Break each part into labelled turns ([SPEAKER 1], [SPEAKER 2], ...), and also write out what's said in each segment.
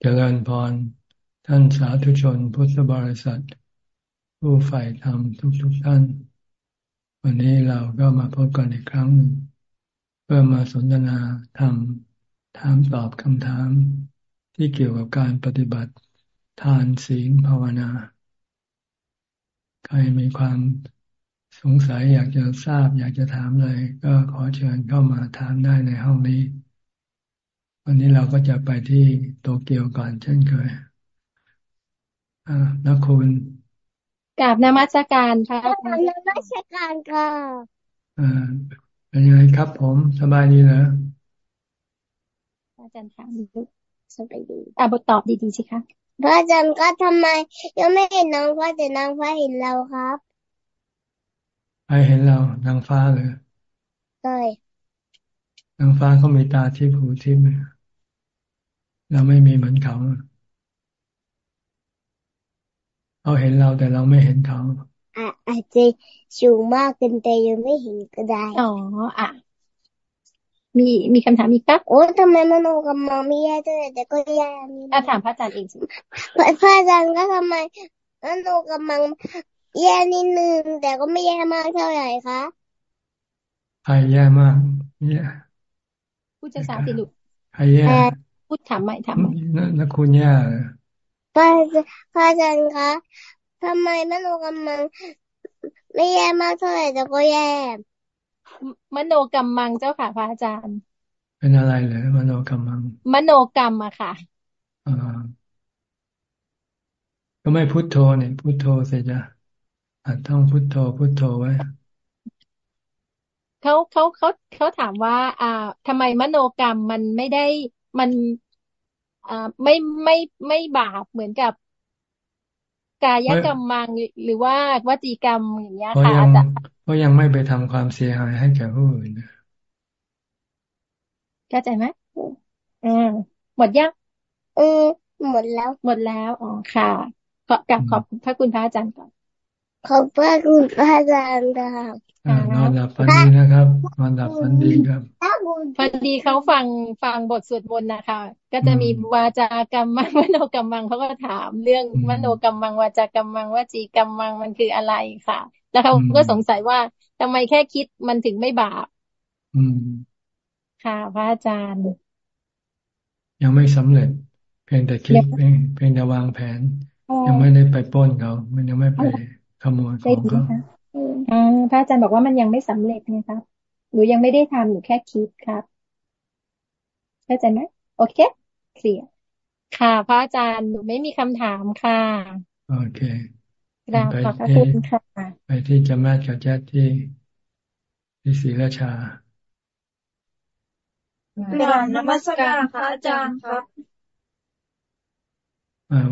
[SPEAKER 1] เจริญพร ท่านสาธุชนพุทธบริษัท ผู้ใฝ่ธรรมทุกๆทท่าน วันนี้เราก็มาพบกันอีกครั้ง เพื่อมาสนทนาธรรมถามตอบคำถาม ที่เกี่ยวกับการปฏิบัติ ทานศีลภาวนา ใครมีความสงสัยอยากจะทราบ อยากจะถามอะไรก็ขอเชิญเข้ามาถามได้ในห้องนี้ วันนี้เราก็จะไปที่โตเกียวก่อนเช่นเคยอ่านักคุณ
[SPEAKER 2] กราบนมัสการค่ะ
[SPEAKER 3] กราบนมัสการค่ะ
[SPEAKER 1] อ่าเป็นยังไงครับผมสบายดีเหรอ
[SPEAKER 2] อาจารย์ถามดูสบายดีอ่าบทตอบดีๆสิคะ
[SPEAKER 3] พระอาจารย์ก็ทำไม ยังไม่เห็นนางฟ้าแต่นางฟ้าเห็นเราครับ
[SPEAKER 1] ใครเห็นเรานางฟ้าเลย
[SPEAKER 3] ใช่
[SPEAKER 1] นางฟ้าเขามีตาทิพย์หูทิพย์ เราไม่มีเหมือนเขา เขาเห็นเราแต่เราไม่เห็นเขา
[SPEAKER 3] อะอาจจะสูงมากเกินแต่ยังไม่เห็นก็ได้
[SPEAKER 2] อ๋ออะ มีมีคำถามอีกปะ
[SPEAKER 3] โอ้ทำไมมโนกับมองไม่แย่ด้วยแต่ก็แย่
[SPEAKER 2] อะถามพระอาจารย์เองสิ
[SPEAKER 3] พระอาจารย์ก็ทำไมมโนกับมังแย่นิดนึงแต่ก็ไม่แย่มากเท่าไหร่คะ
[SPEAKER 1] ใครแย่มากเนี่ย
[SPEAKER 2] ผู้จะสาติลุ
[SPEAKER 1] ใครแย่
[SPEAKER 2] พูดถามใหม่ถามใหม่
[SPEAKER 1] นักคุณย่า
[SPEAKER 3] พระพระอาจารย์คะทำไมมโนกรรมัง ไม่แย่มากเท่าไหร่แต่ก็แย่
[SPEAKER 2] มโนกรรมังเจ้าค่ะพระอาจารย์
[SPEAKER 1] เป็นอะไรเหรอมโนกรรมัง
[SPEAKER 2] มโนกรรมอะค่ะ
[SPEAKER 1] อ่าก็ไม่พุทโธเนี่ยพุทโธเสียจ้ะอาจต้องพุทโธพุทโธไว้
[SPEAKER 2] เขาเขาเขาเขาถามว่า อ่าทำไมมโนกรรมมันไม่ได้ มันอ่าไม่ไม่ไม่บาปเหมือนกับ กายกรรมมังหรือว่าวจีกรรมอย่างเงี้ยค่ะอาจารย์
[SPEAKER 1] ก็ยังไม่ไปทำความเสียหายให้แก่ผู้อื่น
[SPEAKER 2] เข้าใจไหมอ่าหมดยัง
[SPEAKER 3] เออหมดแล้ว
[SPEAKER 2] หมดแล้วอ๋อค่ะขอกลับขอบพระคุณพระอาจารย์ก่อน
[SPEAKER 3] ขอบพระคุณพระอาจารย์
[SPEAKER 1] ครับนอนหลับฝันดีนะครับนอนหลับฝันดีครับ
[SPEAKER 2] พอดีเขาฟังฟังบทสวดมนต์นะคะ ก็จะมีวาจากรรมมังมโนกรรมมังเขาก็ถามเรื่องมโนกรรมมังวาจากรรมมังวจีกรรมมังมันคืออะไรค่ะ แล้วเขาก็สงสัยว่าทำไมแค่คิดมันถึงไม่บาปค่ะ พระอาจารย์
[SPEAKER 1] ยังไม่สำเร็จ เพียงแต่คิดเพียงเพียงแต่วางแผน ยังไม่ได้ไปป้นเขา มันยังไม่ไป ขโมยของเขา
[SPEAKER 2] อ่าพระอาจารย์บอกว่ามันยังไม่สำเร็จไงครับ หนูยังไม่ได้ทำหนูแค่คิดครับเข้าใจไหมโอเคเคลียร์ค่ะ พระอาจารย์หนูไม่มีคำถามค่ะ
[SPEAKER 1] โอเค
[SPEAKER 2] กราบขอบพระคุณค่ะ
[SPEAKER 1] ไปที่จมากับแจ๊ที่ ที่ศรีราชา
[SPEAKER 4] กราบนมัสการพระอาจารย์ครับ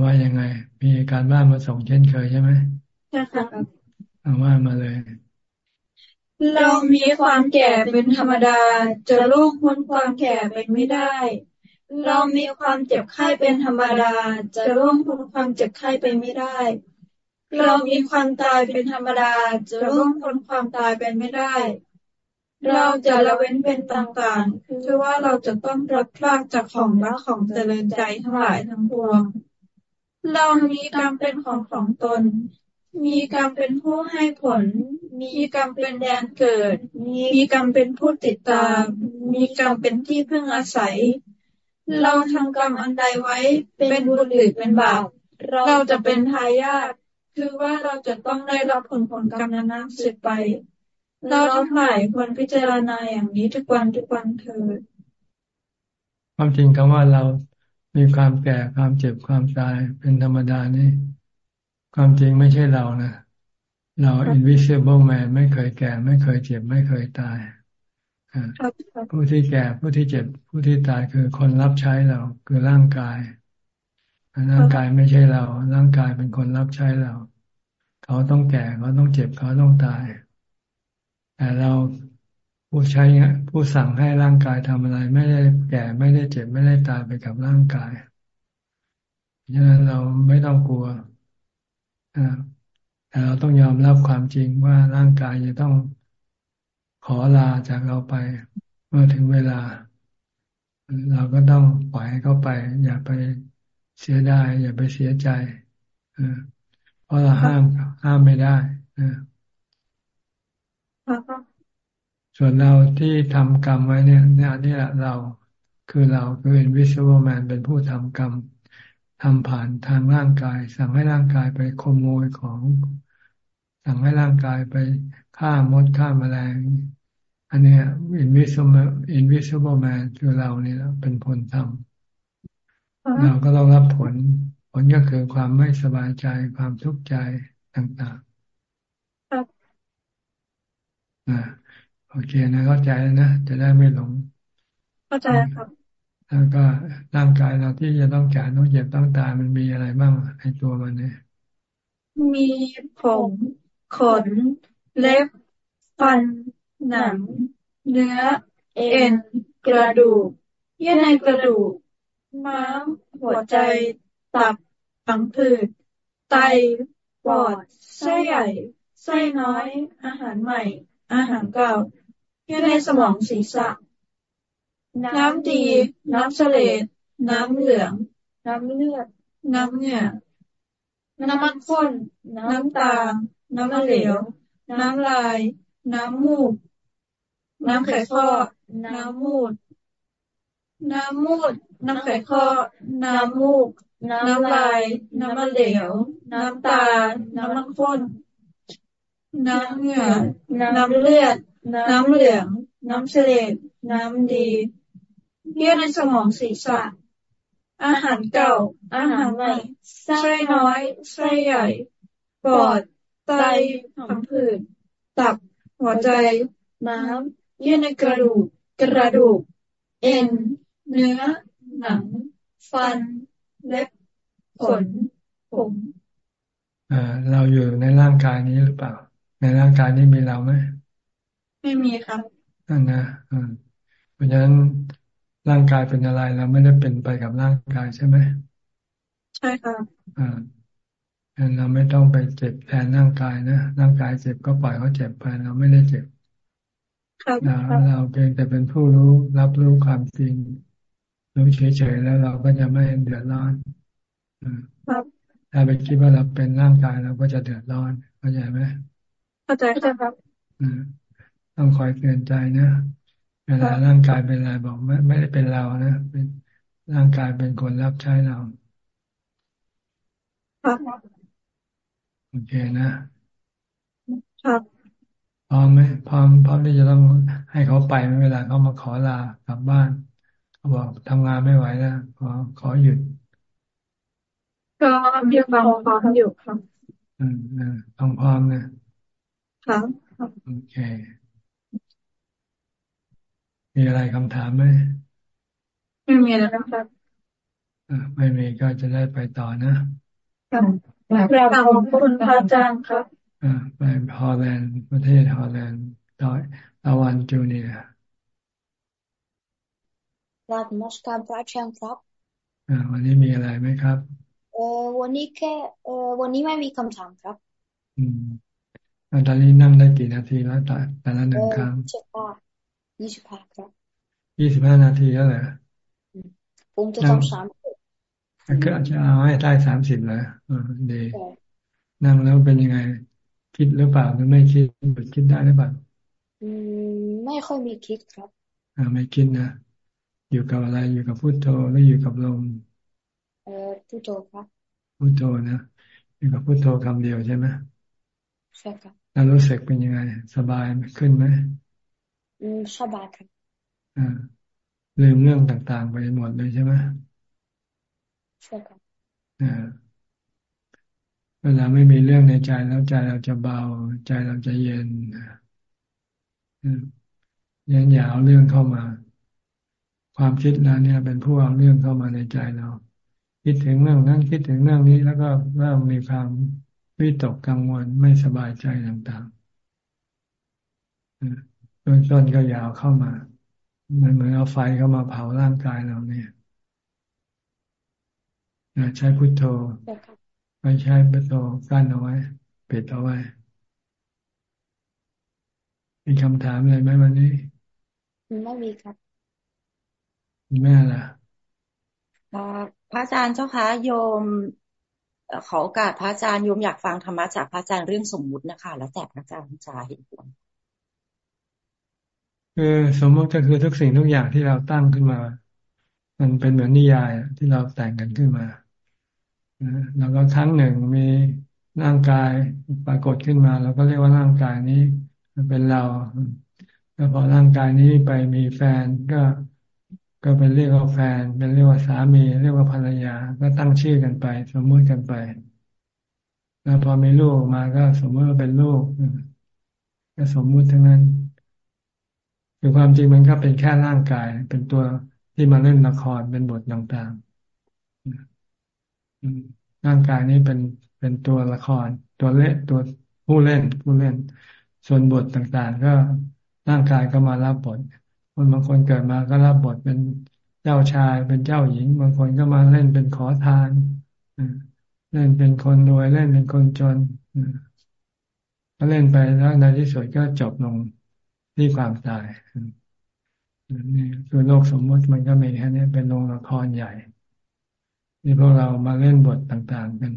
[SPEAKER 1] ว่ายังไง มีการบ้านมาส่งเช่นเคยใช่ไหม
[SPEAKER 4] ใช่ครับ
[SPEAKER 1] เอาว่ามาเลย
[SPEAKER 4] เรามีความแก่เป็นธรรมดา จะล่วงพ้นความแก่เป็นไม่ได้ เรามีความเจ็บไข้เป็นธรรมดา จะล่วงพ้นความเจ็บไข้ไปไม่ได้ เรามีความตายเป็นธรรมดา จะล่วงพ้นความตายเป็นไม่ได้เราจะละเว้นเป็นต่างๆ คือว่าเราจะต้องรับพลากจากของรักของเจริญใจทั้งหลายทั้งปวง เรามีกรรมเป็นของของตน มีกรรมเป็นผู้ให้ผล มีกรรมเป็นแดนเกิด มีกรรมเป็นผู้ติดตาม มีกรรมเป็นที่พึ่งอาศัย เราทำกรรมอันใดไว้เป็นบุญหรือเป็นบาป เราจะเป็นทายาท คือว่าเราจะต้องได้รับผลผลกรรมนั้นสืบไป เราทั้งหลายควรพิจารณาอย่างนี้ทุกวันทุกวันเถิด
[SPEAKER 1] ความจริงคำว่าเรามีความแก่ความเจ็บความตายเป็นธรรมดานี่ ความจริงไม่ใช่เรานะ เรา invisible man ไม่เคยแก่ ไม่เคยเจ็บ ไม่เคยตายผู้ที่แก่ผู้ที่เจ็บ ผู้ที่ตายคือคนรับใช้เราคือร่างกายร่างกายไม่ใช่เรา ร่างกายเป็นคนรับใช้เรา เขาต้องแก่เขาต้องเจ็บเขาต้องตาย แต่เราผู้ใช้ผู้สั่งให้ร่างกายทำอะไร ไม่ได้แก่ไม่ได้เจ็บ ไม่ได้ตายไปกับร่างกายดังนั้นเราไม่ต้องกลัว แต่เราต้องยอมรับความจริงว่าร่างกายจะต้องขอลาจากเราไป เมื่อถึงเวลา เราก็ต้องปล่อยให้เขาไป อย่าไปเสียดายอย่าไปเสียใจเพราะเราห้ามห้ามไม่ได้ส่วนเราที่ทำกรรมไว้เนี่ยเนี่ยนี่แหละเราคือเราคือ invisible man เป็นผู้ทำกรรม ทำผ่านทางร่างกาย สั่งให้ร่างกายไปขโมยของ สั่งให้ร่างกายไปฆ่ามดฆ่าแมลง อันนี้ invisible invisible man คือเราเนี่ยเป็นผลทำเราก็ต้องรับผล ผลก็คือความไม่สบายใจความทุกข์ใจต่างๆครับอ่าโอเคนะเข้าใจนะ จะได้ไม่หลง
[SPEAKER 4] เข้าใจครับ
[SPEAKER 1] แล้วก็ร่างกายเราที่จะต้องแก่ต้องเจ็บต้องตายมันมีอะไรบ้างในตัวมันเนี่ย
[SPEAKER 4] มีผมขน เล็บ ฟัน หนัง เนื้อ เอ็น กระดูก เยื่อในกระดูก ม้ามหัวใจ ตับผังผืด ไต ปอด ไส้ใหญ่ ไส้น้อย อาหารใหม่ อาหารเก่า เยื่อในสมองศีรษะ น้ำดี น้ำเสลดน้ำเหลือง น้ำเลือด น้ำเหงื่อน้ำมันข้น น้ำตาน้ำเหลว น้ำลาย น้ำมูก น้ำไข่ข้อ น้ำมูด น้ำมูด น้ำไข่ข้อ น้ำมูก น้ำลาย น้ำมันเหลว น้ำตาน้ำมันข้น น้ำเหงื่อ น้ำเลือด น้ำเหลือง น้ำเสลดน้ำดี เยื่อในสมองศีรษะ อาหารเก่า อาหารใหม่ไส้น้อยไส้ใหญ่ปอดไตผังผืดตับ หัวใจ ม้ามเยื่อในกระดูก กระดูก เอ็น เนื้อ หนัง ฟัน เล็บ ขน ผม
[SPEAKER 1] เราอยู่ในร่างกายนี้หรือเปล่า ในร่างกายนี้มีเราไหม
[SPEAKER 4] ไม่มีครับ
[SPEAKER 1] นั่นนะเพราะฉะนั้น ร่างกายเป็นอะไรเราไม่ได้เป็นไปกับร่างกายใช่ไหม
[SPEAKER 4] ใช่ค่ะอ่า
[SPEAKER 1] เราไม่ต้องไปเจ็บแทนร่างกายนะร่างกายเจ็บก็ปล่อยเขาเจ็บไปเราไม่ได้เจ็บเราเราเพียงแต่เป็นผู้รู้รับรู้ความจริงรู้เฉยๆแล้วเราก็จะไม่เดือดร้อนถ้าไปคิดว่าเราเป็นร่างกายเราก็จะเดือดร้อนเข้าใจไหม
[SPEAKER 4] เข้าใจครับ
[SPEAKER 1] ต้องคอยเตือนใจนะ เวลาร่างกายเป็นอะไรบอกไม่ไม่ได้เป็นเรานะเป็นร่างกายเป็นคนรับใช้เราโอเคนะครับพร้อมไหมพร้อมพร้อมที่จะต้องให้เขาไปเวลาเขามาขอลากลับบ้านเขาบอกทำงานไม่ไหวแล้วขอขอหยุด
[SPEAKER 4] ก็มีความพร้อมอยู่ครับ
[SPEAKER 1] อืมต้องพร้อมนะ
[SPEAKER 4] ครับ
[SPEAKER 1] โอเค มีอะไรคำถามไหม
[SPEAKER 4] ไม่มีแล้วครับ
[SPEAKER 1] ไม่มีก็จะได้ไปต่อนะ
[SPEAKER 4] กราบขอบคุณพระอาจารย์ครับ
[SPEAKER 1] ไปฮอลแลนด์ประเทศฮอลแลนด์ต่อตะวันจูเนีย
[SPEAKER 5] กราบมอสการพระอาจารย์ครับ
[SPEAKER 1] วันนี้มีอะไรไหมครับ
[SPEAKER 5] เออวันนี้แค่เออวันนี้ไม่มีคำถามครับ
[SPEAKER 1] อืมตอนนี้นั่งได้กี่นาทีแล้วแต่แต่ละหนึ่งครั้ง
[SPEAKER 5] เจ็ดป ยี่สิบห้าครับ
[SPEAKER 1] ยี่สิบห้านาทีแล้วเหรอ
[SPEAKER 5] ผมจะทำสาม
[SPEAKER 1] ก็อาจจะเอาให้ได้สามสิบเลยอดีนั่งแล้วเป็นยังไง คิดหรือเปล่าหรือไม่คิดหรือคิดได้หรือเปล่า
[SPEAKER 5] อืมไม่ค่อยมีคิดครับ
[SPEAKER 1] อ่าไม่คิดนะอยู่กับอะไรอยู่กับพุโทโธหรืออยู่กับลม
[SPEAKER 5] เออพุโทโธครับ
[SPEAKER 1] พุโทโธนะอยู่กับพุโทโธคำเดียวใช่ไหม
[SPEAKER 5] ใช่ครับ
[SPEAKER 1] แล้วรู้สึกเป็นยังไง สบายขึ้นไหม
[SPEAKER 5] อืมสบายครับ
[SPEAKER 1] อ่าลืมเรื่องต่างๆ ไปหมดเลยใช่ไหม
[SPEAKER 5] ใช่ครับ
[SPEAKER 1] อ่าเวลาไม่มีเรื่องในใจแล้วใจเราจะเบา ใจเราจะเย็นยันอย่าเอาเรื่องเข้ามา ความคิดนั้นเนี่ย เป็นผู้เอาเรื่องเข้ามาในใจเรา คิดถึงเรื่องนั้นคิดถึงเรื่องนี้แล้วก็เริ่มมีความวิตกกังวลไม่สบายใจต่างๆ เบื้องต้นก็อย่าเอาเข้ามา มันเหมือนเอาไฟเข้ามาเผาร่างกายเราเนี่ยใช้พุทโธไม่ใช้พุทโธกั้นเอาไว้ปิดเอาไว้มีคำถามอะไรไหมวันนี้
[SPEAKER 5] ไม่มีครับ
[SPEAKER 1] แม่ล่ะ
[SPEAKER 5] ครับ
[SPEAKER 6] พระอาจารย์เจ้าคะโยมขอโอกาสพระอาจารย์โยมอยากฟังธรรมะจากพระอาจารย์เรื่องสมมุตินะคะ แล้วแต่พระอาจารย์จะเห็นผล
[SPEAKER 1] คือสมมติก็คือทุกสิ่งทุกอย่างที่เราตั้งขึ้นมา มันเป็นเหมือนนิยายที่เราแต่งกันขึ้นมาแล้วก็ครั้งหนึ่งมีร่างกายปรากฏขึ้นมาเราก็เรียกว่าร่างกายนี้เป็นเราแล้วพอร่างกายนี้ไปมีแฟนก็ก็เป็นเรียกว่าแฟน เป็นเรียกว่าสามี เรียกว่าภรรยา ก็ตั้งชื่อกันไป สมมุติกันไป แล้วพอมีลูกมาก็สมมติว่าเป็นลูกก็สมมุติทั้งนั้น คือความจริงมันก็เป็นแค่ร่างกาย เป็นตัวที่มาเล่นละครเป็นบทต่างๆร่างกายนี้เป็นเป็นตัวละคร ตัวเล่นตัวผู้เล่นผู้เล่น ส่วนบทต่างๆ ก็ร่างกายก็มารับบทคนบางคนเกิดมาก็รับบทเป็นเจ้าชาย เป็นเจ้าหญิง บางคนก็มาเล่นเป็นขอทานเล่นเป็นคนรวยเล่นเป็นคนจนก็เล่นไปแล้วในที่สุดก็จบลง ที่ความตายนี่คือโลกสมมติมันก็มีแค่นี้เป็นโรงละครใหญ่ที่พวกเรามาเล่นบทต่างๆกัน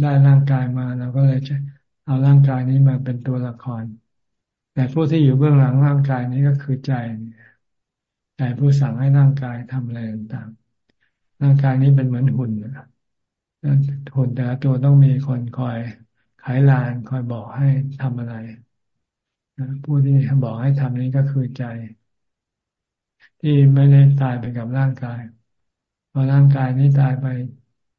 [SPEAKER 1] ได้ร่างกายมาเราก็เลยเอาร่างกายนี้มาเป็นตัวละคร แต่ผู้ที่อยู่เบื้องหลังร่างกายนี้ก็คือใจใจผู้สั่งให้ร่างกายทำอะไรต่างๆร่างกายนี้เป็นเหมือนหุ่นหุ่นแต่ละตัวต้องมีคนคอยขายลานคอยบอกให้ทำอะไร ผู้ที่บอกให้ทำนี้ก็คือใจ ที่ไม่ได้ตายไปกับร่างกายพอร่างกายนี้ตายไป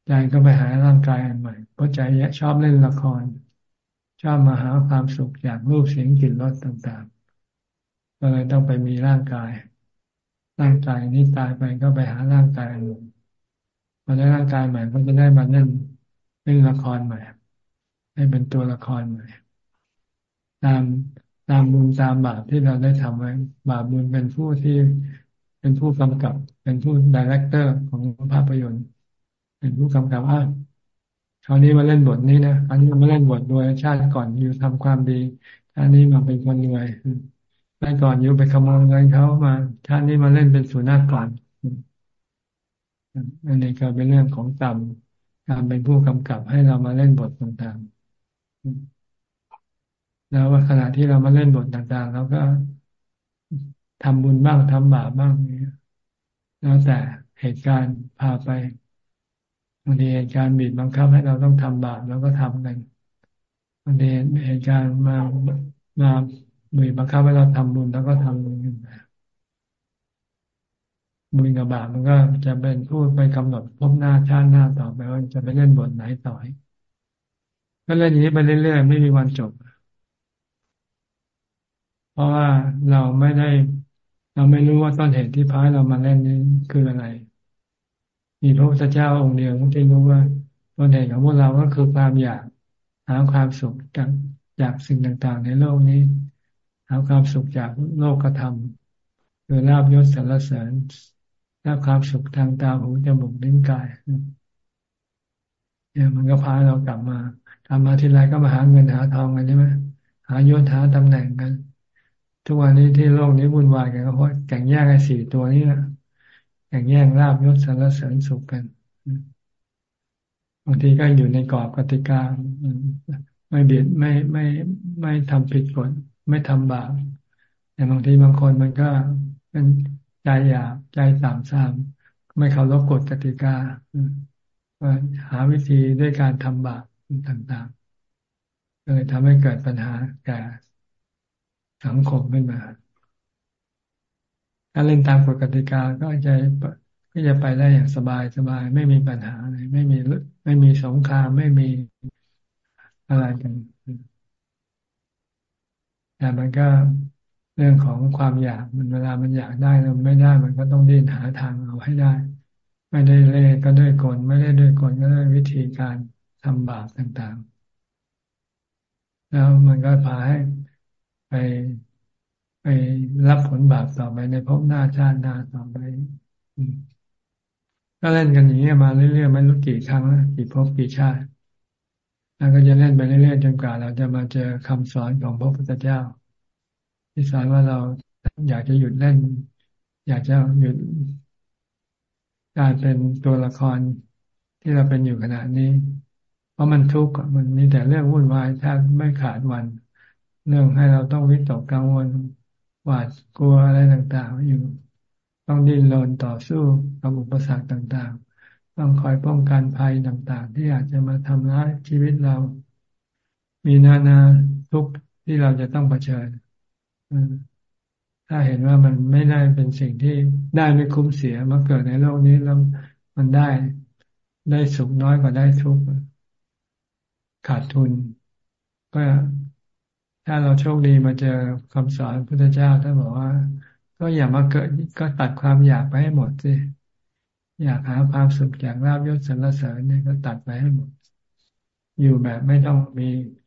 [SPEAKER 1] ใจก็ไปหาร่างกายอันใหม่เพราะใจชอบเล่นละคร ชอบมาหาความสุขจากรูปเสียงกลิ่นรสต่างๆก็เลยต้องไปมีร่างกาย ร่างกายนี้ตายไปก็ไปหาร่างกายอันใหม่พอได้ร่างกายใหม่ก็จะได้มาเล่นเล่นละครใหม่ให้เป็นตัวละครใหม่ตาม ตามบุญตามบาปที่เราได้ทำไว้ บาปบุญเป็นผู้ที่เป็นผู้กำกับ เป็นผู้ director ของภาพยนตร์ เป็นผู้กำกับว่าคราวนี้มาเล่นบทนี้นะอันนี้มาเล่นบทโดยชาติก่อนอยู่ทำความดีชาตินี้มาเป็นคนรวยชาติก่อนอยู่ไปขโมยเงินเขามาชาตินี้มาเล่นเป็นสุนัขก่อนอันนี้ก็เป็นเรื่องของกรรมการเป็นผู้กำกับให้เรามาเล่นบทต่างๆ แล้วว่าขณะที่เรามาเล่นบทต่างๆเราก็ทำบุญบ้างทำบาปบ้างนี้แล้วแต่เหตุการณ์พาไปบางทีเหตุการณ์บีบบังคับให้เราต้องทำบาปแล้วก็ทำกันบางทีเหตุการณ์มามาบีบบังคับให้เราทำบุญแล้วก็ทำบุญกันบุญกับบาปมันก็จะเป็นผู้ไปกำหนดพบหน้าชาติหน้าต่อไปว่าจะไปเล่นบทไหนต่อ ก็เล่นอย่างนี้ไปเรื่อยๆไม่มีวันจบ เพราะว่าเราไม่ได้ เราไม่รู้ว่าต้นเหตุที่พายเรามาเล่นนี้คืออะไร มีพระพุทธเจ้าองค์เดียวที่รู้ว่าต้นเหตุของพวกเราก็คือความอยากหาความสุขจากจากสิ่งต่างๆ ในโลกนี้ หาความสุขจากโลกธรรมคือลาบยศสรรเสริญลาบความสุขทางตาหูจมูกลิ้นกายเนี่ยมันก็พาเรากลับมากลับมาทีไรก็มาหาเงินหาทองกันใช่ไหมหายศหาตำแหน่งกัน ทุกวันนี้ที่โลกนี้วุ่นวายกันก็เพราะแข่งแย่งไอ้สี่ตัวนี้นะแข่งแย่งลาบยศสรรเสริญสุขกันบางทีก็อยู่ในกรอบกติกาไม่เบียดไม่ไม่ไม่ทำผิดกฎไม่ทำบาปแต่บางทีบางคนมันก็เป็นใจหยาบใจต่ำซามไม่เคารพกฎกติกาหาวิธีด้วยการทำบาปต่างๆเลยทำให้เกิดปัญหาแก่ สังคมขึ้นมาถ้าเล่นตามกฎกติกาก็จะก็จะไปได้อย่างสบายสบาย ไม่มีปัญหาเลยไม่มีไม่มีสงครามไม่มีอะไรกันแต่มันก็เรื่องของความอยากมันเวลามันอยากได้แล้วไม่ได้ มันก็ต้องดิ้นหาทางเอาให้ได้ ไม่ได้เล่ก็ด้วยกลไม่ได้ด้วยกลก็ด้วยวิธีการทำบาปต่างๆ แล้วมันก็พาให้ ไปไปรับผลบาปต่อไปในภพหน้าชาติหน้าต่อไปก็เล่นกันอย่างนี้มาเรื่อยๆไม่รู้กี่ครั้งแล้วกี่ภพกี่ชาติแล้วก็จะเล่นไปเรื่อยๆจนกว่าเราจะมาเจอคำสอนของพระพุทธเจ้า ที่สอนว่าเราอยากจะหยุดเล่น อยากจะหยุดการเป็นตัวละครที่เราเป็นอยู่ขณะนี้ เพราะมันทุกข์มันมีแต่เรื่องวุ่นวายแทบไม่ขาดวัน เรื่องให้เราต้องวิตกกังวลหวาดกลัวอะไรต่างๆ อยู่ ต้องดิ้นรนต่อสู้กับอุปสรรคต่างๆ ต้องคอยป้องกันภัยต่างๆ ที่อาจจะมาทำร้ายชีวิตเรา มีนานาทุกที่เราจะต้องเผชิญถ้าเห็นว่ามันไม่ได้เป็นสิ่งที่ได้ไม่คุ้มเสียมาเกิดในโลกนี้แล้วมันได้ได้สุขน้อยกว่าได้ทุกข์ขาดทุน ก็ ถ้าเราโชคดีมาเจอคำสอนพุทธเจ้าท่านบอกว่า ก็อย่ามาเกิดก็ตัดความอยากไปให้หมดสิอยากหาความสุขจากลาบยศสรรเสริญเนี่ยก็ตัดไปให้หมด อยู่แบบไม่ต้องมี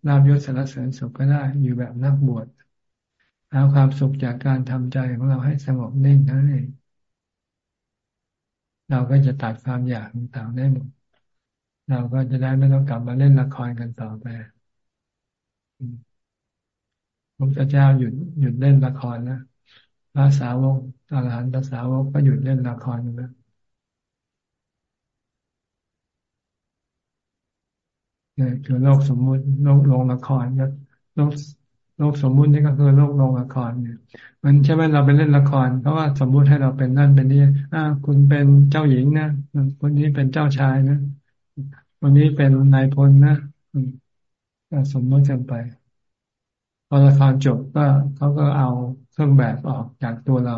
[SPEAKER 1] ลาบยศสรรเสริญสุขก็ได้ อยู่แบบนักบวชหาความสุขจากการทำใจของเราให้สงบนิ่งนั่นเองเราก็จะตัดความอยากต่างๆได้หมด เราก็จะได้ไม่ต้องกลับมาเล่นละครกันต่อไป พระเจ้าหยุดหยุดเล่นละครนะพระสาวกอรหันตสาวกก็หยุดเล่นละครนะนี่คือโลกสมมุติโลกโรงละครก็โลกโลกสมมุตินี่ก็คือโลกโรงละครเนี่ย มันใช่ไหมเราไปเล่นละครเพราะว่าสมมุติให้เราเป็นนั่นเป็นนี่อ่าคุณเป็นเจ้าหญิงนะคนนี้เป็นเจ้าชายนะวันนี้เป็นนายพลนะสมมติกันไป พอละครจบก็เขาก็เอาเครื่องแบบออกจากตัวเรา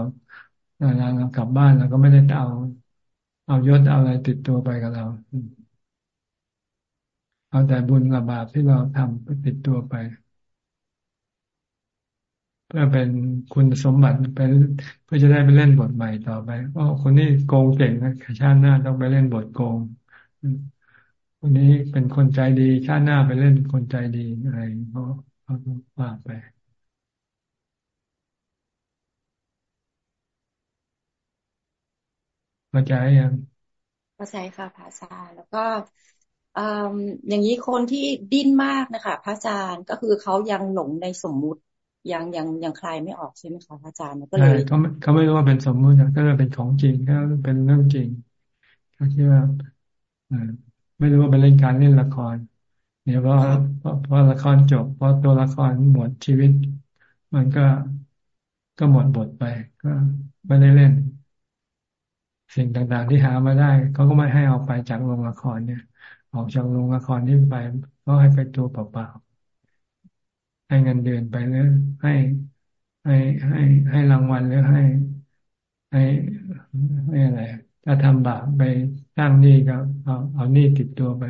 [SPEAKER 1] เวลาเรากลับบ้านเราก็ไม่ได้เอา เอายศเอาอะไรติดตัวไปกับเราเอาแต่บุญกับบาปที่เราทำติดตัวไป เพื่อเป็นคุณสมบัติเป็นเพื่อจะได้ไปเล่นบทใหม่ต่อไปโอ้คนนี้โกงเก่งนะชาติหน้าต้องไปเล่นบทโกงคนนี้เป็นคนใจดีชาติหน้าไปเล่นคนใจดีอะไรเพราะ เขาว่าไปเข้าใจยัง
[SPEAKER 6] เข้าใจค่ะพระอาจารย์แล้วก็อย่างนี้คนที่ดิ้นมากนะคะพระอาจารย์ก็คือเขายังหลงในสมมุติยังยังยังคลายไม่ออกใช่ไหมคะอาจารย์ก็เลย
[SPEAKER 1] เขาเขาไม่รู้ว่าเป็นสมมุติก็เลยเป็นของจริงก็เป็นเรื่องจริงเขาคิดว่าไม่รู้ว่าเป็นเล่นการเล่นละคร เนี่ยเพราะเพราะละครจบเพราะตัวละครหมดชีวิต มันก็ก็หมดบทไป ก็ไม่ได้เล่น สิ่งต่างๆที่หามาได้เขาก็ไม่ให้เอาไปจากโรงละครเนี่ย ออกจากโรงละครที่ไปก็ให้ไปตัวเปล่าๆให้เงินเดือนไปหรือให้ให้ให้ให้รางวัลหรือให้ให้ให้อะไรถ้าทำบาปไปตั้งหนี้ก็เอาเอาหนี้ติดตัวไป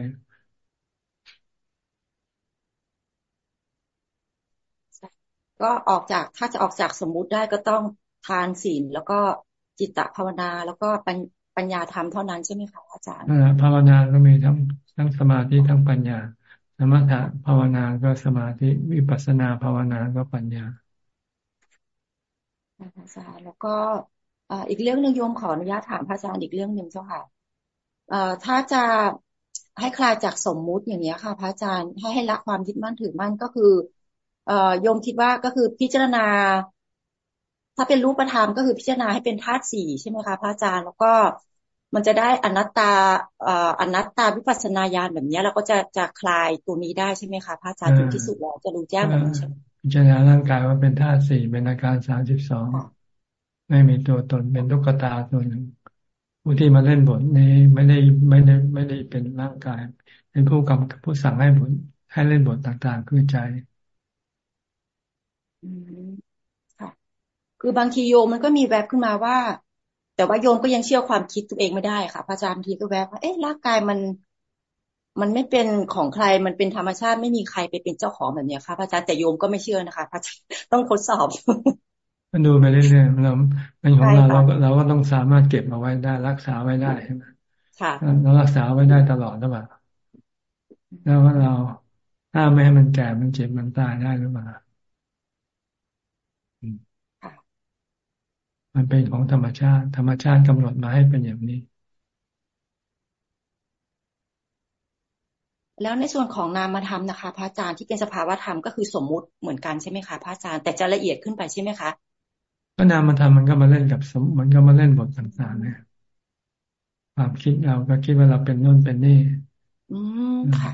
[SPEAKER 6] ก็ออกจากถ้าจะออกจากสมมุติได้ก็ต้องทานศีลแล้วก็จิตตภาวนา แล้วก็ปัญญาธรรมเท่านั้นใช่ไหมคะอาจารย์
[SPEAKER 1] ภาวนาก็มีทั้งทั้งสมาธิทั้งปัญญา สมถะภาวนาก็สมาธิวิปัสสนาภาวนาก็ปัญญา
[SPEAKER 6] อาจารย์แล้วก็อีกเรื่องหนึ่งโยมขออนุญาตถามพระอาจารย์อีกเรื่องหนึ่งเจ้าค่ะถ้าจะให้คลายจากสมมุติอย่างนี้ค่ะ พระอาจารย์ให้ให้ละความยึดมั่นถือมั่นก็คือ โยมคิดว่าก็คือพิจารณา ถ้าเป็นรูปธรรมก็คือพิจารณาให้เป็นธาตุสี่ใช่ไหมคะพระอาจารย์แล้วก็มันจะได้อนัตตาอนัตตาวิปัสสนาญาณแบบนี้เราก็จะจะคลายตัวนี้ได้ใช่ไหมคะพระอาจารย์ถึงที่สุดแล้วจะรู้แจ้งแบบนี้ใช่ไหม
[SPEAKER 1] พิจารณาร่างกายว่าเป็นธาตุสี่เป็นอาการสามสิบสองไม่มีตัวตนเป็นตุ๊กตาตัวหนึ่งผู้ที่มาเล่นบทนี้ไม่ได้ไม่ได้ไม่ได้เป็นร่างกาย เป็นผู้กำผู้สั่งให้บทให้เล่นบทต่างๆ คือใจ
[SPEAKER 6] ค่ะ คือบางทีโยมมันก็มีแวบขึ้นมาว่า แต่ว่าโยมก็ยังเชื่อความคิดตัวเองไม่ได้ค่ะพระอาจารย์ทีก็แวบว่าเอ๊ะร่างกายมัน มันไม่เป็นของใครมันเป็นธรรมชาติไม่มีใครไปเป็นเจ้าของแบบนี้ค่ะพระอาจารย์แต่โยมก็ไม่เชื่อนะคะพระอาจารย์ต้องทดสอบ
[SPEAKER 1] มันดูไปเรื่อยๆเราเป็นของเราเราเราก็ต้องสามารถเก็บเอาไว้ได้ รักษาไว้ได้ใช่ไหมค่ะเรารักษาไว้ได้ตลอดหรือเปล่าแล้วว่าเราถ้าไม่ให้มันแก่มันเจ็บมันตายได้หรือเปล่า มันเป็นของธรรมชาติ ธรรมชาติกำหนดมาให้เป็นอย่างนี้
[SPEAKER 6] แล้วในส่วนของนามธรรมนะคะ พระอาจารย์ที่เป็นสภาวธรรมก็คือสมมุติเหมือนกันใช่ไหมคะพระอาจารย์แต่จะละเอียดขึ้นไปใช่ไหมคะ
[SPEAKER 1] ก็นามธรรมมันก็มาเล่นกับสมมันก็มาเล่นบทต่างๆเนี่ยความคิดเราก็คิดว่าเราเป็นนู่นเป็นนี่
[SPEAKER 6] อืมค่ะ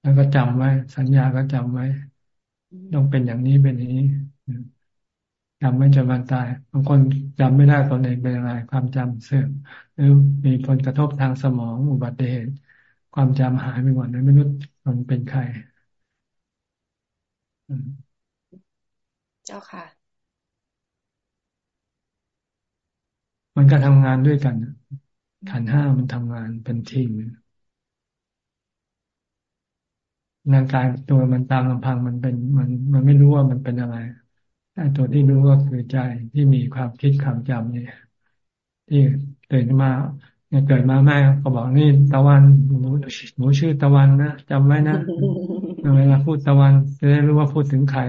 [SPEAKER 1] แล้วก็จำไว้ สัญญาก็จำไว้ ต้องเป็นอย่างนี้เป็นอย่างนี้ จำไม่จนวันตายบางคนจำไม่ได้ตนเองเป็นอะไร ความจำเสื่อมหรือมีผลกระทบทางสมองอุบัติเหตุ ความจำหายไปหมดเลยไม่รู้มันเป็นใคร
[SPEAKER 6] เจ้าค่ะ
[SPEAKER 1] มันก็ทำงานด้วยกันขันห้ามันทำงานเป็นทีมร่างกายตัวมันตามลำพังมันเป็นมัน มันไม่รู้ว่ามันเป็นอะไรแต่ตัวที่รู้ก็คือใจที่มีความคิดความจำเนี่ยที่ตื่นมาเนี่ยเกิดมาแม่ก็บอกนี่ตะวันหนูหนูชื่อตะวันนะจำไว้นะเวลาพูดตะวันจะได้รู้ว่าพูดถึงใคร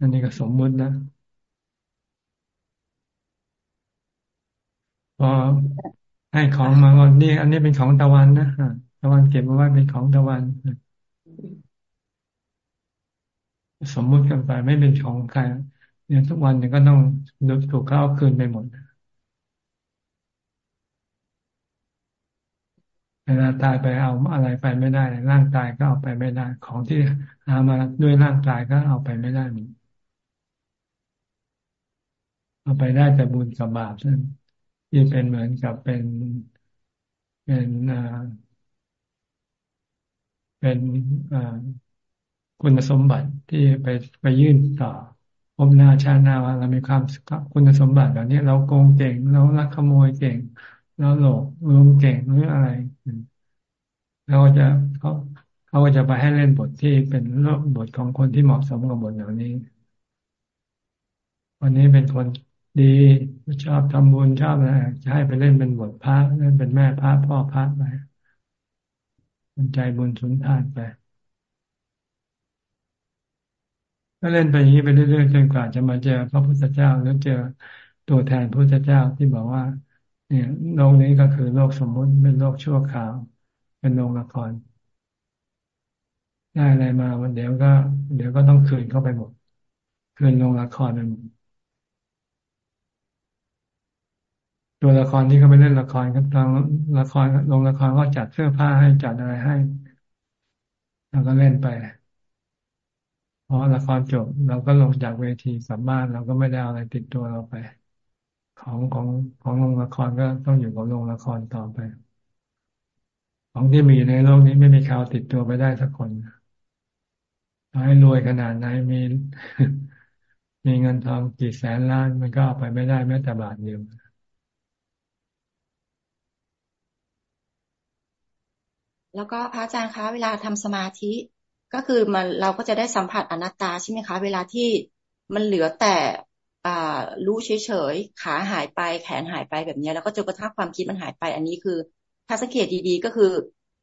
[SPEAKER 1] อันนี้ก็สมมุตินะพอให้ของมาก่อนนี่อันนี้เป็นของตะวันนะตะวันเก็บมาไว้เป็นของตะวันสมมุติกันไปไม่เป็นของใคร เนี่ยทุกวันเนี่ยก็ต้องถูกเขาเอาคืนไปหมดเวลาตายไปเอาอะไรไปไม่ได้ ร่างกายก็เอาไปไม่ได้ ของที่หามาด้วยร่างกายก็เอาไปไม่ได้เหมือนเอาไปได้แต่บุญกับบาปนั่นที่เป็นเหมือนกับเป็นเป็นอ่าเป็นอ่าคุณสมบัติที่ไปไปยื่นต่อ บนาชาตินาว่าเรามีความคุณสมบัติแบบนี้เราโกงเก่งเราลักขโมยเก่งเราหลอกลวงเก่งหรืออะไรเราจะเขาเขาก็จะไปให้เล่นบทที่เป็นบทของคนที่เหมาะสมกับบทเหล่านี้ วันนี้เป็นคนดีชอบทำบุญชอบอะไรจะให้ไปเล่นเป็นบทพระเล่นเป็นแม่พระพ่อพระไปมันใจบุญสุนทานไป ก็เล่นไปอย่างนี้ไปเรื่อยๆจนกว่าจะมาเจอพระพุทธเจ้าหรือเจอตัวแทนพระพุทธเจ้าที่บอกว่า เนี่ยโลกนี้ก็คือโลกสมมุติเป็นโลกชั่วคราว เป็นโรงละคร ได้อะไรมาวันเดี๋ยวก็ เดี๋ยวก็ต้องคืนเข้าไปหมด คืนโรงละครไปหมดตัวละครที่เขาไปเล่นละครก็ทางละครโรงละครก็จัดเสื้อผ้าให้จัดอะไรให้ แล้วก็เล่นไป พอละครจบเราก็ลงจากเวทีกลับบ้านเราก็ไม่ได้อะไรติดตัวเราไป ของของของโรงละครก็ต้องอยู่กับโรงละครต่อไป ของที่มีในโลกนี้ไม่มีใครติดตัวไปได้สักคนต่อให้รวยขนาดไหนมี มีเงินทองกี่แสนล้านมันก็เอาไปไม่ได้แม้แต่บาทเดียว
[SPEAKER 6] แล้วก็พระอาจารย์คะเวลาทำสมาธิ ก็คือมันเราก็จะได้สัมผัสอนัตตาใช่ไหมคะ เวลาที่มันเหลือแต่อ่ารู้เฉยๆขาหายไปแขนหายไปแบบนี้แล้วก็จนกระทั่งความคิดมันหายไป อันนี้คือ ถ้าสังเกตดีๆก็คือ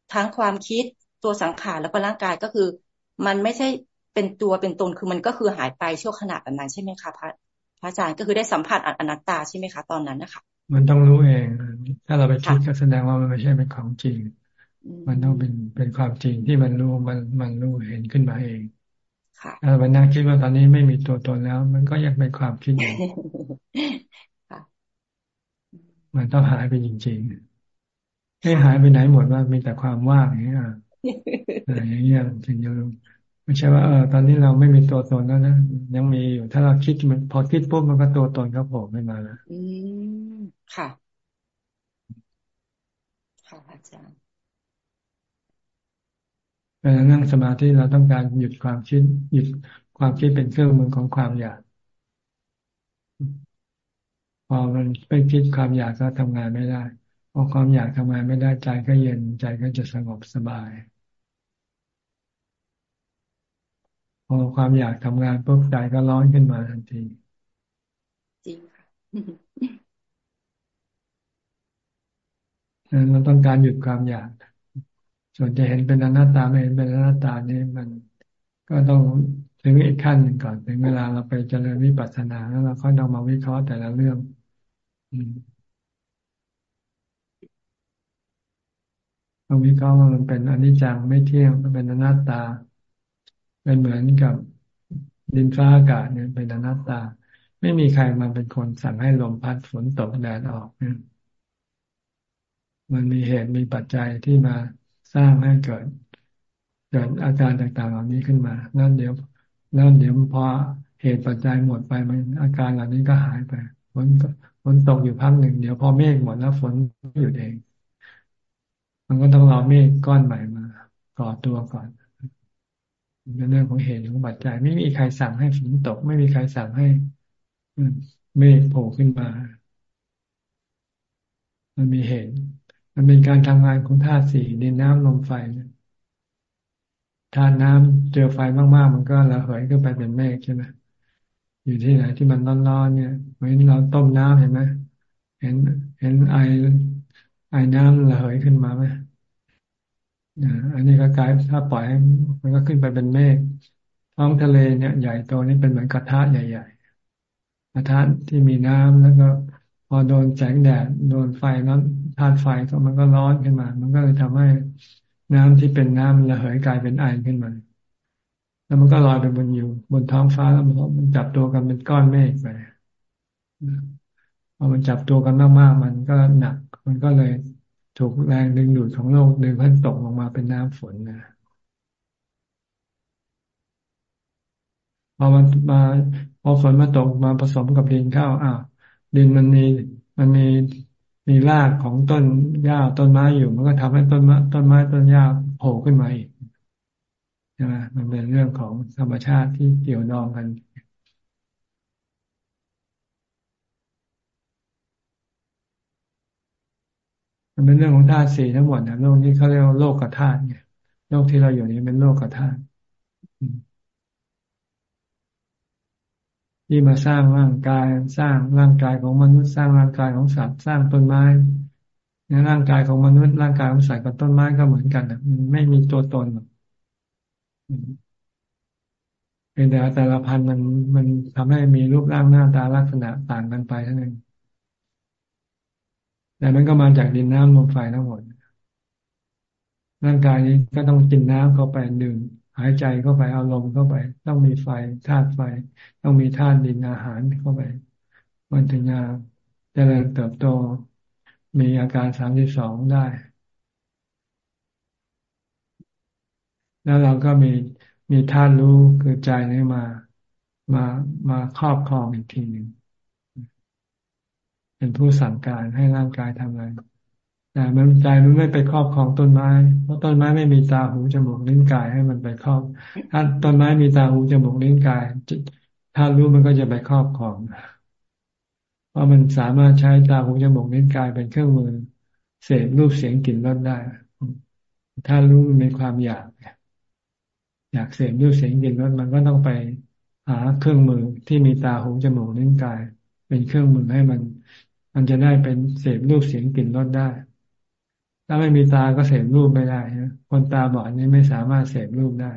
[SPEAKER 6] ทั้งความคิดตัวสังขารแล้วก็ร่างกายก็คือ มันไม่ใช่เป็นตัวเป็นตนคือมันก็คือหายไปชั่วขณะแบบนั้นใช่ไหมคะพระพระอาจารย์ก็คือได้สัมผัสอนัตตาใช่ไหมคะ ตอนนั้นนะคะ
[SPEAKER 1] มันต้องรู้เอง ถ้าเราไปคิดก็แสดงว่ามันไม่ใช่เป็นของจริง มันต้องเป็นเป็นความจริงที่มันรู้มันมันรู้เห็นขึ้นมาเองถ้ามันนั่งคิดว่าตอนนี้ไม่มีตัวตนแล้ว มันก็ยังเป็นความคิดอยู่มันต้องหายไปจริงๆให้หายไปไหนหมดว่ามีแต่ความว่างอย่างเงี้ยอะไรอย่างเงี้ยถึงจะรู้ไม่ใช่ว่าเออตอนนี้เราไม่มีตัวตนแล้วนะยังมีอยู่ถ้าเราคิดมันพอคิดปุ๊บมันก็ตัวตนก็โผล่ขึ้นมาแล้ว
[SPEAKER 6] อืมค่ะ ค่ะอาจารย์
[SPEAKER 1] เวลานั่งสมาธิเราต้องการหยุดความคิด หยุดความคิดเป็นเครื่องมือของความอยาก พอมันไปคิดความอยากก็ทำงานไม่ได้พอความอยากทำงานไม่ได้ใจก็เย็นใจก็จะสงบสบายพอความอยากทำงานปุ๊บใจก็ร้อนขึ้นมาทันที
[SPEAKER 6] จริงค่ะ
[SPEAKER 1] เราต้องการหยุดความอยาก ส่วนจะเห็นเป็นอนัตตาไม่เห็นเป็นอนัตตานี่มันก็ต้องถึงอีกขั้นหนึ่งก่อนถึงเวลาเราไปเจริญวิปัสสนาแล้วเราก็ต้องมาวิเคราะห์แต่ละเรื่องต้องวิเคราะห์ว่ามันเป็นอนิจจังไม่เที่ยงมันเป็นอนัตตา เป็นเหมือนกับดินฟ้าอากาศเนี่ยเป็นอนัตตา ไม่มีใครมาเป็นคนสั่งให้ลมพัดฝนตกแดดออกเนี่ยมันมีเหตุมีปัจจัยที่มา สร้างให้เกิดเกิดอาการต่างๆเหล่านี้ขึ้นมาแล้วเดี๋ยวแล้วเดี๋ยวพอเหตุปัจจัยหมดไปมันอาการเหล่านี้ก็หายไปฝนฝนตกอยู่พักหนึ่งเดี๋ยวพอเมฆหมดแล้วฝนหยุดเอง มันก็ต้องรอเมฆก้อนใหม่มาก่อตัวก่อนเป็นเรื่องของเหตุของปัจจัย ไม่มีใครสั่งให้ฝนตก ไม่มีใครสั่งให้เมฆโผล่ขึ้นมา มันมีเหตุ มันเป็นการทำงานของธาตุสี่ดินน้ำลมไฟธาตุน้ำเจอไฟมากๆ มันก็ระเหยขึ้นไปเป็นเมฆใช่ไหมอยู่ที่ไหนที่มันร้อนๆเนี่ยเหมือนเราต้มน้ำเห็นไหมเห็นเห็นไอไอน้ำระเหยขึ้นมาไหมอันนี้ก็กลายถ้าปล่อยมันก็ขึ้นไปเป็นเมฆท้องทะเลเนี่ยใหญ่โตนี่เป็นเหมือนกระทะใหญ่ๆกระทะที่มีน้ำแล้วก็ พอโดนแสงแดดโดนไฟนั้น ธาตุไฟก็มันก็ร้อนขึ้นมา มันก็เลยทำให้น้ำที่เป็นน้ำระเหยกลายเป็นไอขึ้นมา แล้วมันก็ลอยไปบนอยู่ บนท้องฟ้าแล้วมันมันจับตัวกันเป็นก้อนเมฆไปพอมันจับตัวกันมากๆมันก็หนัก มันก็เลยถูกแรงดึงดูดของโลกดึงให้ตกลงมาเป็นน้ำฝนนะพอมันมาพอฝนมาตกมาผสมกับดินเข้าอ้าวดินมันมีมันมี มีรากของต้นหญ้าต้นไม้อยู่ มันก็ทำให้ต้นไม้ต้นไม้ต้นหญ้าโผล่ขึ้นมาอีกใช่ไหมมันเป็นเรื่องของธรรมชาติที่เกี่ยวดองกันมันเป็นเรื่องของธาตุสี่ทั้งหมดนะโลกนี้เขาเรียกว่าโลกกับธาตุเนี่ยโลกที่เราอยู่นี้เป็นโลกกับธาตุ ที่มาสร้างร่างกายสร้างร่างกายของมนุษย์สร้างร่างกายของสัตว์สร้างต้นไม้ในร่างกายของมนุษย์ร่างกายของสัตว์กับต้นไม้ก็เหมือนกันนะมันไม่มีตัวตนหรอกเป็นแต่แต่ละพันธุ์มันมันทำให้มีรูปร่างหน้าตาลักษณะต่างกันไปเท่านั้นแต่มันก็มาจากดินน้ำลมไฟทั้งหมดร่างกายนี้ก็ต้องกินน้ำเข้าไปดื่ม หายใจเข้าไปเอาลมเข้าไป ต้องมีไฟธาตุไฟ ต้องมีธาตุดินอาหารเข้าไป มันถึงจะเจริญเติบโต มีอาการสามสิบสองได้ แล้วเราก็มีมีธาตุรู้คือใจนี้มามามาครอบครองอีกทีหนึ่งเป็นผู้สั่งการให้ร่างกายทำอะไร แต่มันใจมันไม่ไปครอบครองต้นไม้ เพราะต้นไม้ไม่มีตาหูจมูกลิ้นกายให้มันไปครอบ ถ้าต้นไม้มีตาหูจมูกลิ้นกายถ้ารู้มันก็จะไปครอบครองเพราะมันสามารถใช้ตาหูจมูกลิ้นกายเป็นเครื่องมือเสพรูปเสียงกลิ่นรสได้ ถ้ารู้มันมีความอยากอยากเสพรูปเสียงกลิ่นรสมันก็ต้องไปหาเครื่องมือที่มีตาหูจมูกลิ้นกาย เป็นเครื่องมือให้มัน มันจะได้เป็นเสพรูปเสียงกลิ่นรสได้ ถ้าไม่มีตาก็เสพรูปไม่ได้นะคนตาบอดนี่ไม่สามารถเสพรูปได้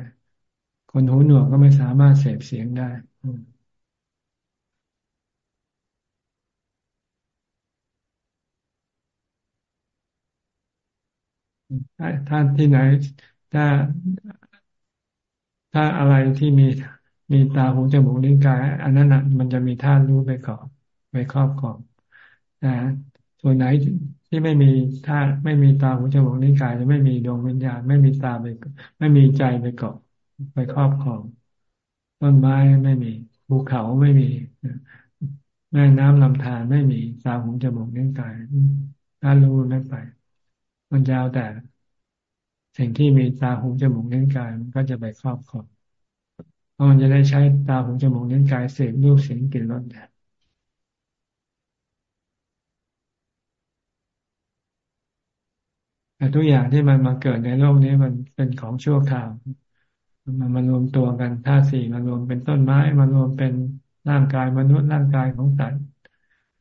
[SPEAKER 1] คนหูหนวกก็ไม่สามารถเสพเสียงได้ถ้าที่ไหน ถ้า ถ้าอะไรที่มีมีตาหูจมูกลิ้นกาย อันนั้นอะมันจะมีธาตุรู้ไปเกาะไปครอบครองนะส่วนไหน ที่ไม่มีถ้าไม่มีตาหูจมูกนิ้วกายจะไม่มีดวงวิญญาณไม่มีตาไปไม่มีใจไปเกาะไปครอบครองต้นไม้ไม่มีภูเขาไม่มีแม่น้ำลำธารไม่มีตาหูจมูกนิ้วกายถ้ารู้ไม่ไป มันยาวแต่ สิ่งที่มีตาหูจมูกนิ้วกายมันก็จะไปครอบครองเพราะมันจะได้ใช้ตาหูจมูกนิ้วกายเสพรูปเสียงกลิ่นรสแแต่ทุกอย่างที่มันมาเกิดในโลกนี้มันเป็นของชั่วคราวมันมารวมตัวกันธาตุสี่มารวมเป็นต้นไม้มารวมเป็นร่างกายมนุษย์ร่างกายของสัตว์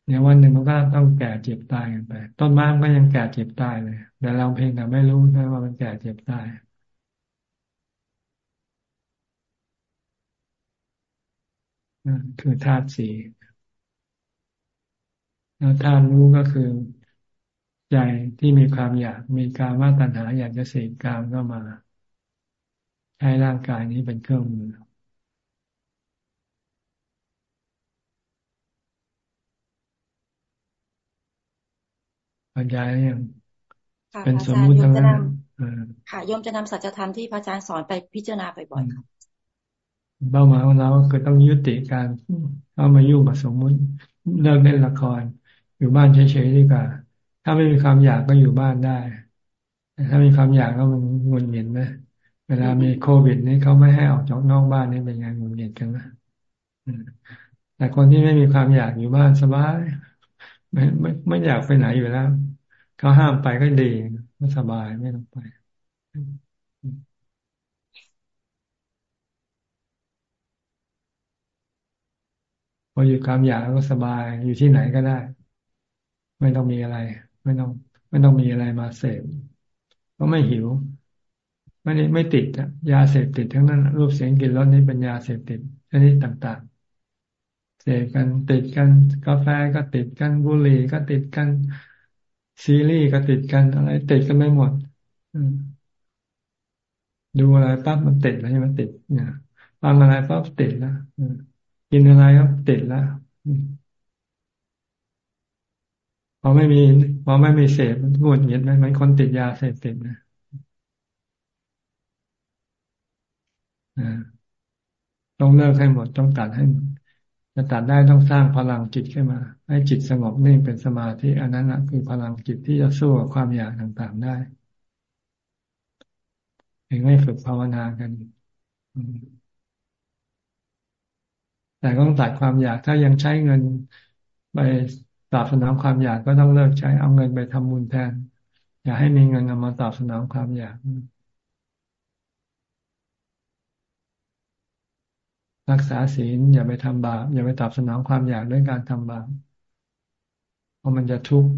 [SPEAKER 1] เนี่ยวันหนึ่งมันก็ต้องแก่เจ็บตายกันไป ต้นไม้ก็ยังแก่เจ็บตายเลยแต่เราเพียงแต่ไม่รู้นะว่ามันแก่เจ็บตายคือธาตุสี่แล้วธาตุรู้ก็คือ ใจที่มีความอยากมีการมาตัณหา อยากจะเสพกามก็มา ใช้ร่างกายนี้เป็นเครื่องมือปัญญาอย่างเป็นสมมุติทั้งนั้น
[SPEAKER 6] ค่ะโยมจะนำสัจธรรมที่พระอาจารย์สอนไปพิจารณาบ่อยๆครับ
[SPEAKER 1] เป้าหมายของเราคือต้องยุติการเข้ามายุ่งกับสมมุติเลิกเล่นละคร อยู่บ้านเฉยๆดีกว่า ถ้าไม่มีความอยากก็อยู่บ้านได้ ถ้ามีความอยากก็มันงุนหงิดไหมเวลามีโควิดนี่เขาไม่ให้ออกจากนอกบ้านนี่เป็นไงงุนหงิดกันนะแต่คนที่ไม่มีความอยากอยู่บ้านสบาย ไม่ไม่ไม่อยากไปไหนอยู่แล้วเขาห้ามไปก็ดีไม่สบายไม่ต้องไปพอหยุดความอยากก็สบายอยู่ที่ไหนก็ได้ ไม่ต้องมีอะไร ไม่ต้องไม่ต้องมีอะไรมาเสพก็ไม่หิว ไม่ได้ไม่ติดยาเสพติดทั้งนั้นรูปเสียงกลิ่นรสนี้เป็นยาเสพติดชนิดต่าง ๆ เสพกันติดกันกาแฟก็ติดกันบุหรี่ก็ติดกันซีรีส์ก็ติดกันอะไร ติดกันไม่หมดดูอะไรปั๊บมันติดแล้วใช่ไหมติดเนี่ยฟังอะไรปั๊บติดแล้วกินอะไรก็ติดแล้ว พอไม่มีพอไม่มีเสพมันงุดหงิดไหมมือนคนติดยาเสพติดนะต้องเลิกให้หมดต้องตัดให้หมดจะตัดได้ต้องสร้างพลังจิตขึ้นมา ให้จิตสงบนิ่งเป็นสมาธิอันนั้นนะคือพลังจิตที่จะสู้กับความอยากต่างๆได้ถึงให้ฝึกภาวนากันแต่ต้องตัดความอยากถ้ายังใช้เงินไป ตอบสนองความอยากก็ต้องเลิกใช้เอาเงินไปทำบุญแทน อย่าให้มีเงินเอามาตอบสนองความอยาก รักษาศีลอย่าไปทำบาปอย่าไปตอบสนองความอยากด้วยการทำบาปเพราะมันจะทุกข์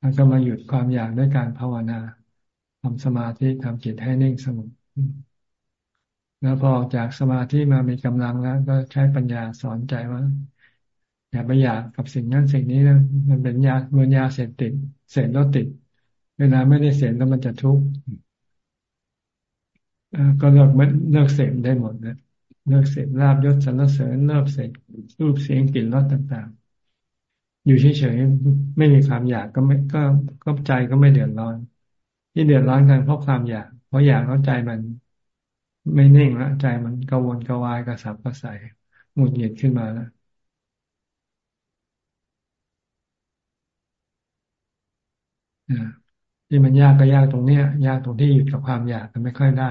[SPEAKER 1] แล้วก็มาหยุดความอยากด้วยการภาวนาทำสมาธิทำจิตให้นิ่งสงบแล้วพอออกจากสมาธิมามีกำลังแล้ว ก็ใช้ปัญญาสอนใจว่า อย่าไปอยากกับสิ่งนั้นสิ่งนี้นะมันเป็นยาเมือนยาเสพติดเสพแล้วติด เวลาไม่ได้เสพแล้วมันจะทุกข์ก็เลิกไม่เลิกเสพได้หมดนะเลิกเสพลาบยศสรรเสริญเลิกเสพรูปเสียงกลิ่นรสต่าง ๆ อยู่เฉยๆไม่มีความอยากก็ไม่ก็ก็ใจก็ไม่เดือดร้อน ที่เดือดร้อนกันเพราะความอยาก เพราะอยากแล้วใจมัน ไม่นิ่งแล้วใจมันกังวลกวายกระสับกระส่ายหงุดหงิดขึ้นมาแล้ว ที่มันยากก็ยากตรงเนี้ย ยากตรงที่หยุดกับความอยากมันไม่ค่อยได้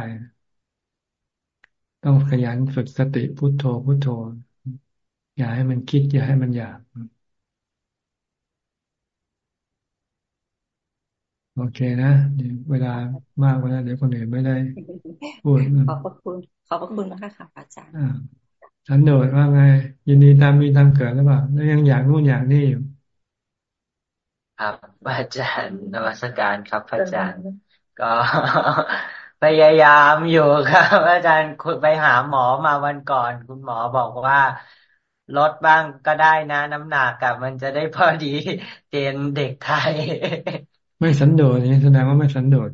[SPEAKER 1] ต้องขยันฝึกสติพุโทโธพุโทโธ อย่าให้มันคิด อย่าให้มันอยากโอเคนะเดี๋ยวเวลามากแล้วเดี๋ยวคนอื่นไม่ได้พูด
[SPEAKER 6] ขอบพระคุณขอบพระคุณมากค่ะอาจารย์
[SPEAKER 1] สันโดษว่าไง ยินดีตามมีตามเกิดหรือเปล่าแล้วยังอยากนู่นอยากนี่อยู่
[SPEAKER 7] ครับอาจารย์นวัตการครับอาจารย์ ก็พยายามอยู่ครับอาจารย์คุณไปหาหมอมาวันก่อน คุณหมอบอกว่าลดบ้างก็ได้นะ น้ำหนักกับมันจะได้พอดีเจนเด็กไทย
[SPEAKER 1] ไม่สันโดษนี่แสดงว่าไม่สันโดษ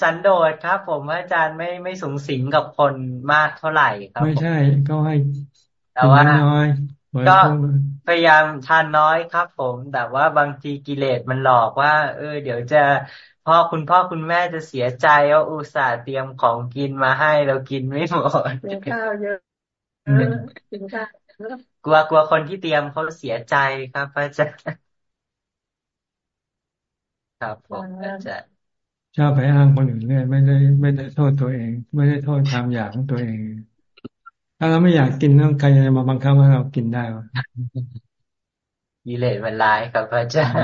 [SPEAKER 7] สันโดษครับ ผมอาจารย์ไม่ไม่สูงสิงกับคนมากเท่าไหร่ครับ
[SPEAKER 1] ไม่ใช่ก็ให้
[SPEAKER 7] แต่ว่าน้อย ก็พยายามทานน้อยครับ ผมแต่ว่าบางทีกิเลสมันหลอกว่า เออ เดี๋ยวจะพ่อคุณพ่อคุณแม่จะเสียใจว่าอุตส่าห์เตรียมของกินมาให้เรากินไม่หมดกินข้าวเยอะกินข้าวกลัวกลัวคนที่เตรียมเขาเสียใจครับอาจารย์ครับผมอาจารย์
[SPEAKER 1] ชอบไปอ้างคนอื่นเรื่อยไม่ได้ไม่ได้โทษตัวเอง ไม่ได้โทษความอยากของตัวเอง ถ้าเราไม่อยากกินต้องใครจะมาบังคับให้เรากินได้วะ
[SPEAKER 7] ยิเลสมันร้ายครับพระอาจารย์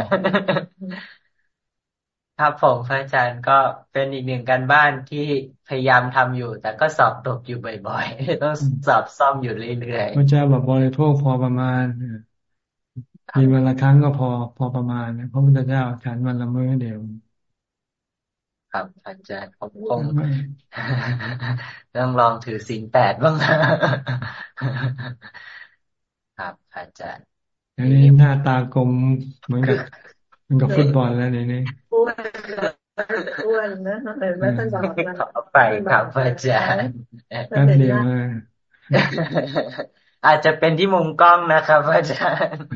[SPEAKER 7] ครับผมพระอาจารย์ก็เป็นอีกหนึ่งการบ้านที่พยายามทำอยู่ แต่ก็สอบตกอยู่บ่อยๆต้องสอบซ่อมอยู่เรื่อย
[SPEAKER 1] ๆพระเจ้าบอกบริโภคพอประมาณมีวันละครั้งก็พอพอประมาณเพราะพุทธเจ้าฉันวันละมื้อเดียว
[SPEAKER 7] ครับอาจารย์ผมคงต้องลองถือสินแปดบ้างครับ อาจารย์
[SPEAKER 1] อันนี้หน้าตากลมเหมือนกับเหมือนกับฟุตบอลแล้วนี่นี่อ้วนอ้วนนะเห็นไหมท่านบอก
[SPEAKER 7] ไปครับอาจารย์แป๊บเดียว อาจจะเป็นที่มุมกล้องนะครับอาจารย์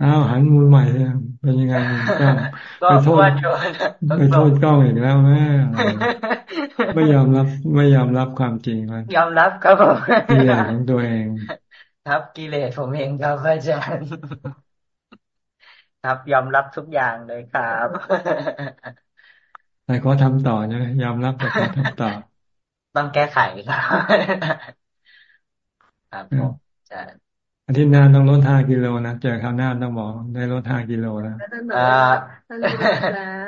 [SPEAKER 1] อ้าวหันมุมใหม่เลยเป็นยังไงมุมกล้องไปโทษไปโทษกล้องอีกแล้วแม่ไม่ยอมรับไม่ยอมรับความจริงมัน
[SPEAKER 7] ยอมรับครับผม
[SPEAKER 1] กิเลสของตัวเอง
[SPEAKER 7] ครับกิเลสผมเองครับอาจารย์ครับยอมรับทุกอย่างเลยครับ
[SPEAKER 1] แต่ขอทำต่อนะยอมรับแต่ขอทำต่อ
[SPEAKER 7] ต้องแก้ไขครับครับผมจะ
[SPEAKER 1] อาทิตย์หน้าต้องลดห้ากิโลนะเจอคราวหน้าต้องบอกได้ลดห้ากิโลแล้ว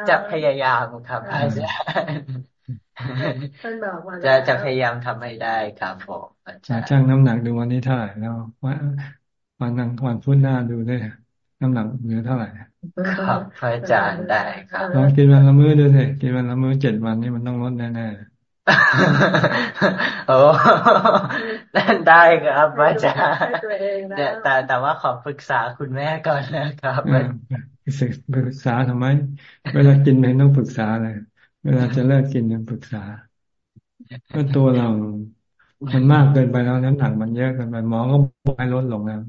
[SPEAKER 7] จะพยายามครับอาจารย์จะจะพยายามทำให้ได้ครับผม
[SPEAKER 1] ช่างน้ำหนักดูวันนี้เท่าไหร่แล้ววันวันนังวันพุธหน้าดูได้น้ำหนักเหลือเท่าไหร่
[SPEAKER 7] ครับอาจารย์ได้ครับ
[SPEAKER 1] ลองกินวันละมื้อดูสิกินวันละมื้อเจ็ดวันนี้มันต้องลดแน่ๆ
[SPEAKER 7] โอ้ได้ครับอาจารย์แต่แต่ว่าขอปรึกษาคุณแม่ก่อนนะครับ
[SPEAKER 1] ปรึกษาทำไม เวลากินไม่ต้องปรึกษาเลย เวลาจะเลิกกินต้องปรึกษาก็ตัวเรา มันมากเกินไปแล้วน้ำหนักมันเยอะเกินไปหมอก็บอกให้ลดลงแล้ว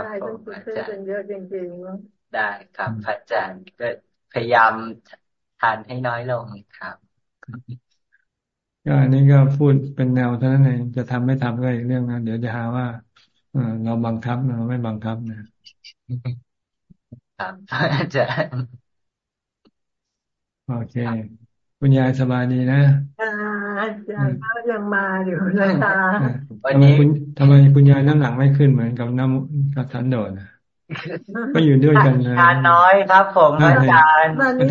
[SPEAKER 7] ได้ต้องฝึกขึ้นเยอะจริงๆได้ครับอาจารย์ก็พยายามทานให้น้อยลงครับ
[SPEAKER 1] ก็อันนี้ก็พูดเป็นแนวเท่านั้นเองจะทำไม่ทำก็อีกเรื่องนะเดี๋ยวจะหาว่าเราบังคับเราไม่บังคับนะ
[SPEAKER 7] ครับอาจารย์โอ
[SPEAKER 1] เค คุณยายสบายดีนะ
[SPEAKER 8] อาจารย์ก็ยังมาอยู่นะคะ
[SPEAKER 1] ทำไมคุณทำไมคุณยายน้ำหนักไม่ขึ้นเหมือนกับน้ำกับทันโดดนะ ก็อยู่ด้วยกัน
[SPEAKER 7] เลยทานน้อยครับ ผมอาจารย์
[SPEAKER 8] มันนี่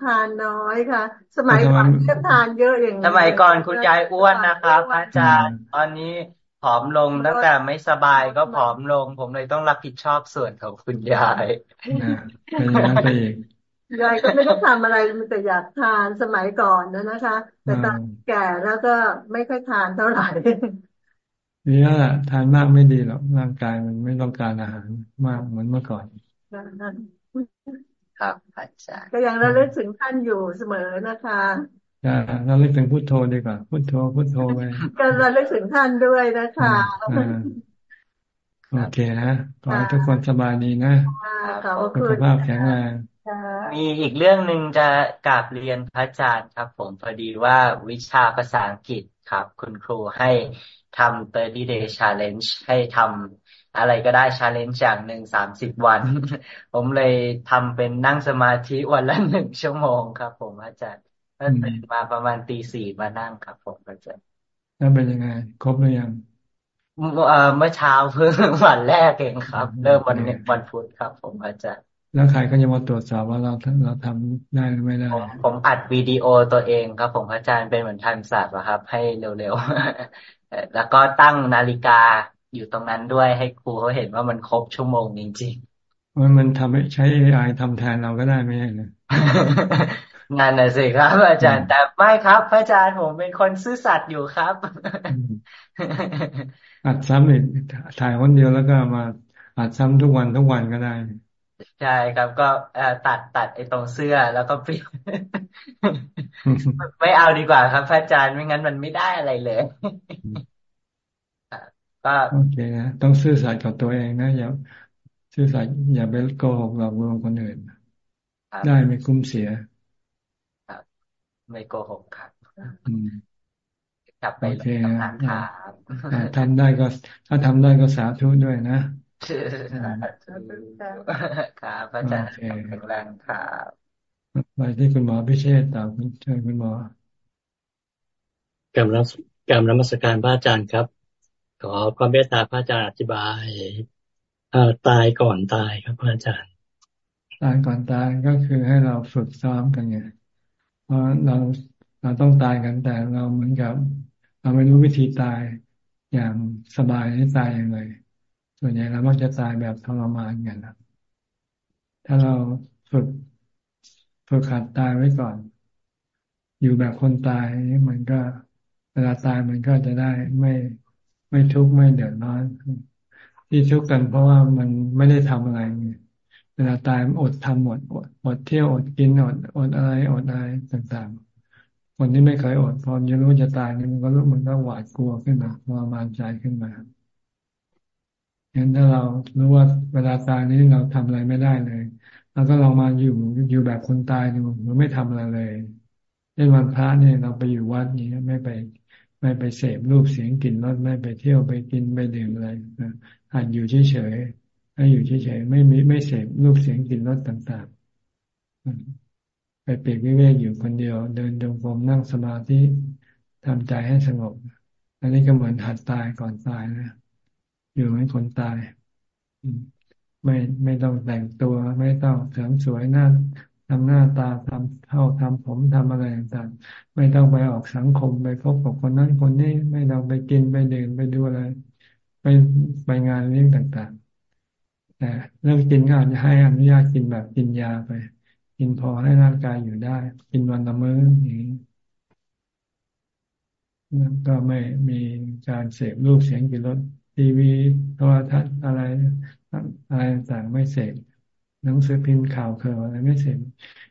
[SPEAKER 8] ทานน้อยค่ะ สมัยก่อนก็ทานเยอะอย่างนี้
[SPEAKER 7] สมัยก่อนคุณยายอ้วนนะครับอาจารย์ตอนนี้ผอมลงตั้งแต่ไม่สบายก็ผอมลง ผมเลยต้องรับผิดชอบส่วนของคุณยาย
[SPEAKER 1] เป็นอย่างนั้นไปอีก
[SPEAKER 8] ยายก็ไม่ได้ทำอะไรมันแต่อยากทานสมัยก่อนนะนะคะ แต่ตอนแก่แล้วก็ไม่ค่อยทานเท่าไหร่
[SPEAKER 1] นี่แหละทานมากไม่ดีหรอกร่างกายมันไม่ต้องการอาหารมากเหมือนเมื่อก่อน
[SPEAKER 7] ครับอาจารย์
[SPEAKER 8] ก็ยังระลึกถึงท่านอยู่เสมอนะคะ
[SPEAKER 1] อ่าระลึกถึงพุทโธดีกว่า พุทโธพุทโธไป
[SPEAKER 8] ก็ระลึกถึงท่านด้วยนะคะ
[SPEAKER 1] โอเคนะขอให้ทุกคนสบายดีนะสุขภาพแข็งแรง
[SPEAKER 7] มีอีกเรื่องหนึ่งจะกราบเรียนพระอาจารย์ครับ ผมพอดีว่าวิชาภาษาอังกฤษครับ คุณครูให้ ทำ 30 day challenge ให้ทำอะไรก็ได้ challenge อย่างหนึ่งสามสิบวัน ผมเลยทำเป็นนั่งสมาธิวันละหนึ่งชั่วโมงครับผมอาจารย์ตื่นมาประมาณตีสี่มานั่งครับผมอาจารย์
[SPEAKER 1] แล้วเป็นยังไง ครบหรือยัง
[SPEAKER 7] เมื่อเช้าเพิ่งวันแรกเองครับ เริ่มวันวันพุธครับ ผมอาจารย์
[SPEAKER 1] แล้วใครก็จะมาตรวจสอบว่าเราเราทำได้หรือไม่ได้
[SPEAKER 7] ผมอัดวิดีโอตัวเองครับ ผมอาจารย์เป็นเหมือนทันศาสตร์ครับ ให้เร็วๆ แล้วก็ตั้งนาฬิกาอยู่ตรงนั้นด้วยให้ครูเขาเห็นว่ามันครบชั่วโมงจริง
[SPEAKER 1] ๆมันมันทำให้ใช้ AI ทำแทนเราก็ได้ไม่ใช่เหร
[SPEAKER 7] องานน่ะสิครับ อาจารย์แต่ไม่ครับพระอาจารย์ผมเป็นคนซื่อสัตย์อยู่ครับ
[SPEAKER 1] อัดซ้ำอีกถ่ายคนเดียวแล้วก็มาอัดซ้ำทุกวันทุกวันก็ได้
[SPEAKER 7] ใช่ครับ ก็ตัดตัดไอ้ตรงเสื้อแล้วก็ปิดไม่เอาดีกว่าครับ พระอาจารย์ไม่งั้นมันไม่ได้อะไรเลย
[SPEAKER 1] ก็โอเคนะต้องซื่อสัตย์กับตัวเองนะอย่าซื่อสัตย์อย่าไปโกหกหลอกลวงคนอื่นได้ไม่คุ้มเสีย
[SPEAKER 7] ไม่โกหกครับ
[SPEAKER 1] กลับไปทำงานครับทำได้ก็ ถ้าทำได้ก็สาธุด้วยนะ ครับ
[SPEAKER 7] อาจารย์แข็งแรงครับ
[SPEAKER 1] ไปที่คุณหมอพิเชษต่อคุณเชิญคุณหม
[SPEAKER 9] อกำลังกำลังมัสการพระอาจารย์ครับ ขอความเมตตาพระอาจารย์อธิบายตายก่อนตายครับพระอาจารย์
[SPEAKER 1] ตายก่อนตายก็คือให้เราฝึกซ้อมกันไงเพราะเราเราต้องตายกันแต่เราเหมือนกับ เราไม่รู้วิธีตายอย่างสบายให้ตายอย่างไร ส่วนใหญ่เรามักจะตายแบบทรมานกันนะถ้าเราฝึกฝึกหัดตายไว้ก่อน อยู่แบบคนตายมันก็เวลาตายมันก็จะได้ไม่ไม่ทุกข์ไม่เดือดร้อนที่ทุกข์กันเพราะว่ามันไม่ได้ทำอะไรเวลาตายมันอดทำหมดอดอดเที่ยวอดกินอดอดอะไรอดอะไรต่างๆคนที่ไม่เคยอดพอจะรู้จะตายนี่มันก็รู้มันก็หวาดกลัวขึ้นมาทรมานใจขึ้นมา งั้นถ้าเรารู้ว่าเวลาตายนี้เราทำอะไรไม่ได้เลยเราก็ลองมาอยู่อยู่แบบคนตายดูเราไม่ทำอะไรเลยในวันพระเนี่ยเราไปอยู่วัดนี้ไม่ไป ไม่ไปเสพรูปเสียงกลิ่นรสไม่ไปเที่ยวไปกินไปดื่มอะไรหัดอยู่เฉยๆให้อยู่เฉยๆไม่มีไม่เสพรูปเสียงกลิ่นรสต่างๆ ไปเปรียบวิเวกอยู่คนเดียว เดินจงกรมนั่งสมาธิทำใจให้สงบ อันนี้ก็เหมือนหัดตายก่อนตายนะ อยู่ให้คนตายไม่ไม่ต้องแต่งตัว ไม่ต้องเสริมสวยหน้าทำหน้าตาทำเท่าทำผมทำอะไรต่างๆไม่ต้องไปออกสังคมไปพบกับคนนั้นคนนี้ไม่ต้องไปกินไปเดินไปดูอะไร ไปไปงานเลี้ยงต่างๆแต่เรื่องกินก็อาจจะให้อนุญาตกินแบบกินยาไป กินพอให้ร่างกายอยู่ได้ กินวันละมื้ออย่างนี้ก็ไม่มีการเสพรูปเสียงกลิ่นรส ทีวีโทรทัศน์อะไรอะไรต่างไม่เสพหนังสือพิมพ์ข่าวเคออะไรไม่เสพ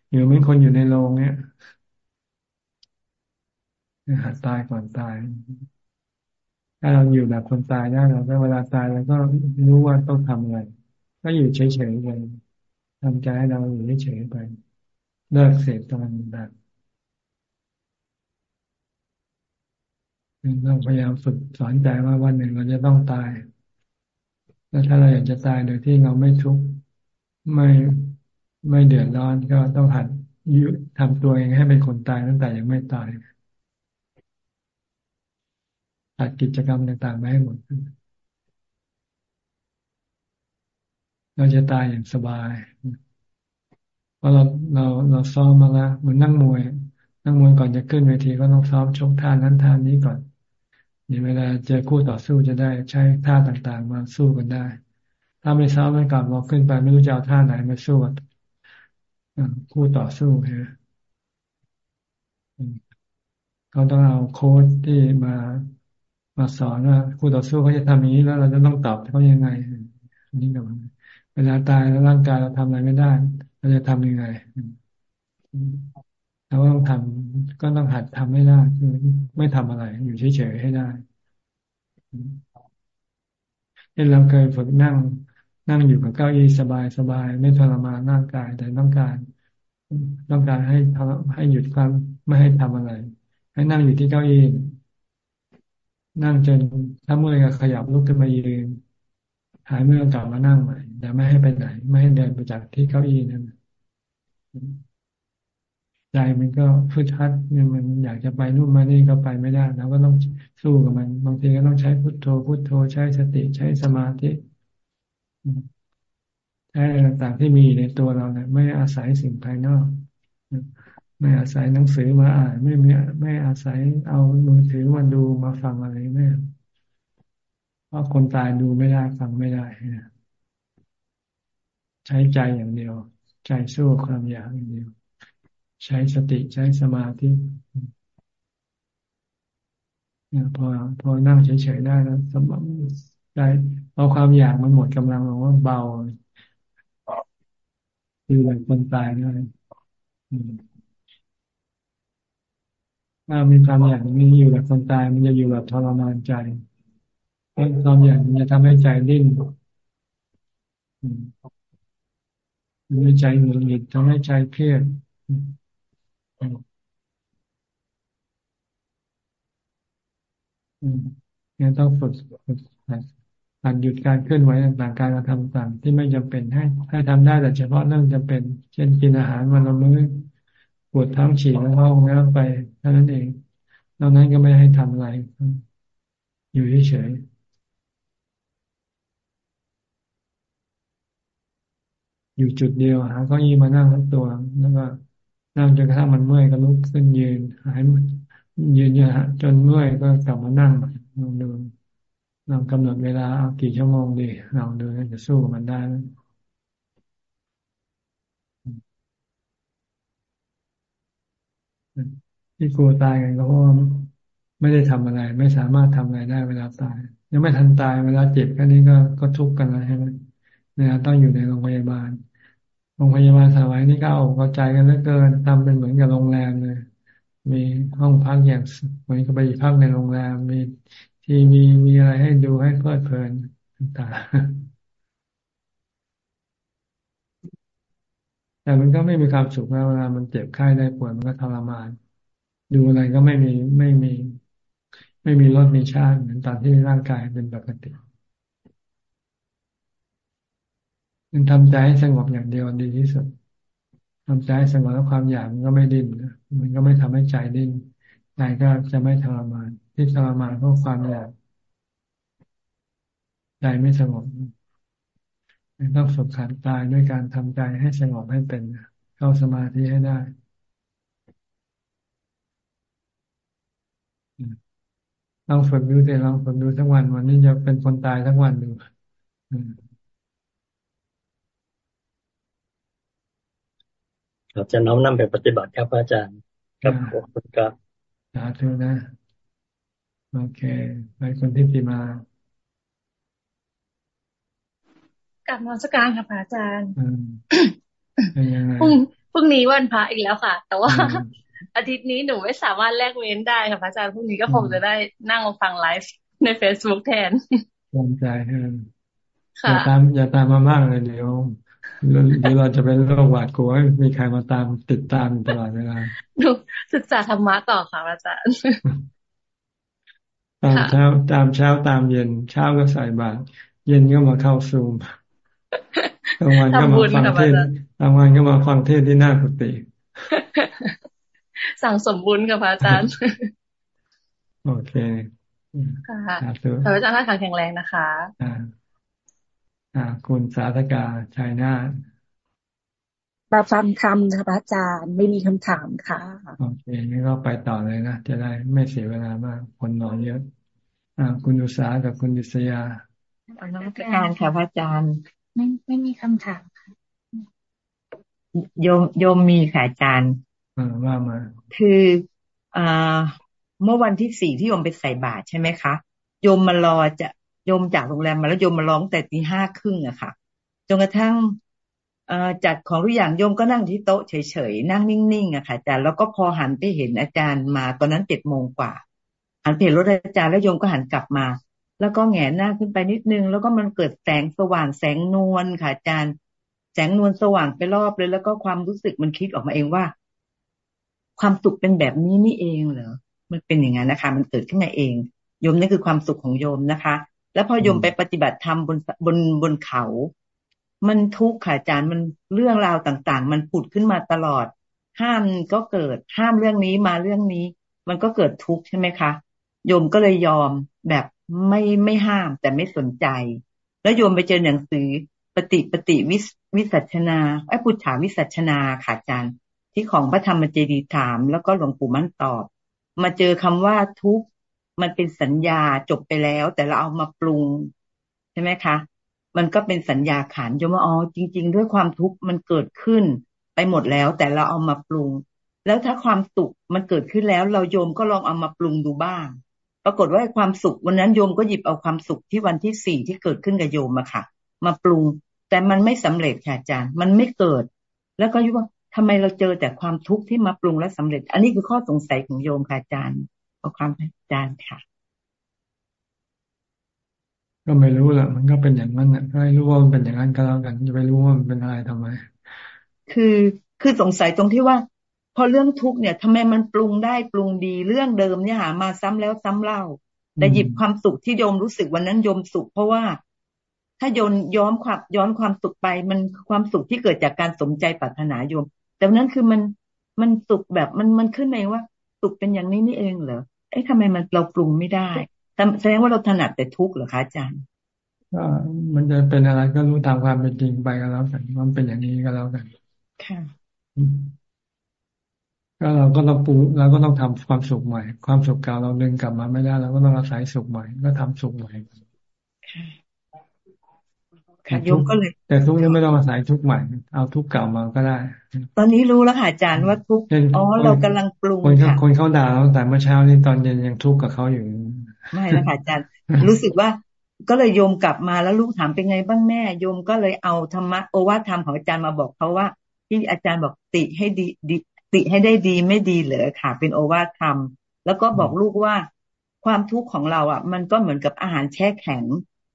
[SPEAKER 1] อยู่เหมือนคนอยู่ในโรงเนี่ยหัดตายก่อนตาย ถ้าเราอยู่แบบคนตายได้เราก็เวลาตายเราก็รู้ว่าต้องทำอะไร ก็อยู่เฉยๆไปทำใจให้เราอยู่เฉยๆไป เลิกเสพตอนนั้น ต้องพยายามฝึกสอนใจว่าวันหนึ่งเราจะต้องตาย แล้วถ้าเราอยากจะตายโดยที่เราไม่ทุกข์ไม่ไม่เดือดร้อนก็ต้องหัดยุทำตัวเองให้เป็นคนตายตั้งแต่ยังไม่ตายหัดกิจกรรมต่างๆไปให้หมด เราจะตายอย่างสบายเพราะเราเราเราซ้อมมาแล้วเหมือนนั่งมวย นั่งมวยก่อนจะขึ้นเวทีก็ต้องซ้อมชกท่านั้นท่านี้ก่อน เวเวลาเจอคู่ต่อสู้จะได้ใช้ท่าต่างๆ มาสู้กันได้ ถ้าไม่ซ้อมไม่กลับพอขึ้นไปไม่รู้จะเอาท่าไหนมาสู้กับคู่ต่อสู้ใช่ไหมเขาต้องเอาโค้ดที่มามาสอนว่าคู่ต่อสู้เขาจะทำอย่างนี้แล้วเราจะต้องตอบเขายังไงนี่ก็เวลาตายแล้วร่างกายเราทำอะไรไม่ได้ เราจะทำยังไง เราต้องทำก็ต้องหัดทำให้ได้คือไม่ทำอะไร อยู่เฉยๆให้ได้เช่นเราเคยฝึกนั่ง นั่งอยู่กับเก้าอี้สบายสบายไม่ทรมานร่างกาย แต่ต้องการ ต้องการให้ทำให้หยุดความไม่ให้ทำอะไร ให้นั่งอยู่ที่เก้าอี้นั่งจนถ้าเมื่อยก็ขยับลุกขึ้นมายืนหายเมื่อกลับมานั่งใหม่แต่ไม่ให้ไปไหน ไม่ให้เดินไปจากที่เก้าอี้นั้น ใจมันก็ฟืดทัดเนี่ยมันอยากจะไปนู่นมานี่ก็ไปไม่ได้เราก็ต้องสู้กับมัน บางทีก็ต้องใช้พุทโธ พุทโธใช้สติใช้สมาธิใช้อะไรต่างๆที่มีในตัวเราเนี่ยไม่อาศัยสิ่งภายนอกไม่อาศัยหนังสือมาอ่านไม่ไม่ไม่อาศัยเอามือถือมาดูมาฟังอะไรไม่เพราะคนตายดูไม่ได้ฟังไม่ได้ใช้ใจอย่างเดียว ใจสู้ความอยากอย่างเดียว ใช้สติใช้สมาธิพอพอนั่งเฉยๆได้แล้วสมองใจพอความอยากมันหมดกำลังลงว่าเบาคือแบบคนตายได้ถ้ามีความอยากมีอยู่แบบคนตายมันจะอยู่แบบทรมานใจเความอยากมันจะทำให้ใจดิ้นทำให้ใจหงุดหงิดทำให้ใจเครียด เนี่ยต้องฝึกฝึกการหยุดการเคลื่อนไหวต่างๆการกระทำต่างที่ไม่จำเป็นให้ให้ทำได้แต่เฉพาะเรื่องจำเป็น เช่นกินอาหารวันละมื้อปวดท้องฉี่แล้วห้องน้ำไปเท่านั้นเองนอกนั้นก็ไม่ให้ทำอะไร อยู่เฉยอยู่จุดเดียวหาเก้าอี้มานั่งทั้งตัวแล้วก็ นั่งจนกระทั่งมันเมื่อยก็ลุกขึ้นยืน หายยืนยจนเมื่อยก็กลับมานั่งลองดูลองกำหนดเวลาเอากี่ชั่วโมงดีลองดูจะสู้มันได้ที่กลัวตายกันก็เพราะไม่ได้ทำอะไร ไม่สามารถทำอะไรได้เวลาตาย ยังไม่ทันตายเวลาเจ็บแค่นี้ก็ก็ทุกข์กันแล้วใช่ไหมเนี่ยต้องอยู่ในโรงพยาบาล รงพยาบาลสมัยนี้ก็เอาเข้าใจกันเหลือเกินทำเป็นเหมือนกับโรงแรมเลย มีห้องพักอย่างเหมือนกับไปพักในโรงแรม มีทีวีมีอะไรให้ดูให้เพลิดเพลินต่างแต่มันก็ไม่มีความสุขเวลามันเจ็บไข้ได้ป่วยมันก็ทรมาน ดูอะไรก็ไม่มีไม่มี ไม่มีรสมีชาติเหมือนตอนที่ร่างกายเป็นปกติ มันทำใจให้สงบอย่างเดียวดีที่สุดทำใจให้สงบแล้วความอยากมันก็ไม่ดิ้นมันก็ไม่ทำให้ใจดิ้นใจก็จะไม่ทรมาน ที่ทรมานเพราะความอยากใจไม่สงบต้องฝึกขันตายด้วยการทำใจให้สงบให้เป็น เข้าสมาธิให้ได้ลองฝึกดูแต่ลองฝึกดูทั้งวันวันนี้จะเป็นคนตายทั้งวันดู
[SPEAKER 9] เราจะน้อมนำไปปฏิบัติครับอาจารย์ ครับขอบคุณครับ
[SPEAKER 1] สาธุนะ โอเค ไปคนที่ตีมา
[SPEAKER 10] กับนอนสการค่ะพระอาจารย์พรุ่งพรุ่งนี้วันพระอีกแล้วค่ะ แต่ว่าอาทิตย์นี้หนูไม่สามารถแลกเว้นได้ค่ะพระอาจารย์พรุ่งนี้ก็คงจะได้นั่งฟังไลฟ์ในเฟซบุ๊กแทน
[SPEAKER 1] วางใจอย่าตามอย่าตามมามากเลยเดี๋ยว เดี๋ยวเราจะเป็นโรคหวาดกลัวมีใครมาตามติดตามตลอดเวลา
[SPEAKER 10] ดูศึกษาธรรมะต่อค่ะอาจารย์
[SPEAKER 1] ตามเช้าตามเช้าตามเย็น เช้าก็ใส่บาตรเย็นก็มาเข้าซูมกลางวันก็มาฟังเทศกลางวันก็มาฟังเทศที่หน้ากุฏิ
[SPEAKER 10] สั่งสมบุญกับพระอาจารย์
[SPEAKER 1] โอเค
[SPEAKER 10] ค่ะพระอาจารย์ท่านแข็งแรงนะคะ
[SPEAKER 1] อ่าอ่า คุณสาธกาชัยนา
[SPEAKER 11] มาฟังคำนะคะพระอาจารย์ไม่มีคำถามค่ะ
[SPEAKER 1] โอเคงั้นก็ไปต่อเลยนะ จะได้ไม่เสียเวลามาก คนนอนเยอะอ่าคุณอุษากับคุณดิษยา
[SPEAKER 12] อนักการค่ะพระอาจารย์
[SPEAKER 11] ไม่ไม่มีคำถามค่ะ
[SPEAKER 12] โยมโยมมีค่ะอาจารย์
[SPEAKER 1] ว่ามา
[SPEAKER 12] คืออ่าเมื่อวันที่สี่ที่โยมไปใส่บาตรใช่ไหมคะโยมมารอจะ โยมจากโรงแรมมาแล้วโยมมาร้องแต่ตีห้าครึ่งอะค่ะ จนกระทั่งจัดของทุกอย่างโยมก็นั่งที่โต๊ะเฉยๆนั่งนิ่งๆอะค่ะอาจารย์แล้วก็พอหันไปเห็นอาจารย์มาตอนนั้นเจ็ดโมงกว่า หันไปเห็นรถอาจารย์แล้วโยมก็หันกลับมา แล้วก็แงนหน้าขึ้นไปนิดนึง แล้วก็มันเกิดแสงสว่างแสงนวลค่ะอาจารย์ แสงนวลสว่างไปรอบเลย แล้วก็ความรู้สึกมันคิดออกมาเองว่า ความสุขเป็นแบบนี้นี่เองเหรอมันเป็นอย่างนั้นนะคะ มันเกิดขึ้นมาเองโยมนี่คือความสุขของโยมนะคะ แล้วพอโยมไปปฏิบัติธรรมบนบนบนเขา มันทุกข์ค่ะอาจารย์มันเรื่องราวต่างๆ มันผุดขึ้นมาตลอด ห้ามก็เกิดห้ามเรื่องนี้มาเรื่องนี้ มันก็เกิดทุกข์ใช่ไหมคะโยมก็เลยยอมแบบไม่ไม่ห้ามแต่ไม่สนใจ แล้วโยมไปเจอหนังสือปฏิปฏิวิวิสัชนาไอ้พุทธาวิสัชนาค่ะอาจารย์ ที่ของพระธรรมเจดีถาม แล้วก็หลวงปู่มั่นตอบ มาเจอคำว่าทุก มันเป็นสัญญาจบไปแล้ว แต่เราเอามาปรุงใช่ไหมคะ มันก็เป็นสัญญาขันโยมอ๋อจริง ๆ ด้วยความทุกข์มันเกิดขึ้นไปหมดแล้ว แต่เราเอามาปรุง แล้วถ้าความสุขมันเกิดขึ้นแล้ว เราโยมก็ลองเอามาปรุงดูบ้าง ปรากฏว่าความสุขวันนั้นโยมก็หยิบเอาความสุขที่วันที่สี่ที่เกิดขึ้นกับโยมอะค่ะ มาปรุง แต่มันไม่สำเร็จค่ะอาจารย์ มันไม่เกิด แล้วก็ยุว่าทำไมเราเจอแต่ความทุกข์ที่มาปรุงและสำเร็จ อันนี้คือข้อสงสัยของโยมค่ะอาจารย์ ขอความอาจารย์ค่ะ
[SPEAKER 1] ก็ไม่รู้แหละมันก็เป็นอย่างนั้นนะให้รู้ว่ามันเป็นอย่างนั้นก็แล้วกันจะไปรู้ว่ามันเป็นอะไรทำไม
[SPEAKER 12] คือคือสงสัยตรงที่ว่า พอเรื่องทุกเนี่ยทำไมมันปรุงได้ปรุงดีเรื่องเดิมเนี่ยหามาซ้ำแล้วซ้ำเล่าแต่หยิบความสุขที่โยมรู้สึกวันนั้นโยมสุข เพราะว่าถ้าโยนย้อนความย้อนความสุขไป มันความสุขที่เกิดจากการสมใจปรารถนาโยม แต่นั้นคือมันมันสุขแบบมันมันขึ้นในว่าสุขเป็นอย่างนี้นี่เองเหรอ เอ๊ะทำไมมันเราปรุงไม่ได้แสดงว่าเราถนัดแต่ทุกข์เหรอคะอาจารย์
[SPEAKER 1] ก็มันจะเป็นอะไรก็รู้ตามความเป็นจริงไปก็แล้วกันมันเป็นอย่างนี้ก็แล้วกัน
[SPEAKER 12] ค่ะ
[SPEAKER 1] ก็เราก็ต้องปรุงเราก็ต้องทำความสุขใหม่ ความสุขเก่าเราดึงกลับมาไม่ได้เราก็ต้องอาศัยสุขใหม่ ก็ทำสุขใหม่
[SPEAKER 12] ค่ะ โยมก็เลย
[SPEAKER 1] แต่ทุกนี้ไม่ต้องอาศัยทุกใหม่ เอาทุกเก่ามาก็ได้
[SPEAKER 12] ตอนนี้รู้แล้วค่ะอาจารย์ว่าทุกอ๋อเรากำลังปรุง
[SPEAKER 1] ค่ะคนเขาด่าเราแต่เมื่อเช้านี้ตอนเย็นยังทุกข์กับเขาอยู่
[SPEAKER 12] ไม่แล้วค่ะอาจารย์ รู้สึกว่าก็เลยโยมกลับมาแล้วลูกถามเป็นไงบ้างแม่โยมก็เลยเอาธรรมะโอวาทธรรมของอาจารย์มาบอกเขาว่า ที่อาจารย์บอกติให้ดีดีติให้ได้ดีไม่ดีเหรอค่ะ เป็นโอวาทธรรม แล้วก็บอกลูกว่าความทุกข์ของเราอะ มันก็เหมือนกับอาหารแช่แข็ง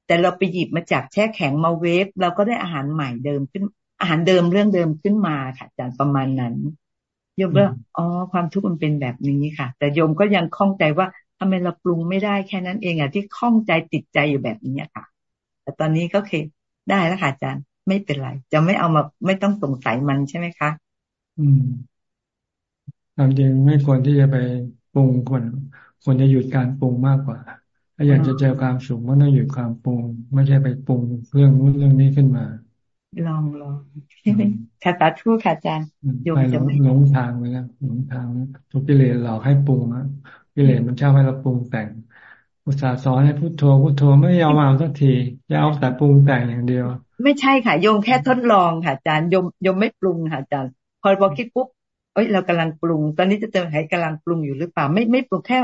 [SPEAKER 12] แต่เราไปหยิบมาจากแช่แข็งมาเวฟเราก็ได้อาหารใหม่เดิมขึ้น อาหารเดิมเรื่องเดิมขึ้นมาค่ะอาจารย์ประมาณนั้นโยมก็อ๋อความทุกข์มันเป็นแบบนี้ค่ะ แต่โยมก็ยังคล่องใจว่าทำไมเราปรุงไม่ได้แค่นั้นเองอะที่คล่องใจติดใจอยู่แบบนี้ค่ะ แต่ตอนนี้ก็โอเคได้แล้วค่ะอาจารย์ไม่เป็นไร จะไม่เอามาไม่ต้องสงสัยมันใช่ไหมคะ
[SPEAKER 1] อืมความจริงไม่ควรที่จะไปปรุงควรควรจะหยุดการปรุงมากกว่า ถ้าอยากจะเจอความสุขก็ต้องหยุดความปรุง ไม่ใช่ไปปรุงเรื่องนู้นเรื่องนี้ขึ้นมา
[SPEAKER 12] ลองลองค่ะสาธุค่ะอาจารย์
[SPEAKER 1] โยมจะหลงทางไปแล้วหลงทางทุกกิเลสหลอกให้ปรุงนะกิเลสมันชอบให้เราปรุงแต่ง อุตสาห์สอนให้พุทโธพุทโธไม่ยอมเอาสักทีจะเอาแต่ปรุงแต่งอย่างเดียว
[SPEAKER 12] ไม่ใช่ค่ะโยมแค่ทดลองค่ะอาจารย์โยมโยมไม่ปรุงค่ะอาจารย์พอพอคิดปุ๊บเอ้ยเรากำลังปรุง ตอนนี้จะเติมให้กำลังปรุงอยู่หรือเปล่า ไม่ไม่ปรุงแค่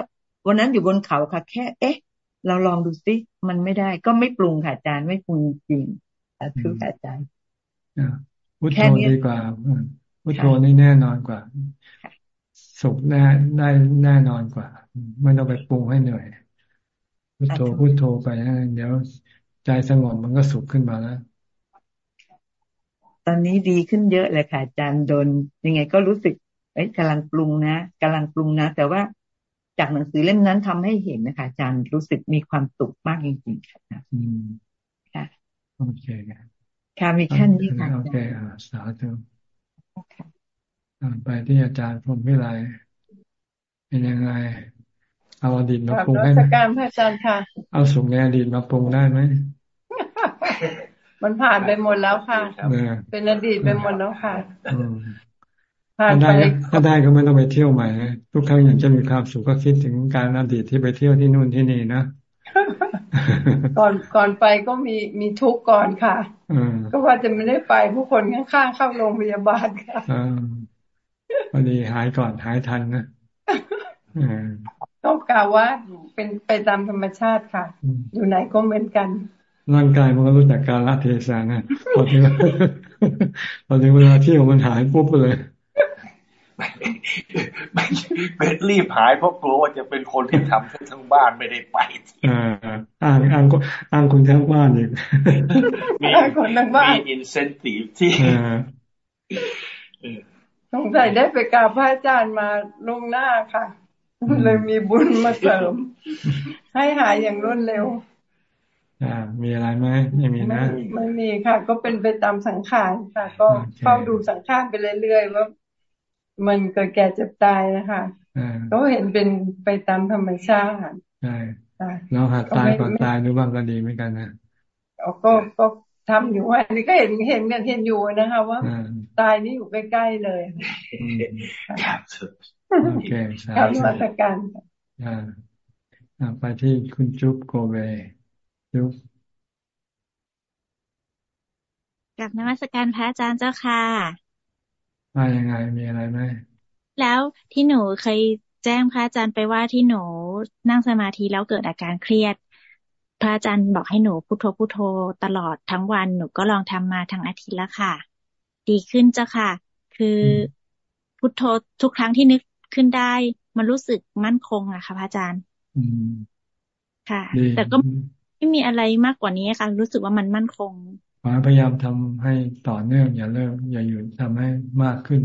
[SPEAKER 12] วันนั้นอยู่บนเขาค่ะ แค่ เอ๊ะ เราลองดูซิมันไม่ได้ ก็ไม่ปรุงค่ะอาจารย์ไม่ปรุงจริงคืออาจารย์
[SPEAKER 1] พุทโธดีกว่าพุทโธนี่แน่นอนกว่าสุขแน่ได้แน่นอนกว่า ไม่ต้องไปปรุงให้เหนื่อยพุทโธพุทโธไปเดี๋ยวใจสงบมันก็สุขขึ้นมาแล้ว
[SPEAKER 12] ตอนนี้ดีขึ้นเยอะเลยค่ะอาจารย์โดนยังไงก็รู้สึกเอ้ยกำลังปรุงนะกำลังปรุงนะ แต่ว่า จากหนังสือเล่มนั้นทำให้เห็นนะคะอาจารย์รู้สึกมีความสุขมากจริงๆค่ะอืมค่ะ
[SPEAKER 1] โอเค
[SPEAKER 12] ค่ะมีแค่นี้ค่ะ
[SPEAKER 1] โอเคอ่าสาธุไปที่อาจารย์พรมวิไลเป็นยังไงเอาอดีตมาปรุงให้
[SPEAKER 13] ไหมการพระอาจารย์ค่ะ
[SPEAKER 1] เอาสุขในอดีตมาปรุงได้ไหม
[SPEAKER 13] มันผ่านไปหมดแล้วค่ะ เป็นอดีตไปหมดแล้วค่ะ
[SPEAKER 1] ผ่านไปถ้าได้ก็ไม่ต้องไปเที่ยวใหม่ทุกครั้งอยากจะมีความสุขก็คิดถึงการอดีตที่ไปเที่ยวที่นู่นที่นี่นะ
[SPEAKER 13] ก่อนก่อนไปก็มีมีทุกข์ก่อนค่ะก็ว่าจะไม่ได้ไปผู้คนข้างๆเข้าโรงพยาบาลค่ะ
[SPEAKER 1] พอดีหายก่อนหายทันนะ
[SPEAKER 13] ต้องกล่าวว่าเป็นไปตามธรรมชาติค่ะ อยู่ไหนก็เหมือนกัน
[SPEAKER 1] ร่างกายมันก็รู้จักการละเทศะนะพอถึงพอถึงเวลาที่มันหายปุ๊บเลย
[SPEAKER 14] ไม่รีบหายเพราะกลัวว่าจะเป็นคนที่ทำทั้งบ้านไม่ได้ไป
[SPEAKER 1] อ่าอ่างอ่างก็อ่างคนทั้งบ้านอีก
[SPEAKER 14] มีคนทั้งบ้านมีอินเซนティブที่
[SPEAKER 13] สงสัยได้ไปกราบพระอาจารย์มาลงหน้าค่ะเลยมีบุญมาเสริม ให้หายอย่างรวดเร็ว
[SPEAKER 1] อ่า มีอะไรไหมไม่มีนะ
[SPEAKER 13] ไม่มีค่ะ ก็เป็นไปตามสังขารค่ะ ก็เฝ้าดูสังขารไปเรื่อยๆว่า มันเกิดแก่เจ็บตายนะคะก็เห็นเป็นไปตามธรรมชาติ
[SPEAKER 1] ใช่เราหัดตายก่อนตายดูบ้างก็ดีเหมือนกันนะ
[SPEAKER 13] ก็ก็ทำอยู่อันนี้ก็เห็นเห็นกันเห็นอยู่นะคะว่า ตายนี่อยู่ใกล้ๆเลย
[SPEAKER 14] ครับ
[SPEAKER 1] โอเค
[SPEAKER 13] สาธุมาตรการ
[SPEAKER 1] อ่าไปที่คุณจุ๊บโกเบจุ๊บ
[SPEAKER 15] กับนมัสการพระอาจารย์เจ้าค่ะ
[SPEAKER 1] มายังไงมีอะไรไหม
[SPEAKER 15] แล้วที่หนูเคยแจ้งพระอาจารย์ไปว่าที่หนูนั่งสมาธิแล้วเกิดอาการเครียด พระอาจารย์บอกให้หนูพุโทโธพุโทโธตลอดทั้งวันหนูก็ลองทำมาทั้งอาทิตย์แล้วค่ะ ดีขึ้นเจ้าค่ะ คือพุโทโธทุกครั้งที่นึกขึ้นได้ มันรู้สึกมั่นคงอะค่ะพระอาจารย์ค่ะ แต่ก็ไม่มีอะไรมากกว่านี้ค่ะ รู้สึกว่ามันมั่นคง
[SPEAKER 1] พยายามทำให้ต่อเนื่องอย่าเลิกอย่าหยุดทำให้มากขึ้น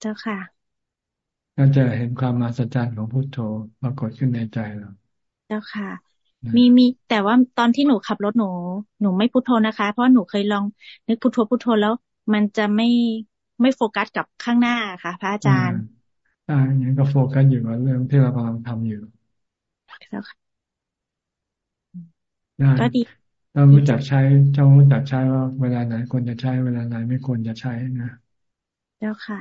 [SPEAKER 15] เจ้าค่ะ
[SPEAKER 1] ก็จะเห็นความมหัศจรรย์ของพุทโธปรากฏขึ้นในใจเรา
[SPEAKER 15] เจ้าค่ะ มีมี แต่ว่าตอนที่หนูขับรถหนู หนูไม่พุทโธนะคะ เพราะหนูเคยลองนึกพุทโธพุทโธแล้ว มันจะไม่ไม่โฟกัสกับข้างหน้าค่ะ พระอาจารย์
[SPEAKER 1] อ่าอย่างนี้ก็โฟกัสอยู่กับเรื่องที่เรากำลังทำอยู่
[SPEAKER 15] แล้วค่ะ
[SPEAKER 1] ก็ดี ต้องรู้จักใช้ต้องรู้จักใช้ว่าเวลาไหนควรจะใช้เวลาไหนไม่ควรจะใช้นะ
[SPEAKER 15] เจ้าค่ะ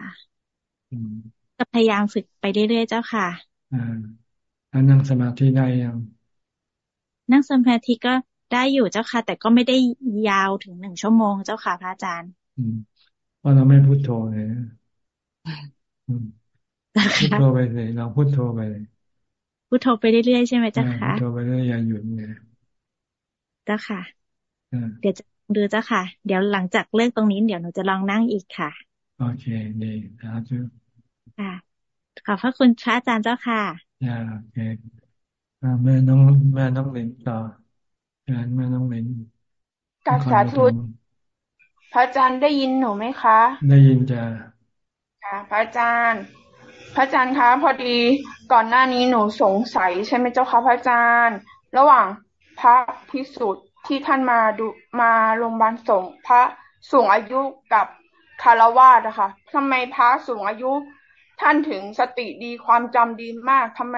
[SPEAKER 15] จะพยายามฝึกไปเรื่อยๆเจ้าค่ะ
[SPEAKER 1] อ่าแล้วนั่งสมาธิได้ยัง
[SPEAKER 15] นั่งสมาธิก็ได้อยู่เจ้าค่ะ แต่ก็ไม่ได้ยาวถึงหนึ่งชั่วโมงเจ้าค่ะพระอาจารย์
[SPEAKER 1] อืมเพราะเราไม่พูดโทเลยพูดโทไปเลยเราพูดโทไปเลย
[SPEAKER 15] พูดโทไปเรื่อยๆใช่ไหมเจ้าค่ะ
[SPEAKER 1] พูดโทไปเรื่อยอย่าหยุดเนี่ย
[SPEAKER 15] จ้าค่ะเดี๋ยวจะดูเจ้าค่ะ เดี๋ยวหลังจากเลิกตรงนี้เดี๋ยวหนูจะลองนั่งอีกค่ะ
[SPEAKER 1] โอเคดีสาธุ
[SPEAKER 15] ค่ะขอบพระคุณพระอาจารย์เจ้าค่ะ
[SPEAKER 1] อ่าโอเคแม่น้องแม่น้องหลินต่อเชิญมาน้องเล็น
[SPEAKER 16] กับสาธุพระอาจารย์ได้ยินหนูไหมคะ
[SPEAKER 1] ได้ยินจ้ะ
[SPEAKER 16] ค่ะ พระอาจารย์ พระอาจารย์คะพอดีก่อนหน้านี้หนูสงสัยใช่ไหมเจ้าคะพระอาจารย์ ระหว่าง พระพิสุทธิ์ที่ท่านมาดูมาโรงพยาบาลสงพระสูงอายุกับคารวาสอะคะทำไมพระสูงอายุท่านถึงสติดีความจำดีมากทำไม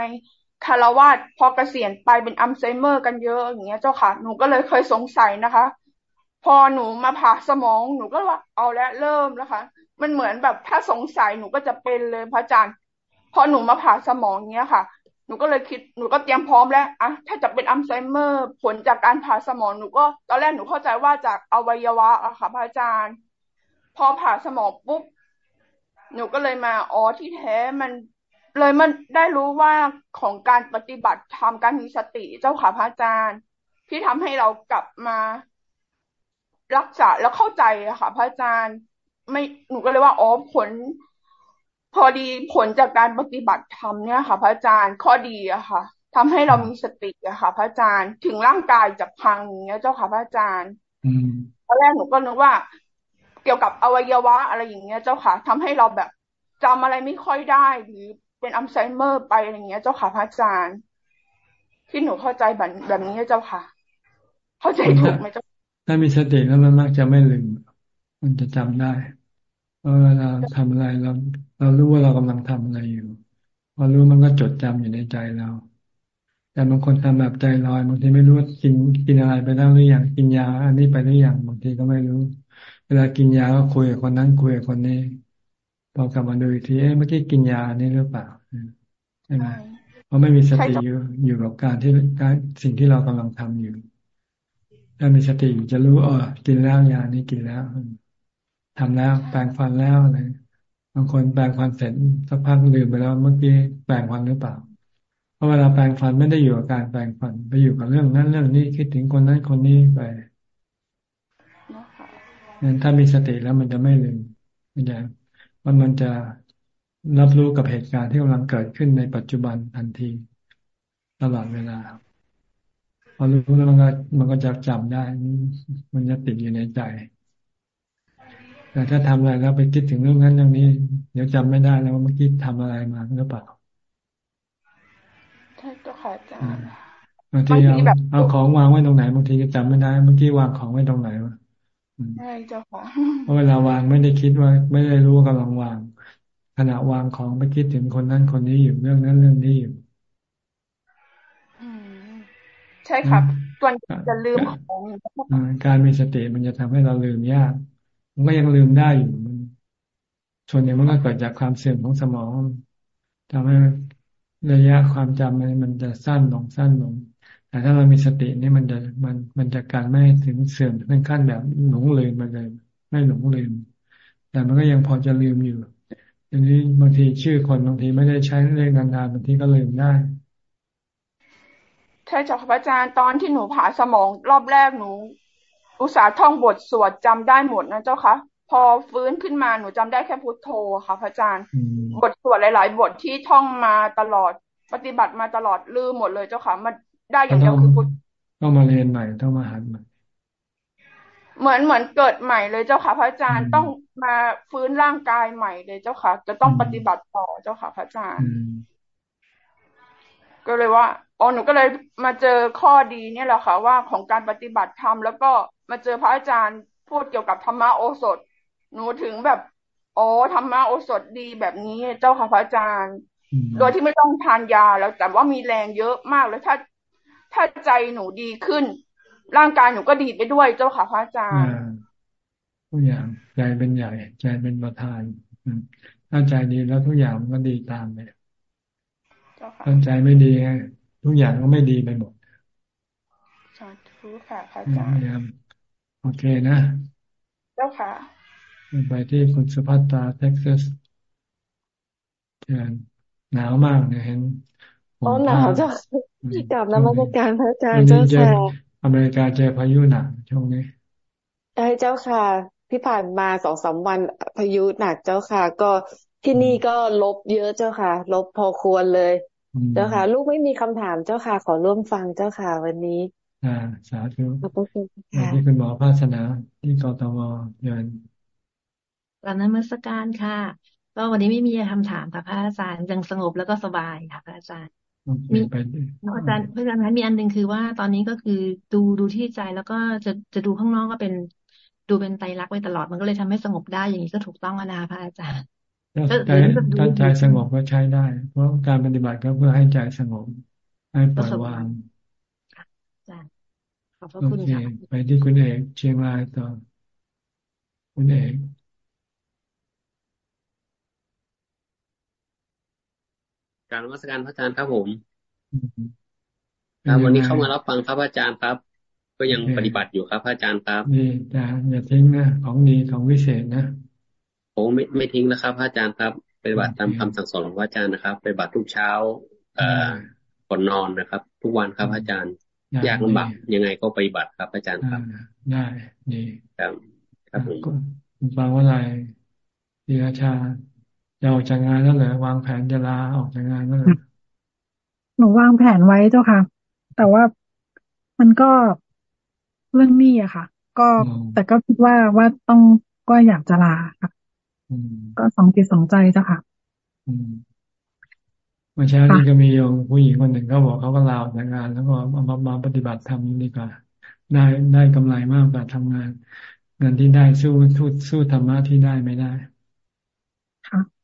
[SPEAKER 16] คารวาสพอเกษียณไปเป็นอัลไซเมอร์กันเยอะอย่างเงี้ยเจ้าค่ะ หนูก็เลยเคยสงสัยนะคะ พอหนูมาผ่าสมองหนูก็ว่าเอาแล้วเริ่มแล้วค่ะ มันเหมือนแบบถ้าสงสัยหนูก็จะเป็นเลยพระอาจารย์ พอหนูมาผ่าสมองเงี้ยค่ะ นูก็เลยคิดหนูก็เตรียมพร้อมแล้วอะถ้าจะเป็นอัลไซเมอร์ ผลจากการผ่าสมองหนูก็ตอนแรกหนูเข้าใจว่าจากอวัยวะอะค่ะพระอาจารย์ พอผ่าสมองปุ๊บหนูก็เลยมาอ๋อที่แท้มันเลยมันได้รู้ว่าของการปฏิบัติทำการมีสติเจ้าค่ะพระอาจารย์ ที่ทำให้เรากลับมา รักษาแล้วเข้าใจอะค่ะ พระอาจารย์ ไม่หนูก็เลยว่าอ๋อผล พอดีผลจากการปฏิบัติธรรมเนี่ยค่ะ พระอาจารย์ข้อดีอะค่ะทำให้เรามีสติอะค่ะ พระอาจารย์ถึงร่างกายจะพังอย่างเงี้ยเจ้าค่ะพระอาจารย์ตอนแรกหนูก็นึกว่า เกี่ยวกับอวัยวะอะไรอย่างเงี้ยเจ้าค่ะทำให้เราแบบจำอะไรไม่ค่อยได้หรือเป็นอัลไซเมอร์ไปอะไรเงี้ย เจ้าค่ะพระอาจารย์ ที่หนูเข้าใจแบบแบบนี้เจ้าค่ะ เข้าใจถูกไหมเจ้า
[SPEAKER 1] ถ้ามีสติแล้วมันมักจะไม่ลืม มันจะจำได้เพราะเวลาทำอะไรเรา เรารู้ว่าเรากำลังทำอะไรอยู่พอรู้มันก็จดจำอยู่ในใจเรา แต่บางคนทำแบบใจลอยบางทีไม่รู้ว่ากินกินอะไรไปแล้วหรือยังกินยา อันนี้ไปหรือยังบางทีก็ไม่รู้ เวลากินยาก็คุยกับคนนั้นคุยกับคนนี้พอกลับมาดูอีกทีเอ๊ะเมื่อกี้กินยานี่หรือเปล่าใช่ไหมเพราะไม่มีสติอยู่อยู่กับการที่การสิ่งที่เรากำลังทำอยู่ ถ้ามีสติอยู่จะรู้เออกินแล้วยานี้กินแล้วทำแล้วแปรงฟันแล้วอะไร บางคนแปรงฟันเสร็จสักพักลืมไปแล้วเมื่อกี้แปรงฟันหรือเปล่า เพราะเวลาแปรงฟันไม่ได้อยู่กับการแปรงฟัน ไปอยู่กับเรื่องนั้นเรื่องนี้คิดถึงคนนั้นคนนี้ไปนั้นถ้ามีสติแล้วมันจะไม่ลืมมันจะมันมันจะรับรู้กับเหตุการณ์ที่กำลังเกิดขึ้นในปัจจุบันทันทีตลอดเวลาพอรู้แล้วมันก็มันก็จะจำได้ มันจะติดอยู่ในใจ แต่ถ้าทำอะไรแล้วไปคิดถึงเรื่องนั้นเรื่องนี้ เดี๋ยวจำไม่ได้แล้วว่าเมื่อกี้ทำอะไรมาหรือเปล่า
[SPEAKER 16] ใช่ก็ค่ะอาจารย์
[SPEAKER 1] บางทีเอาเอาของวางไว้ตรงไหนบางทีก็จำไม่ได้เมื่อกี้วางของไว้ตรงไหนวะ
[SPEAKER 16] ใช่เจ้าค่ะ
[SPEAKER 1] เพราะเวลาวางไม่ได้คิดว่า ไม่ได้รู้ว่ากำลังวาง ขณะวางของไปคิดถึงคนนั้นคนนี้อยู่เรื่องนั้นเรื่องนี้อยู่
[SPEAKER 16] ใช่ครับส่วนจะลืมของ
[SPEAKER 1] การมีสติมันจะทำให้เราลืมยาก มันก็ยังลืมได้อยู่มันส่วนใหญ่มันก็เกิดจากความเสื่อมของสมองทำให้ระยะความจำมันมันจะสั้นลงสั้นลง แต่ถ้าเรามีสตินี่มันจะมันมันจะการไม่ถึงเสื่อมถึงขั้นแบบหลงลืมไปเลย ไม่หลงลืม แต่มันก็ยังพอจะลืมอยู่อย่างนี้บางทีชื่อคนบางทีไม่ได้ใช้เรื่องนานๆบางทีก็ลืมได้
[SPEAKER 16] ใช่จ้ะพระอาจารย์ตอนที่หนูผ่าสมองรอบแรกหนู อุตส่าห์ท่องบทสวดจำได้หมดนะเจ้าคะพอฟื้นขึ้นมาหนูจำได้แค่พุทโธค่ะ พระอาจารย์บทสวดหลาย ๆ บทที่ท่องมาตลอดปฏิบัติมาตลอดลืมหมดเลยเจ้าค่ะมันได้อย่างเดียวคือพุท
[SPEAKER 1] ต้องมาเรียนใหม่ต้องมาหัดใหม่
[SPEAKER 16] เหมือนเหมือนเกิดใหม่เลยเจ้าค่ะพระอาจารย์ต้องมาฟื้นร่างกายใหม่เลยเจ้าค่ะ จะต้องปฏิบัติต่อเจ้าค่ะพระอาจารย์ ก็เลยว่า อ๋อหนูก็เลยมาเจอข้อดีเนี่ยแหละค่ะว่าของการปฏิบัติธรรมแล้วก็มาเจอพระอาจารย์พูดเกี่ยวกับธรรมะโอสถ หนูถึงแบบอ๋อธรรมะโอสถดีแบบนี้เจ้าค่ะพระอาจารย์ โดยที่ไม่ต้องทานยาแล้วแต่ว่ามีแรงเยอะมากแล้วถ้าถ้าใจหนูดีขึ้น ร่างกายหนูก็ดีไปด้วยเจ้าค่ะพระอาจารย์
[SPEAKER 1] ทุกอย่างใจเป็นใหญ่ใจเป็นประธานถ้าใจดีแล้วทุกอย่างมันก็ดีตามไปถ้าใจไม่ดี ทุกอย่างก็ไม่ดีไปหมด
[SPEAKER 16] สาธุค่ะพระอาจารย์
[SPEAKER 1] โอเคนะ
[SPEAKER 16] เจ้าค่ะ
[SPEAKER 1] ไปที่คุณสุภัตตาเท็กซัสเชิญหนาวมากเนี่ยเห็น
[SPEAKER 17] อ๋อหนาวจ้ะกลับนมัสการพระอาจารย์เจ้าค่ะ
[SPEAKER 1] อเมริกาเจอพายุหนักช่วงนี้
[SPEAKER 17] ใช่เจ้าค่ะที่ผ่านมาสองสาวันพายุหนักเจ้าค่ะ ก็ที่นี่ก็ลบเยอะเจ้าค่ะ ลบพอควรเลย เจ้าค่ะ ลูกไม่มีคำถามเจ้าค่ะ ขอร่วมฟังเจ้าค่ะ วันนี้
[SPEAKER 1] อ่า สาธุที่คุณหมอภาสนาที่กตมเยิน
[SPEAKER 18] กลับนมัสการค่ะ ก็วันนี้ไม่มีคำถามค่ะพระอาจารย์ยังสงบแล้วก็สบายค่ะพระอาจารย์มีอาจารย์พระอาจารย์มีอันหนึ่งคือว่าตอนนี้ก็คือดูดูที่ใจแล้วก็จะจะดูข้างนอกก็เป็น ดูเป็นไตรลักษณ์ไว้ตลอดมันก็เลยทำให้สงบได้อย่างนี้ก็ถูกต้องนะคะพระอาจารย์
[SPEAKER 1] ใจถ้าใจสงบก็ใช้ได้ เพราะการปฏิบัติก็เพื่อให้ใจสงบ ให้ปล่อยวาง
[SPEAKER 18] ขอบพระคุณค่ะ
[SPEAKER 1] ไปที่คุณเอกเชียงรายต่อ คุณเอก
[SPEAKER 19] การวัสการพระอาจารย์ครับผมครับวันนี้เข้ามารับฟังครับอาจารย์ครับ ก็ยังปฏิบัติอยู่ครับอาจารย์ครับ
[SPEAKER 1] นี่จ้าอย่าทิ้งนะของดีของวิเศษนะ
[SPEAKER 19] ผมไม่ไม่ทิ้งนะครับอาจารย์ครับปฏิบัติตามคำสั่งสอนของพระอาจารย์นะครับปฏิบัติทุกเช้า เอ่อก่อนนอนนะครับ ทุกวันครับอาจารย์ยากลำบากยังไงก็ปฏิบัติครับ อาจารย์ครับ
[SPEAKER 1] ได้ดี
[SPEAKER 19] ครับครับผม
[SPEAKER 1] คุณฟังว่าอะไรดีราชาจะออกจากงานแล้วเหรอวางแผนจะลาออกจากงานแล้วเหรอ
[SPEAKER 11] หนูวางแผนไว้เจ้าค่ะ แต่ว่ามันก็เรื่องนี้อะค่ะ ก็แต่ก็คิดว่าว่าต้องก็อยากจะลาค่ะ ก็สองจิตสองใจเจ้าค่ะ
[SPEAKER 1] เมื่อเช้านี้ก็มีโยมผู้หญิงคนหนึ่งเขาบอกเขาก็ลาออกจากงาน แล้วก็มามาปฏิบัติธรรมดีกว่า ได้ได้กำไรมากกว่าทำงาน เงินที่ได้สู้สู้สู้ธรรมะที่ได้ไม่ได้
[SPEAKER 11] ค่ะ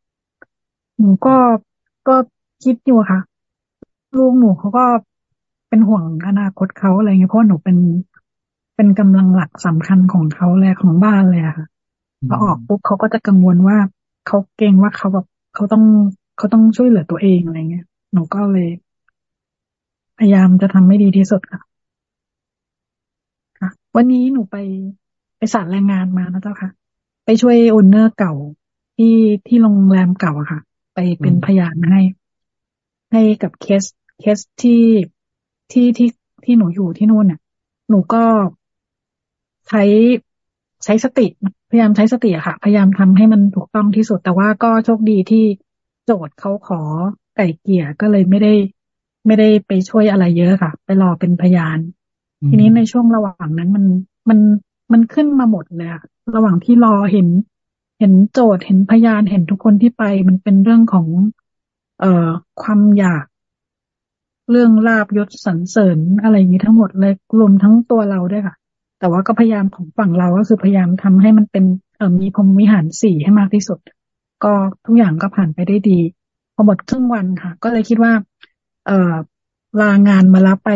[SPEAKER 11] หนูก็ก็คิดอยู่ค่ะลูกหนูเขาก็เป็นห่วงอนาคตเขาอะไรเงี้ยเพราะหนูเป็นเป็นกำลังหลักสำคัญของเขาเลยของบ้านเลยค่ะ พอออกปุ๊บเขาก็จะกังวลว่าเขาเกรงว่าเขาแบบเขาต้องเขาต้องช่วยเหลือตัวเองอะไรเงี้ยหนูก็เลย พยายามจะทำให้ดีที่สุดค่ะค่ะ วันนี้หนูไปไปสารแรงงานมานะเจ้าค่ะ ไปช่วยโอนเนอร์เก่าที่ที่โรงแรมเก่าอะค่ะ ไปเป็นพยานให้ให้กับเคสเคสที่ที่ที่ที่หนูอยู่ที่นู่นเนี่ยหนูก็ใช้ใช้สติ พยายามใช้สติอะค่ะ พยายามทำให้มันถูกต้องที่สุด แต่ว่าก็โชคดีที่โจทย์เขาขอไก่เกี่ยก็เลยไม่ได้ ไม่ได้ไปช่วยอะไรเยอะค่ะ ไปรอเป็นพยาน ทีนี้ในช่วงระหว่างนั้นมันมันมันขึ้นมาหมดเลยระหว่างที่รอเห็น เห็นโจทย์เห็นพยานเห็นทุกคนที่ไป มันเป็นเรื่องของ เอ่อความอยาก เรื่องลาบยศสรรเสริญอะไรอย่างนี้ทั้งหมดเลยรวมทั้งตัวเราด้วยค่ะ แต่ว่าก็พยายามของฝั่งเราก็คือพยายามทำให้มันเป็นเอ่อมีพรมวิหารสี่ให้มากที่สุด ก็ทุกอย่างก็ผ่านไปได้ดีพอหมดครึ่งวันค่ะ ก็เลยคิดว่า เอ่อลางานมาแล้วไป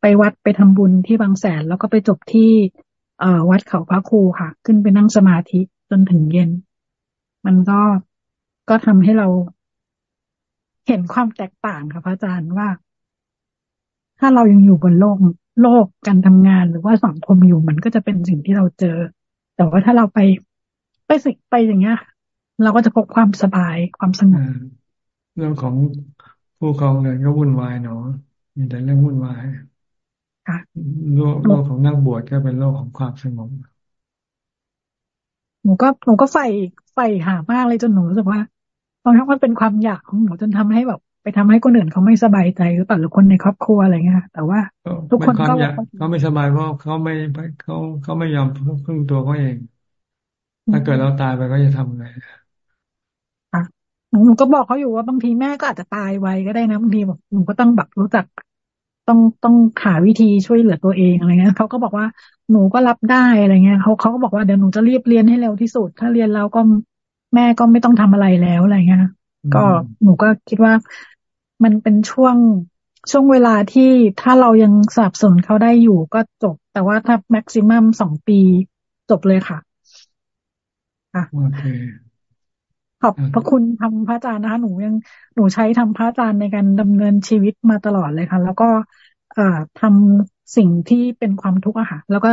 [SPEAKER 11] ไปวัดไปทำบุญที่บางแสน แล้วก็ไปจบที่ เอ่อวัดเขาพระครูค่ะ ขึ้นไปนั่งสมาธิจนถึงเย็น มันก็ก็ทำให้เราเห็นความแตกต่างค่ะพระอาจารย์ว่า ถ้าเรายังอยู่บนโลก โลกการทำงานหรือว่าสังคมอยู่มันก็จะเป็นสิ่งที่เราเจอ แต่ว่าถ้าเราไปไปสิไปอย่างเงี้ย เราก็จะพบความสบายความสงบ
[SPEAKER 1] เรื่องของผู้ครองเรือนก็วุ่นวายเนาะมีแต่เรื่องวุ่นวายโลกโลกของนักบวชก็เป็นโลกของความสงบ
[SPEAKER 11] หนูก็หนูก็ใฝ่ใฝ่หามากเลยจนหนูรู้สึกว่าบางครั้งมันเป็นความอยากของหนูจนทำให้แบบ ไปทำให้คนอื่นเขาไม่สบายใจหรือเปล่าหรือคนในครอบครัวอะไรเงี้ยแต่ว่า ทุกคนก็
[SPEAKER 1] เขาไม่สบายเพราะเขาไม่เขาเขาไม่ยอมพึ่งตัวเขาเอง ถ้าเกิดเราตายไปก็จะทำไง
[SPEAKER 11] หนูก็บอกเขาอยู่ว่าบางทีแม่ก็อาจจะตายไวก็ได้นะบางทีแบบหนูก็ต้องแบบรู้จักต้องต้องหาวิธีช่วยเหลือตัวเองอะไรเงี้ยเขาก็บอกว่าหนูก็รับได้อะไรเงี้ยเขาเขาก็บอกว่าเดี๋ยวหนูจะรีบเรียนให้เร็วที่สุด ถ้าเรียนแล้วก็แม่ก็ไม่ต้องทำอะไรแล้วอะไรเงี้ยก็หนูก็คิดว่า มันเป็นช่วงช่วงเวลาที่ถ้าเรายังสนับสนุนเขาได้อยู่ก็จบ แต่ว่าถ้าแม็กซิมัมสองปีจบเลยค่ะ
[SPEAKER 1] ค่ะโอเค
[SPEAKER 11] ขอบพระคุณทำพระอาจารย์นะคะหนูยังหนูใช้ทำพระอาจารย์ในการดำเนินชีวิตมาตลอดเลยค่ะ แล้วก็เอ่อทำสิ่งที่เป็นความทุกข์อะค่ะ แล้วก็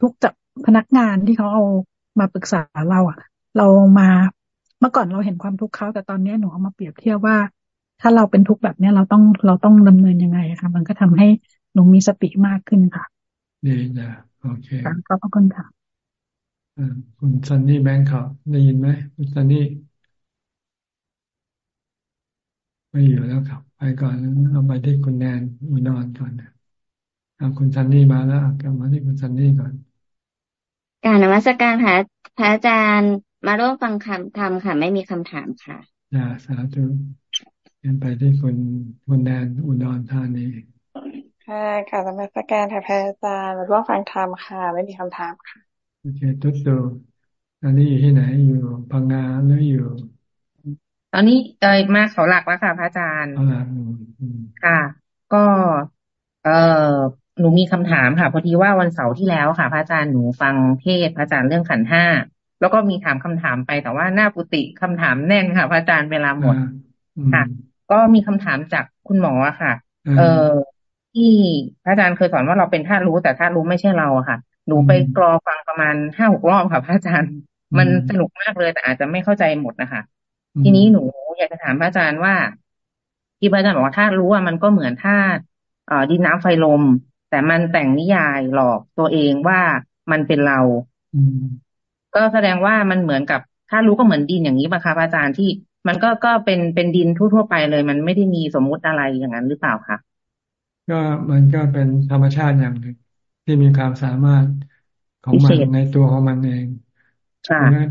[SPEAKER 11] ทุกจากพนักงานที่เขาเอามาปรึกษาเราอะเรามาเมื่อก่อนเราเห็นความทุกข์เขาแต่ตอนนี้หนูเอามาเปรียบเทียบว่า ถ้าเราเป็นทุกข์แบบเนี้ยเราต้องเราต้องดำเนินยังไงคะมันก็ทำให้หนูมีสติมากขึ้นค่ะ
[SPEAKER 1] ดีนะโอเค
[SPEAKER 11] ขอบคุณค่ะ
[SPEAKER 1] คุณซันนี่แบงค์เขาได้ยินไหมคุณซันนี่ไม่อยู่แล้วครับ ไปก่อนเราไปที่คุณแนนอุดรก่อนนะคุณซันนี่มาแล้วกลับมาที่คุณซันนี่ก่อน
[SPEAKER 20] การนมัสการพระพระอาจารย์มาร่วมฟังคำธรรมค่ะ ไม่มีคำถามค่ะ
[SPEAKER 1] อ่าสาธุ เป็นไปที่คุณคุณแดนอุดรธานี
[SPEAKER 21] ค่ะการนมัสการค่ะพระอาจารย์มาร่วมฟังธรรมค่ะ ไม่มีคำถามค่ะ
[SPEAKER 1] โอเคตุ๊ดตูอันนี้อยู่ที่ไหนอยู่พังงาหรืออยู่
[SPEAKER 22] ตอนนี้เอยมาเขาหลักแล้วค่ะพระอาจารย์ค่ะ ก็เออหนูมีคำถามค่ะพอดีว่าวันเสาร์ที่แล้วค่ะพระอาจารย์หนูฟังเทศพระอาจารย์เรื่องขันห้าแล้วก็มีถามคำถามไปแต่ว่าหน้าปุติคำถามแน่นค่ะ พระอาจารย์เวลาหมดค่ะ ก็มีคำถามจากคุณหมอค่ะ เออที่พระอาจารย์เคยสอนว่าเราเป็นธาตุรู้แต่ธาตุรู้ไม่ใช่เราอะค่ะ หนูไปกรอฟังประมาณห้าหกรอบค่ะ พระอาจารย์ มันสนุกมากเลยแต่อาจจะไม่เข้าใจหมดนะคะทีนี้หนูอยากจะถามพระอาจารย์ว่า ที่พระอาจารย์บอกว่าธาตุรู้อะมันก็เหมือนธาตุดินน้ำไฟลม แต่มันแต่งนิยายหลอกตัวเองว่ามันเป็นเราก็แสดงว่ามันเหมือนกับถ้ารู้ก็เหมือนดินอย่างนี้ป่ะคะอาจารย์ที่ มันก็ก็เป็นเป็นดินทั่วๆไปเลย มันไม่ได้มีสมมุติอะไรอย่างนั้นหรือเปล่าคะ
[SPEAKER 1] ก็มันก็เป็นธรรมชาติอย่างหนึ่งที่มีความสามารถของมันในตัวของมันเอง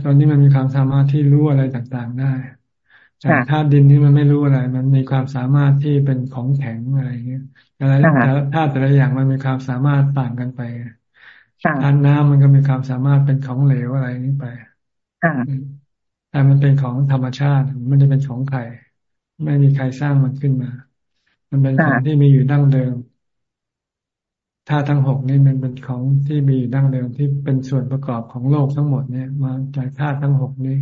[SPEAKER 1] ตอนนี้มันมีความสามารถที่รู้อะไรต่างๆได้แต่ธาตุดินนี่มันไม่รู้อะไร มันมีความสามารถที่เป็นของแข็งอะไรเงี้ยอะไรแต่ธาตุแต่ละอย่างมันมีความสามารถต่างกันไปธาตุน้ำมันก็มีความสามารถเป็นของเหลวอะไรนี้ไป แต่มันเป็นของธรรมชาติ มันจะเป็นของใครไม่มีใครสร้างมันขึ้นมา มันเป็นของที่มีอยู่ดั้งเดิมธาตุทั้งหกนี่มันเป็นของที่มีอยู่ดั้งเดิมที่เป็นส่วนประกอบของโลกทั้งหมดเนี่ยมาจากธาตุทั้งหกนี้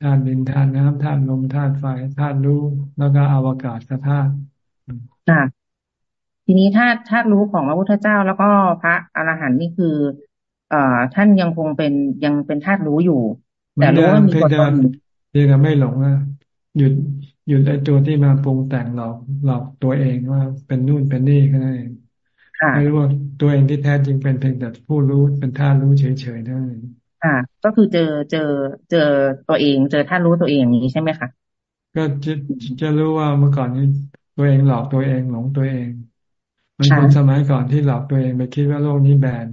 [SPEAKER 1] ธาตุดินธาตุน้ำธาตุลมธาตุไฟธาตุรู้แล้วก็อวกาศธาตุ
[SPEAKER 22] ทีนี้ถ้าถ้ารู้ของพระพุทธเจ้าแล้วก็พระอรหันต์นี่คือ เอ่อท่านยังคงเป็นยังเป็นธาตุรู้อยู่ แต่รู้ว่ามีตัวตน
[SPEAKER 1] เพียงแต่ไม่หลงนะหยุดหยุดไอ้ตัวที่มาปรุงแต่งหลอกหลอกตัวเองว่าเป็นนู่นเป็นนี่แค่นั้นเองไม่รู้ว่าตัวเองที่แท้จริงเป็นเพียงแต่ผู้รู้เป็นธาตุรู้เฉยๆนั่นเอง
[SPEAKER 22] ค่ะก็คือเจอเจอเจอตัวเอง เจอธาตุรู้ตัวเองอย่างนี้ใช่ไหมคะ
[SPEAKER 1] ก็จะจะรู้ว่าเมื่อก่อนนี้ตัวเองหลอกตัวเองหลงตัวเองมันคนสมัยก่อนที่หลอกตัวเองไปคิดว่าโลกนี้แบน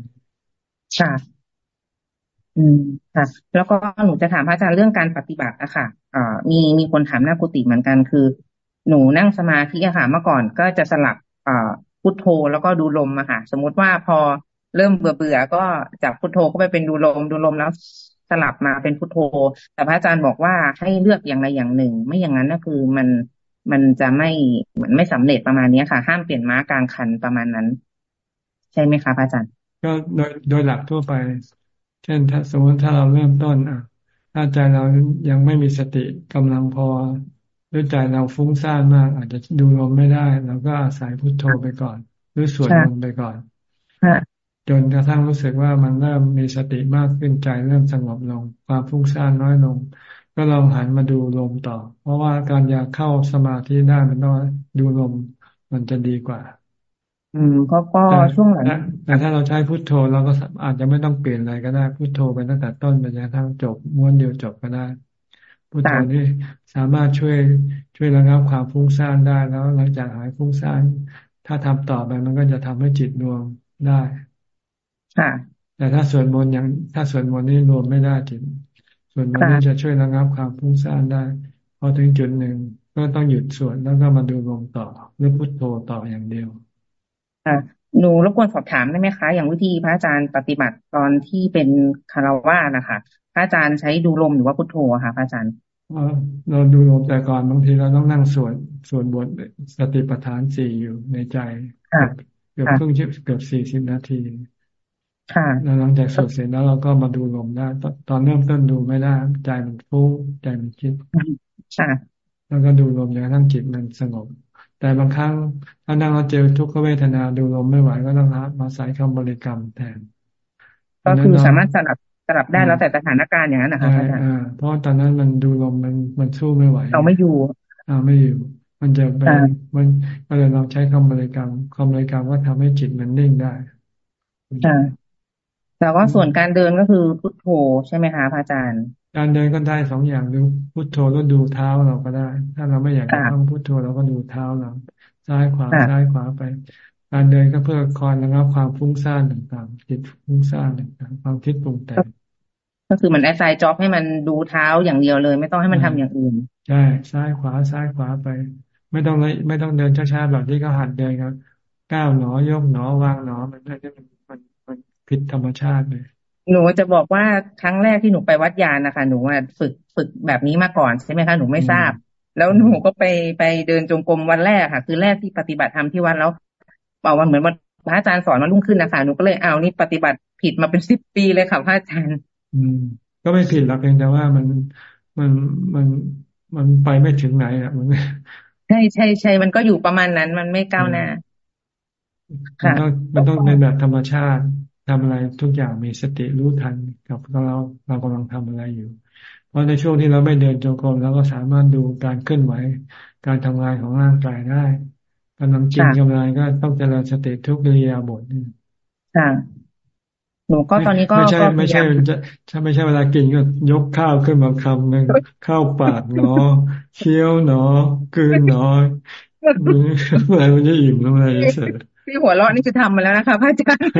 [SPEAKER 22] ค่ะอืม ค่ะ แล้วก็หนูจะถามพระอาจารย์เรื่องการปฏิบัติอะค่ะมีมีคนถามหน้ากุฏิเหมือนกันคือ หนูนั่งสมาธิอะค่ะ เมื่อก่อนก็จะสลับอ่าพุทโธแล้วก็ดูลมอะค่ะ สมมุติว่าพอเริ่มเบื่อเบื่อก็จากพุทโธก็ไปเป็นดูลมดูลมแล้วสลับมาเป็นพุทโธ แต่พระอาจารย์บอกว่าให้เลือกอย่างใดอย่างหนึ่ง ไม่อย่างนั้นก็คือมันมันจะไม่เหมือนไม่สำเร็จประมาณนี้ค่ะ ห้ามเปลี่ยนม้ากลางคันประมาณนั้น ใช่ไหมคะพระอาจารย์
[SPEAKER 1] ก็โดยโดยหลักทั่วไป เช่นถ้าสมมติถ้าเราเริ่มต้นอะ ถ้าใจเรายังไม่มีสติกำลังพอด้วยใจเราฟุ้งซ่านมาก อาจจะดูลมไม่ได้เราก็อาศัยพุโทโธไปก่อน หรือสวดมนต์ไปก่อนจนกระทั่งรู้สึกว่ามันเริ่มมีสติมากขึ้นใจเริ่มสงบลง ความฟุ้งซ่านน้อยลง ก็ลองหันมาดูลมต่อ เพราะว่าการอยากเข้าสมาธิได้มันต้องดูลมมันจะดีกว่า
[SPEAKER 22] อืมก็ก็ช่วงหลัง
[SPEAKER 1] แต่ถ้าเราใช้พุทโธเราก็อาจจะไม่ต้องเปลี่ยนอะไรก็ได้พุทโธไปตั้งแต่ต้นไปจนกระทั่งจบม้วนเดียวจบก็ได้พุทโธนี่สามารถช่วยช่วยระงับความฟุ้งซ่านได้แล้ว หลังจากหายฟุ้งซ่านถ้าทำต่อไปมันก็จะทำให้จิตรวมได้แต่ถ้าส่วนมนต์ยังถ้าส่วนมนต์นี่รวมไม่ได้จิตส่วนมันจะช่วยระงับความฟุ้งซ่านได้พอถึงจุดหนึ่งก็ต้องหยุดส่วนแล้วก็มาดูลมต่อหรือพุทโธต่ออย่างเดียว
[SPEAKER 22] ค่ะ หนูรบกวนสอบถามได้ไหมคะ อย่างวิธีพระอาจารย์ปฏิบัติตอนที่เป็นคารวะนะคะพระอาจารย์ใช้ดูลมหรือว่าพุทโธค่ะพระอาจารย์
[SPEAKER 1] เราดูลมแต่ก่อนบางทีเราต้องนั่งสวดสวดบทสติปัฏฐานสี่อยู่ในใจเกือบครึ่งเกือบสี่สิบนาทีแล้วหลังจากสวดเสร็จแล้วเราก็มาดูลมได้ตอนเริ่มต้นดูไม่ได้ใจมันฟุ้งใจมันคิดแล้วก็ดูลมจนกระทั่งจิตมันสงบ แต่บางครั้งถ้านั่งเราเจอทุกขเวทนาดูลมไม่ไหวก็ต้องมาใส่คำบริกรรมแทน
[SPEAKER 22] ก็คือสามารถสลับสลับได้แล้วแต่สถานการณ์อย่างนั้นนะคะอาจารย์
[SPEAKER 1] เพราะตอนนั้นมันดูลมมันมันสู้ไม่ไหว
[SPEAKER 22] เราไม่อยู่
[SPEAKER 1] อ่าไม่อยู่ มันจะไปมันก็เลยเราใช้คำบริกรรมคำบริกรรมก็ทำให้จิตมันนิ่งได้
[SPEAKER 22] แต่ว่าส่วนการเดินก็คือพุทโธใช่ไหมคะพระอาจารย์
[SPEAKER 1] การเดินก็ได้สองอย่างดูพุทโธแล้วดูเท้าเราก็ได้ ถ้าเราไม่อยากจะต้องพุทโธเราก็ดูเท้าเราซ้ายขวาซ้ายขวาไป การเดินก็เพื่อคอยระงับความฟุ้งซ่านต่างๆจิตฟุ้งซ่านต่างๆความคิดปรุงแต่ง
[SPEAKER 22] ก็คือมันแอสไซน์จ็อบให้มันดูเท้าอย่างเดียวเลย ไม่ต้องให้มันทำอย่างอื่น
[SPEAKER 1] ใช่ซ้ายขวาซ้ายขวาไป ไม่ต้องเลยไม่ต้องเดินช้าๆแบบที่เขาหัดเดินครับก้าวหนอยกหนอวางหนอมันไม่ได้มันมันมันผิดธรรมชาติเลย
[SPEAKER 22] หนูจะบอกว่าครั้งแรกที่หนูไปวัดยานนะคะหนูฝึกฝึกแบบนี้มาก่อนใช่ไหมคะหนูไม่ทราบ แล้วหนูก็ไปไปเดินจงกรมวันแรกค่ะ คือแรกที่ปฏิบัติธรรมที่วัดแล้วบอกวันเหมือนวันพระอาจารย์สอนมารุ่งขึ้นนะคะหนูก็เลยเอานี่ปฏิบัติผิดมาเป็นสิบปีเลยค่ะพระอาจารย์
[SPEAKER 1] อืม ก็ไม่ผิดหรอกเพียงแต่ว่ามันมันมันมันไปไม่ถึงไหนอะมัน
[SPEAKER 22] ใช่ใช่ใช่มันก็อยู่ประมาณนั้น มันไม่ก้าวหน้า
[SPEAKER 1] มันต้องมันต้องเป็นแบบธรรมชาติ ทำอะไรทุกอย่างมีสติรู้ทันกับเราเรากำลังทำอะไรอยู่ เพราะในช่วงที่เราไม่เดินจงกรมเราก็สามารถดูการเคลื่อนไหว การทำงานของร่างกายได้กำลังกินกำลังก็ต้องเจริญสติทุกเรียบทนี่
[SPEAKER 22] ค่ะหนูก็ตอนนี้ก็
[SPEAKER 1] ไม่ใช่ไม่ใช่จะถ้าไม่ใช่เวลากินก็ยกข้าวขึ้นมาคำหนึ่งข้าวปากเนาะเคี้ยวเนาะกืนเนาะอะไรมันจะอิ่มแล้วอะไรจะเสร็จ
[SPEAKER 22] ที่หัวเราะนี่คือทำมาแล้วนะคะพระอาจารย์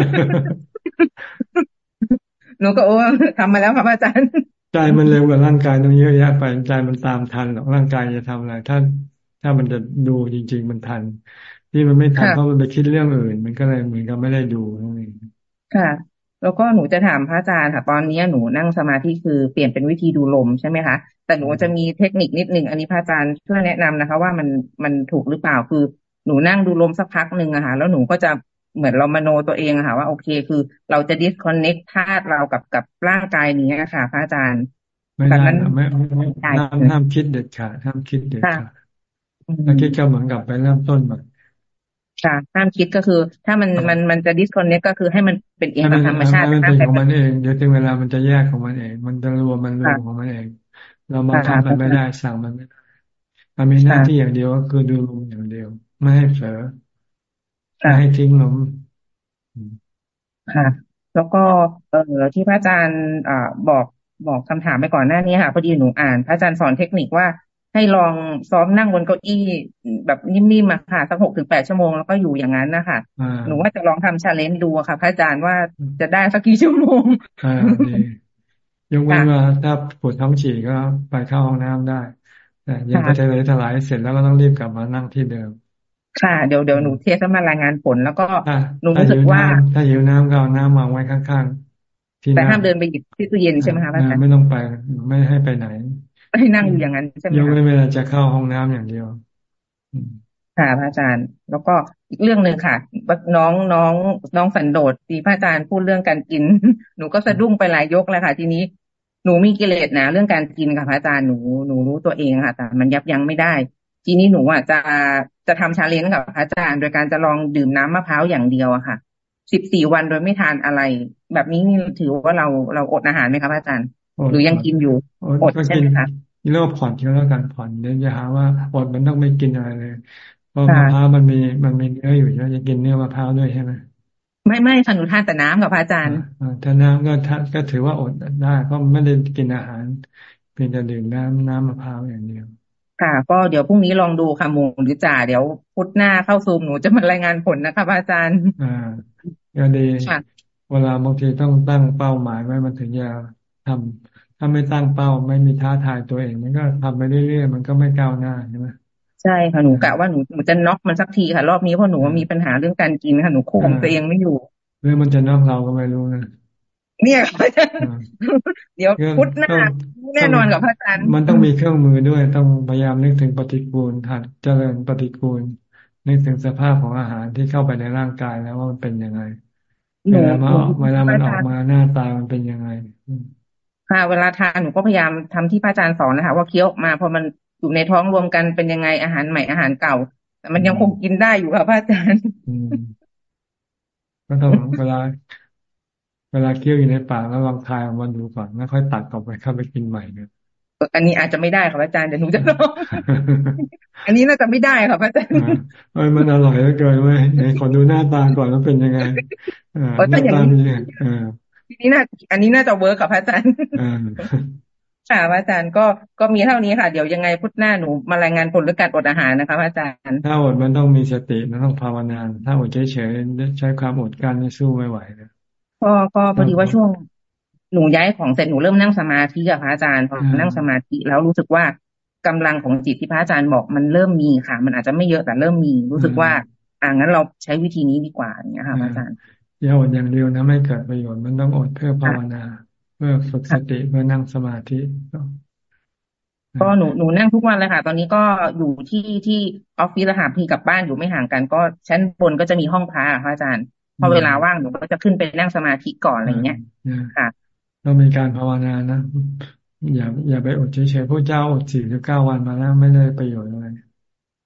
[SPEAKER 22] หนูก็โอ้ทำมาแล้วค่ะพระอาจารย์
[SPEAKER 1] ใจมันเร็วกว่าร่างกายต้องเยอะแยะไปใจมันตามทันหรอกร่างกายจะทำอะไรถ้าถ้ามันจะดูจริง ๆ มันทัน ที่มันไม่ทันเพราะมันไปคิดเรื่องอื่น มันก็เลยเหมือนกับไม่ได้ดูนั่นเอง
[SPEAKER 22] ค่ะ แล้วก็หนูจะถามพระอาจารย์ค่ะ ตอนนี้หนูนั่งสมาธิคือเปลี่ยนเป็นวิธีดูลมใช่ไหมคะแต่หนูจะมีเทคนิคนิดหนึ่งอันนี้พระอาจารย์ช่วยแนะนำนะคะ ว่ามันมันถูกหรือเปล่าคือ หนูนั่งดูลมสักพักหนึ่งอะค่ะแล้วหนูก็จะเหมือนเรามโนตัวเองอะค่ะ ว่าโอเคคือเราจะ disconnect ธาตุเรากับกับร่างกายนี้ค่ะพระอาจารย์
[SPEAKER 1] ไม่ได้ไม่ไม่ห้ามห้ามคิดเด็ดขาดห้ามคิดเด็ดขาดถ้าคิดก็เหมือนกับไปเริ่มต้นใหม่
[SPEAKER 22] ค่ะห้ามคิดก็คือ ถ้ามันมันมันจะดิสคอนเน็กก็คือให้มันเป็นเองตามธรรมชาติ
[SPEAKER 1] มันเป็นของมันเองเดี๋ยวถึงเวลามันจะแยกของมันเอง มันจะรวมมันรวมของมันเอง เรามาทำมันไม่ได้สั่งมันไม่ได้มันมีหน้าที่อย่างเดียวก็คือดูลมอย่างเดียว ไม่ให้เผลอไม่ให้ทิ้งลม
[SPEAKER 22] ค่ะแล้วก็เออที่พระอาจารย์อ่าบอกบอกคำถามไปก่อนหน้านี้ค่ะพอดีหนูอ่าน พระอาจารย์สอนเทคนิคว่าให้ลองซ้อมนั่งบนเก้าอี้แบบนิ่มๆมาค่ะสักหกถึงแปดชั่วโมงแล้วก็อยู่อย่างนั้นนะคะหนูว่าจะลองทำ challenge ดูค่ะ พระอาจารย์ว่าจะได้สักกี่ชั่วโมง
[SPEAKER 1] ยกเว้นว่าถ้าปวดท้องฉี่ก็ไปเข้าห้องน้ำได้แต่ยังจะทะเลถลายเสร็จแล้วก็ต้องรีบกลับมานั่งที่เดิม
[SPEAKER 22] ค่ะเดี๋ยวเดี๋ยวหนู test มารายงานผล แล้วก็หนูรู้สึกว่า
[SPEAKER 1] ถ้าหิวน้ำก็เอาน้ำวางไว้ข้าง
[SPEAKER 22] ๆแต่ห้ามเดินไปหยิบที่ตู้เย็นใช่ไหมคะอาจารย์
[SPEAKER 1] ไม่ต้องไปไม่ให้ไปไหน
[SPEAKER 22] ให้นั่งอยู่อย่างนั้นใช่ไหม
[SPEAKER 1] ยกเว้นเวลาจะเข้าห้องน้ำอย่างเดียว
[SPEAKER 22] ค่ะพระอาจารย์ แล้วก็อีกเรื่องหนึ่งค่ะ น้องน้องน้องสันโดษที่พระอาจารย์พูดเรื่องการกิน หนูก็สะดุ้งไปหลายยกแล้วค่ะ ทีนี้หนูมีกิเลสนะเรื่องการกินค่ะพระอาจารย์หนูหนูรู้ตัวเองค่ะแต่มันยับยั้งไม่ได้ ทีนี้หนูอะจะ จะทำชาเลนจ์กับพระอาจารย์ โดยการจะลองดื่มน้ำมะพร้าวอย่างเดียวอะค่ะสิบสี่วันโดยไม่ทานอะไร แบบนี้นี่ถือว่าเราเราอดอาหารไหมครับอาจารย์ หรือยังกินอยู่อดใช่ไหมคะ
[SPEAKER 1] เรียกว่าผ่อนก็แล้วกันผ่อนเดี๋ยวจะหาว่าอดมันต้องไม่กินอะไรเลยเพราะมะพร้าวมันมีมันมีเนื้ออยู่แล้วจะกินเนื้อมะพร้าวด้วยใช่ไหม
[SPEAKER 22] ไม่ไม่ค่ะหนูทานแต่น้ำกับพระอาจารย์
[SPEAKER 1] ถ้าน้ำก็ก็ถือว่าอดได้ เพราะไม่ได้กินอาหาร เพียงแต่ดื่มน้ำน้ำมะพร้าวอย่างเดียว
[SPEAKER 22] ค่ะ ก็เดี๋ยวพรุ่งนี้ลองดูค่ะหมูหรือจ่าเดี๋ยวพุธหน้าเข้าซูมหนูจะมารายงานผลนะคะพระอาจารย์
[SPEAKER 1] อ่าก็ดีเวลาบางทีต้องตั้งเป้าหมายไว้มันถึงจะทำถ้าไม่ตั้งเป้าไม่มีท้าทายตัวเอง มันก็ทำไปเรื่อยๆมันก็ไม่ก้าวหน้าใช่ไหม
[SPEAKER 22] ใช่ค่ะหนูกะว่าหนูหนูจะน็อกมันสักทีค่ะ รอบนี้เพราะหนูมีปัญหาเรื่องการกินค่ะหนูคุมตัวเองไม่อยู่
[SPEAKER 1] เรื่องมันจะน็อกเราก็ไม่รู้นะ
[SPEAKER 22] เนี่ยเดี๋ยวพุทธหน้าแน่นอนกับพระอาจารย์
[SPEAKER 1] มันต้องมีเครื่องมือด้วยต้องพยายามนึกถึงปฏิกูลหัดเจริญปฏิกูล นึกถึงสภาพของอาหารที่เข้าไปในร่างกายแล้วว่ามันเป็นยังไงเวลามาออกเวลามันออกมาหน้าตามันเป็นยังไง
[SPEAKER 22] ค่ะ เวลาทานหนูก็พยายามทำที่พระอาจารย์สอนนะคะว่าเคี้ยวออกมาพอมันอยู่ในท้องรวมกันเป็นยังไงอาหารใหม่อาหารเก่า แต่มันยังคงกินได้อยู่ค่ะพระอาจารย์
[SPEAKER 1] ก็ต้องเวลา เวลาเคี้ยวอยู่ในปากแล้วลองทายออกมาดูก่อนแล้วค่อยตัดออกไปเข้าไปกินใหม่เนี่ย
[SPEAKER 22] อันนี้อาจจะไม่ได้ค่ะอาจารย์เดี๋ยวหนูจะลองอันนี้น่าจะไม่ได้ค่ะอาจารย์
[SPEAKER 1] เอ้ยมันอร่อยเหลือเกินเว้ยไหนขอดูหน้าตาก่อนว่าเป็นยังไงหน้าตาเป็นยังไง
[SPEAKER 22] ทีนี้น่าอันนี้น่าจะเวิร์กกับอาจารย์ค่ะอาจารย์ก็ก็มีเท่านี้ค่ะ เดี๋ยวยังไงพุธหน้าหนูมารายงานผลเรื่องการอดอาหารนะคะอาจารย์
[SPEAKER 1] ถ้าอดมันต้องมีสติมันต้องภาวนา ถ้าอดเฉยๆใช้ความอดกั้นนี่สู้ไม่ไหวเลย
[SPEAKER 22] ก็ก็พอดีว่าช่วงหนูย้ายของเสร็จหนูเริ่มนั่งสมาธิกับพระอาจารย์พอนั่งสมาธิแล้วรู้สึกว่ากำลังของจิตที่พระอาจารย์บอกมันเริ่มมีค่ะ มันอาจจะไม่เยอะแต่เริ่มมี รู้สึกว่า อ่างั้นเราใช้วิธีนี้ดีกว่าอย่างเงี้ยค่ะพระอาจารย์
[SPEAKER 1] อย่าอดอย่างเดียวนะไม่เกิดประโยชน์มันต้องอดเพื่อภาวนา เพื่อฝึกสติเพื่อนั่งสมาธิ
[SPEAKER 22] ก็หนูหนูนั่งทุกวันเลยค่ะ ตอนนี้ก็อยู่ที่ที่ออฟฟิศละค่ะพี่กับบ้านอยู่ไม่ห่างกัน ก็ชั้นบนก็จะมีห้องพระค่ะอาจารย์ พอเวลาว่างหนูก็จะขึ้นไปนั่งสมาธิก่อนอะไรเงี้ยค่ะ
[SPEAKER 1] เรามีการภาวนานะอย่าอย่าไปอดเฉยๆพระเจ้าอดสี่หรือเก้าวันมาแล้วไม่ได้ประโยชน์อะไร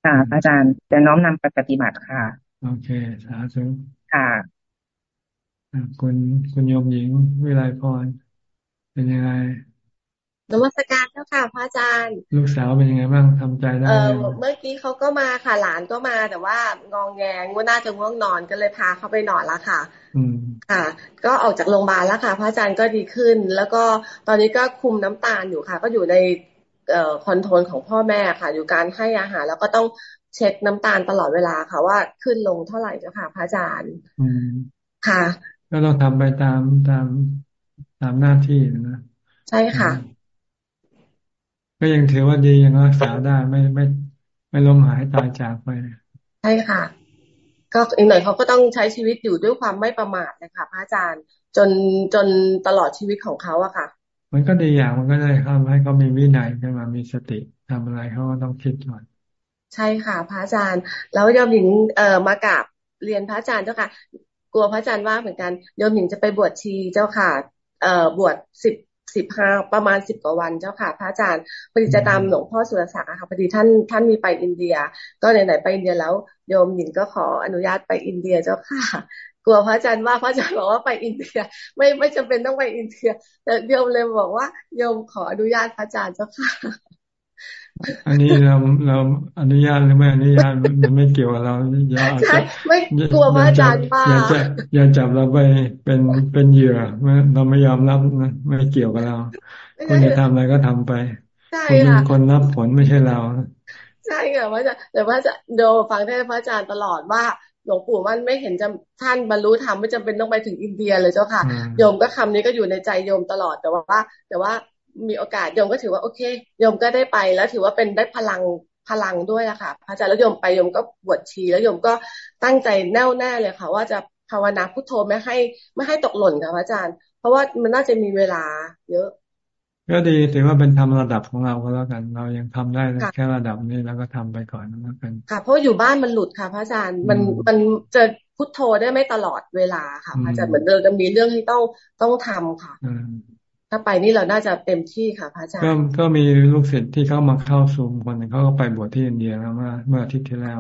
[SPEAKER 22] ค่ะอาจารย์จะน้อมนำไปปฏิบัติค่ะ
[SPEAKER 1] โอเคสาธุ
[SPEAKER 22] ค่ะ
[SPEAKER 1] คุณคุณโยมหญิงวิไลพรเป็นยังไง
[SPEAKER 23] นมัสการเจ้าค่ะพระอาจารย์
[SPEAKER 1] ลูกสาวเป็นยังไงบ้างทำใจได้เอ
[SPEAKER 23] อเมื่อกี้เขาก็มาค่ะหลานก็มาแต่ว่างองแงงว่าน่าจะง่วงนอนก็เลยพาเขาไปนอนแล้วค่ะ
[SPEAKER 1] อืม
[SPEAKER 23] ค่ะ ก็ออกจากโรงพยาบาลแล้วค่ะ พระอาจารย์ก็ดีขึ้น แล้วก็ตอนนี้ก็คุมน้ำตาลอยู่ค่ะ ก็อยู่ในเอ่อคอนโทรลของพ่อแม่ค่ะ อยู่การให้อาหารแล้วก็ต้องเช็คน้ำตาลตลอดเวลาค่ะ ว่าขึ้นลงเท่าไหร่เจ้าค่ะ พระอาจารย์
[SPEAKER 1] อืม
[SPEAKER 23] ค่ะ
[SPEAKER 1] ก็ต้องทำไปตามตามตามหน้าที่นะ
[SPEAKER 23] ใช่ค่ะ
[SPEAKER 1] ก็ยังถือว่าดียังรักษาได้ไม่ไม่ไม่ล้มหายตายจากไป
[SPEAKER 23] ใช่ค่ะ ก็อีกหน่อยเขาก็ต้องใช้ชีวิตอยู่ด้วยความไม่ประมาทนะคะพระอาจารย์จนจนตลอดชีวิตของเขาอะค่ะ
[SPEAKER 1] มันก็ดีอย่างมันก็ได้ทำให้เขามีวินัยขึ้นมามีสติทำอะไรเขาก็ต้องคิดก่อน
[SPEAKER 23] ใช่ค่ะ พระอาจารย์ แล้วยมหญิงเอ่อมากราบเรียนพระอาจารย์เจ้าค่ะ กลัวพระอาจารย์ว่าเหมือนกันยมหญิงจะไปบวชชีเจ้าค่ะเอ่อบวชสิบ สิบห้าประมาณสิบกว่าวันเจ้าค่ะ พระอาจารย์พอดีจะตามหลวงพ่อสุรศักดิ์ค่ะพอดีท่านท่านมีไปอินเดีย ก็ไหนๆไปอินเดียแล้วโยมหญิงก็ขออนุญาตไปอินเดียเจ้าค่ะ กลัวพระอาจารย์ว่าพระอาจารย์บอกว่าไปอินเดีย ไม่ไม่จำเป็นต้องไปอินเดีย แต่โยมเลยบอกว่าโยมขออนุญาตพระอาจารย์เจ้าค่ะ
[SPEAKER 1] อันนี้เราเราอนุญาตหรือไม่อนุญาตมันไม่เกี่ยวกับเราอย่า
[SPEAKER 23] ใช่ไม่กลัวพระอาจารย์ป้า
[SPEAKER 1] อย่าจับอย่าจับเราไปเป็นเป็นเหยื่อเราไม่ยอมรับนะไม่เกี่ยวกับเราคุณจะทำอะไรก็ทำไปคุณเป็นคนรับผลไม่ใช่เรา
[SPEAKER 23] ใช่ค่ะพระอาจารย์แต่ว่าจะโดฟังได้พระอาจารย์ตลอดว่าหลวงปู่มันไม่เห็นจะท่านบรรลุธรรมไม่จำเป็นต้องไปถึงอินเดียเลยเจ้าค่ะ โยมก็คำนี้ก็อยู่ในใจโยมตลอดแต่ว่า แต่ว่า มีโอกาสโยมก็ถือว่าโอเคโยมก็ได้ไปแล้วถือว่าเป็นได้พลังพลังด้วยอะค่ะพระอาจารย์แล้วโยมไปโยมก็บวชชีแล้วโยมก็ตั้งใจแน่วแน่เลยค่ะ ว่าจะภาวนาพุทโธไม่ให้ไม่ให้ตกหล่นค่ะพระอาจารย์ เพราะว่ามันน่าจะมีเวลา เยอะ
[SPEAKER 1] ก็ดีถือว่าเป็นทำระดับของเราก็แล้วกัน เรายังทำได้แค่ระดับนี้แล้วก็ทำไปก่อนแล้วกัน
[SPEAKER 23] ค่ะ เพราะอยู่บ้านมันหลุดค่ะพระอาจารย์มันมันจะพุทโธได้ไม่ตลอดเวลาค่ะพระอาจารย์เหมือนเดิมจะมีเรื่องที่ต้องต้องทำค่ะ ถ้าไปนี่เราน่าจะเต็มที่ค่ะพระอาจารย์ ก็
[SPEAKER 1] ก็มีลูกศิษย์ที่เข้ามาเข้าซูมคนหนึ่งเขาก็ไปบวชที่อินเดียแล้วเมื่อเมื่ออาทิตย์ที่แล้ว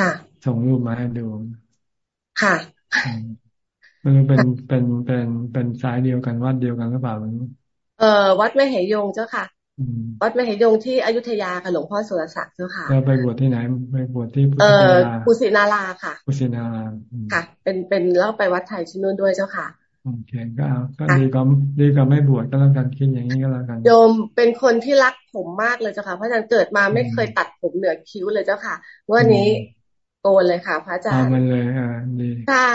[SPEAKER 23] ค่ะ
[SPEAKER 1] ส่งรูปมาให้ดู
[SPEAKER 23] ค่ะ
[SPEAKER 1] มันเป็นเป็นเป็นเป็นสายเดียวกันวัดเดียวกันหรือเปล่ามัน
[SPEAKER 23] เอ่อวัดแม่เหยงเจ้าค่ะ วัดแม่เหยงที่อยุธยาค่ะหลวงพ่อสุรศักดิ์เจ้าค่ะ
[SPEAKER 1] เราไปบวชที่ไหนไปบวชที่
[SPEAKER 23] เอ่อปุสินาราค่ะ
[SPEAKER 1] ปุสินารา
[SPEAKER 23] ค่ะ เป็นเป็นแล้วไปวัดไทยชินุ่นด้วยเจ้าค่ะ
[SPEAKER 1] โอเคก็เอาก็ดีก็ดีก็ไม่บวชก็แล้วกันคิดอย่างนี้ก็แล้วกัน
[SPEAKER 23] โยมเป็นคนที่รักผมมากเลยเจ้าค่ะพระอาจารย์เกิดมาไม่เคยตัดผมเหนือคิ้วเลยเจ้าค่ะวันนี้โกนเลยค่ะ พระอาจารย์
[SPEAKER 1] มันเลยอ่าดี
[SPEAKER 23] ใช่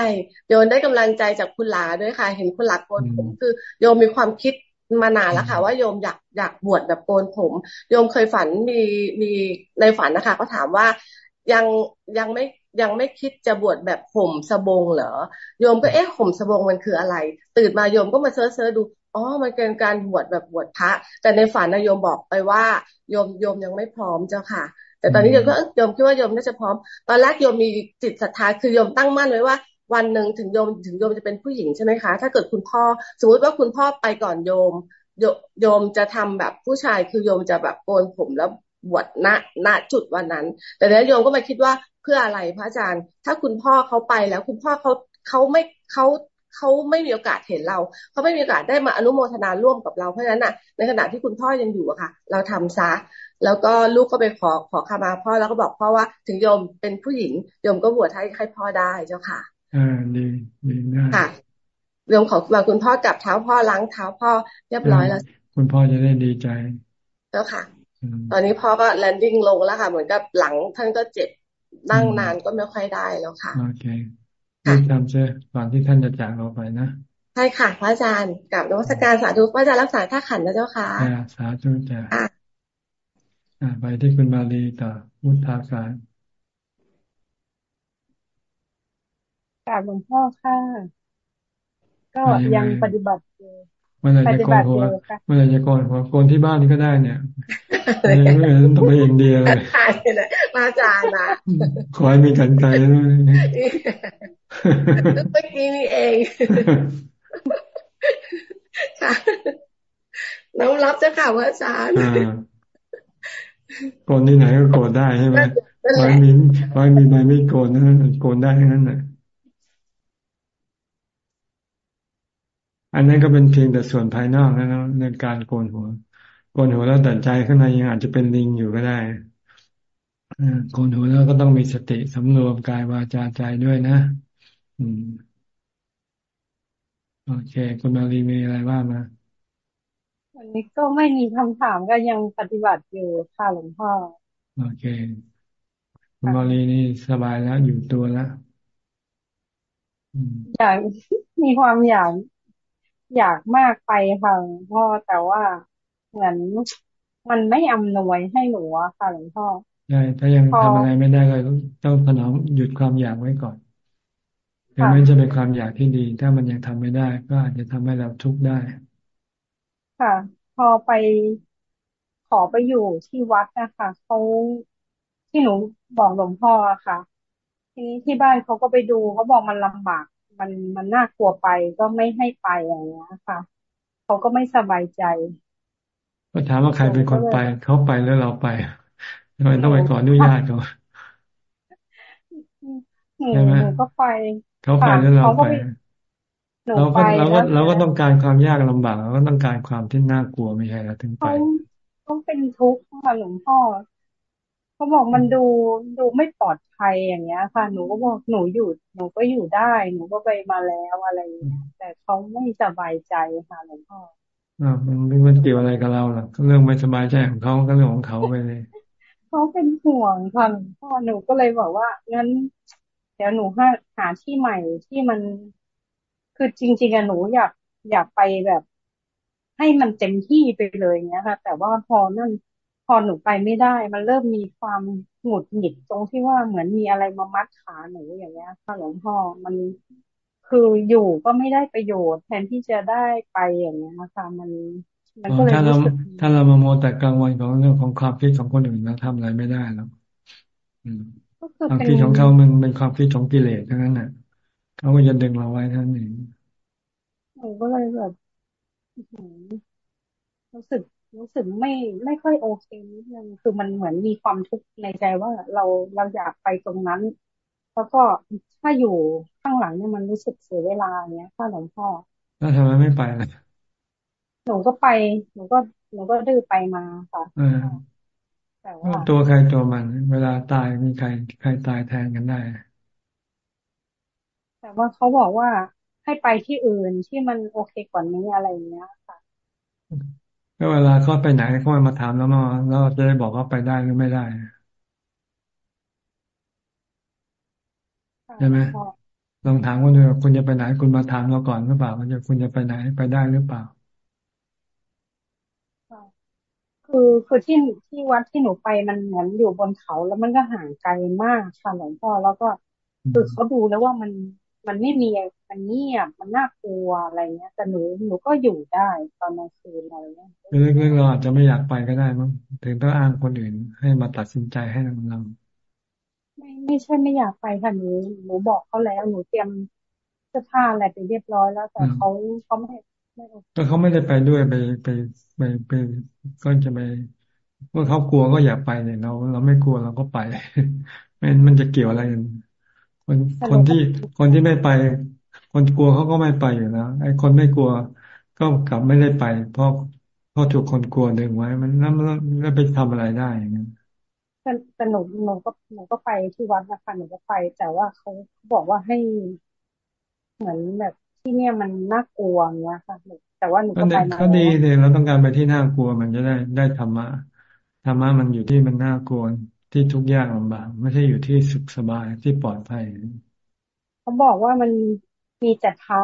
[SPEAKER 23] โยมได้กำลังใจจากคุณหลาด้วยค่ะ เห็นคุณหลาโกนผมคือโยมมีความคิดมานานแล้วค่ะ ว่าโยมอยากอยากบวชแบบโกนผม โยมเคยฝันมีมีในฝันนะคะ ก็ถามว่ายังยังไม่ ยังไม่คิดจะบวชแบบห่มสบงเหรอ โยมก็เอ๊ะห่มสบงมันคืออะไร ตื่นมาโยมก็มา search search ดูอ๋อ มันเป็นการบวชแบบบวชพระ แต่ในฝันนะโยมบอกไปว่า โยมโยมยังไม่พร้อมเจ้าค่ะ แต่ตอนนี้โยมก็โยมคิดว่าโยมน่าจะพร้อม ตอนแรกโยมมีจิตศรัทธาคือโยมตั้งมั่นไว้ว่า วันหนึ่งถึงโยมถึงโยมจะเป็นผู้หญิงใช่ไหมคะ ถ้าเกิดคุณพ่อ สมมติว่าคุณพ่อไปก่อนโยม โยมจะทำแบบผู้ชายคือโยมจะแบบโกนผมแล้วบวชณณจุดวันนั้น แต่แล้วโยมก็มาคิดว่า เพื่ออะไรพระอาจารย์ ถ้าคุณพ่อเขาไปแล้ว คุณพ่อเขาเขาไม่เขาเขาไม่มีโอกาสเห็นเราเขาไม่มีโอกาสได้มาอนุโมทนาร่วมกับเราเพราะฉะนั้นน่ะ ในขณะที่คุณพ่อยังอยู่อะค่ะ เราทำซะ แล้วก็ลูกก็ไปขอขอขมาพ่อแล้วก็บอกพ่อว่าถึงโยมเป็นผู้หญิงโยมก็บวชให้ให้พ่อได้เจ้าค่ะ
[SPEAKER 1] อ่าดีดี
[SPEAKER 23] ค่ะโยมขอมาคุณพ่อกับเท้าพ่อล้างเท้าพ่อเรียบร้อยแล้ว
[SPEAKER 1] คุณพ่อจะได้ดีใจ
[SPEAKER 23] เจ้าค่ะ ตอนนี้พ่อก็แลนดิ้งลงแล้วค่ะ เหมือนกับหลังท่านก็เจ็บ นั่งนานก็ไม่ค่อยได้แล้วค่ะ
[SPEAKER 1] โอเครีบทำเช่ก่อนที่ท่านจะจากเราไปนะ
[SPEAKER 23] ใช่ค่ะพระอาจารย์กับนวัตการสาธุพระอาจารย์รักษาท่าขันนะเจ้าค่ะ
[SPEAKER 1] สาธุจ้ะไปที่คุณมาลีต่อมุทาการ
[SPEAKER 24] กราบหลวงพ่อค่ะ ก็ยังปฏิบัติอยู่
[SPEAKER 1] เมื่อไรจะโกนหัวเมื่อไรจะโกนหัวโกนที่บ้านก็ได้เนี่ยไม่ไม่ต้องไปอินเดียเลย
[SPEAKER 23] มาจารย์นะ
[SPEAKER 1] ขอให้มีกันไกลด้วยเมื่
[SPEAKER 23] อกี้นี่เองค่ะน้องรับเจ้าค่ะว่าอาจารย์
[SPEAKER 1] โกนที่ไหนก็โกนได้ใช่ไหมไว้มีไว้มีไม้ไม่โกนนั่นโกนได้ทั้งนั้นแหละ อันนั้นก็เป็นเพียงแต่ส่วนภายนอกนะในการโกนหัวโกนหัวแล้วแต่ใจข้างในยังอาจจะเป็นลิงอยู่ก็ได้โกนหัวแล้วก็ต้องมีสติสำรวมกายวาจาใจด้วยนะ อืมโอเคคุณมารีมีอะไรว่ามา
[SPEAKER 24] วันนี้ก็ไม่มีคำถามก็ยังปฏิบัติอยู่ค่ะหลวงพ่อ
[SPEAKER 1] โอเคคุณมารีนี่สบายแล้วอยู่ตัวแล้ว
[SPEAKER 24] อยากมีความอยาก อยากมากไปค่ะหลวงพ่อแต่ว่าเหมือนมันไม่อำนวยให้หนูอะค่ะหลวงพ่อ
[SPEAKER 1] ใช่ถ้ายังทำอะไรไม่ได้เลยต้องถนอมหยุดความอยากไว้ก่อนถึงแม้จะเป็นความอยากที่ดี ถ้ามันยังทำไม่ได้ ก็อาจจะทำให้เราทุกข์ได้
[SPEAKER 24] ค่ะ พอไปขอไปอยู่ที่วัดนะคะเขาที่หนูบอกหลวงพ่อค่ะ ทีนี้ที่บ้านเขาก็ไปดูเขาบอกมันลำบาก มันมันน่ากลัวไปก็ไม่ให้ไปอย่างเงี้ยค่ะเขาก็ไม่สบายใจ
[SPEAKER 1] ก็ถามว่าใครเป็นคนไป เขาไปแล้วเราไปทำไมต้องไปขออนุญาตเขา
[SPEAKER 24] ใช่ไหมก็ไป
[SPEAKER 1] เขาไปแล้วเราไปเราก็เราก็เราก็ต้องการความยากลำบากเราก็ต้องการความที่น่ากลัวไม่ใช่แล้วถึงไป
[SPEAKER 24] ต้องเป็นทุกข์ค่ะหลวงพ่อ เขาบอกมันดูดูไม่ปลอดภัยอย่างเงี้ย ค่ะ หนูก็บอกหนูอยู่ หนูก็อยู่ได้ หนูก็ไปมาแล้วอะไรอย่างเงี้ยแต่เขาไม่สบายใจค่ะหลวงพ่อ
[SPEAKER 1] อ่ามันไม่มันเกี่ยวอะไรกับเราหรอกเรื่องไม่สบายใจของเขาก็เรื่องของเขาไปเลย
[SPEAKER 24] เขาเป็นห่วงค่ะหลวงพ่อหนูก็เลยบอกว่างั้น เดี๋ยวหนูหาหาที่ใหม่ที่มันคือจริง ๆอะหนูอยากอยากไปแบบ ให้มันเต็มที่ไปเลยเนี้ยค่ะ แต่ว่าพอนั่น พอหนูไปไม่ได้ มันเริ่มมีความหงุดหงิดตรงที่ว่าเหมือนมีอะไรมามัดขาหนูอย่างเงี้ยค่ะหลวงพ่อมันคืออยู่ก็ไม่ได้ประโยชน์ แทนที่จะได้ไปอย่างเงี้ยนะคะมัน
[SPEAKER 1] มันก็เลยถ้าเราถ้าเรามาโมแต่กังวลของเรื่องของความคิดของคนอื่นเราทำอะไรไม่ได้แล้วความคิดของเขามันเป็นความคิดของกิเลสทั้งนั้นน่ะเขาก็จะดึงเราไว้ท่านเอง
[SPEAKER 24] หนูก็เลยแบบรู้สึก รู้สึกไม่ไม่ค่อยโอเคนิดนึงคือมันเหมือนมีความทุกข์ในใจว่าเราเราอยากไปตรงนั้น แล้วก็ถ้าอยู่ข้างหลังเนี่ยมันรู้สึกเสียเวลาเนี้ยถ้าหลวงพ่อ
[SPEAKER 1] แล้วทำไมไม่ไปล่ะ
[SPEAKER 24] หนูก็ไปหนูก็หนูก็ดื้อไปมาค่ะ
[SPEAKER 1] แต่ว่าตัวใครตัวมัน เวลาตายมีใครใครตายแทนกันได้
[SPEAKER 24] แต่ว่าเขาบอกว่าให้ไปที่อื่นที่มันโอเคกว่านี้อะไรเงี้ยค่ะ
[SPEAKER 1] ก็เวลาเขาไปไหนเขามาถามแล้วมาแล้วจะได้บอกว่าไปได้หรือไม่ได้ใช่ไหมลองถามคนดูคุณจะไปไหนคุณมาถามเราก่อนหรือเปล่าว่าจะคุณจะไปไหนไปได้หรือเปล่า
[SPEAKER 24] คือคือที่ที่วัดที่หนูไปมันเหมือนอยู่บนเขาแล้วมันก็ห่างไกลมากค่ะหลวงพ่อแล้วก็คือเขาดูแล้วว่ามัน มันไม่มีมันเงียบมันน่ากลัวอะไรเงี้ยแต่หนูหนูก็อยู่ได้ตอนกลางคืนอะไรเงี้ย
[SPEAKER 1] เรื่องเราอาจจะไม่อยากไปก็ได้มั้งถึงต้องอ้างคนอื่น ให้มาตัดสินใจให้เรา
[SPEAKER 24] ไม่ไม่ใช่ไม่อยากไปค่ะหนูหนูบอกเขาแล้วหนูเตรียมเสื้อผ้าอะไรไปเรียบร้อยแล้ว แต่เขาเขาไม่
[SPEAKER 1] ก็เขาไม่ได้ไปด้วยไปไปไปไปก็จะไปเมื่อเขากลัวก็อยากไปเนี่ยเรา เราไม่กลัวเราก็ไปมันมันจะเกี่ยวอะไรกัน คนคนที่คนที่ไม่ไป คนกลัวเขาก็ไม่ไปอยู่แล้วไอ้คนไม่กลัวก็กลับไม่ได้ไป เพราะเพราะถูกคนกลัวดึงไว้ มันแล้วแล้วไปทำอะไรได้อย่างนี้
[SPEAKER 24] แต่หนูหนูก็หนูก็ไปที่วัดนะคะหนูก็ไป แต่ว่าเขาบอกว่าให้เหมือนแบบที่เนี่ยมันน่ากลัวเงี้ยค่ะแต่ว่าหนูก็ไปมา
[SPEAKER 1] ก็ดีเลยเราต้องการไปที่น่ากลัวมันจะได้ได้ธรรมะธรรมะมันอยู่ที่มันน่ากลัว ที่ทุกยากลำบาก ไม่ใช่อยู่ที่สุขสบายที่ปลอดภัย
[SPEAKER 24] เขาบอกว่ามันมีแต่พระ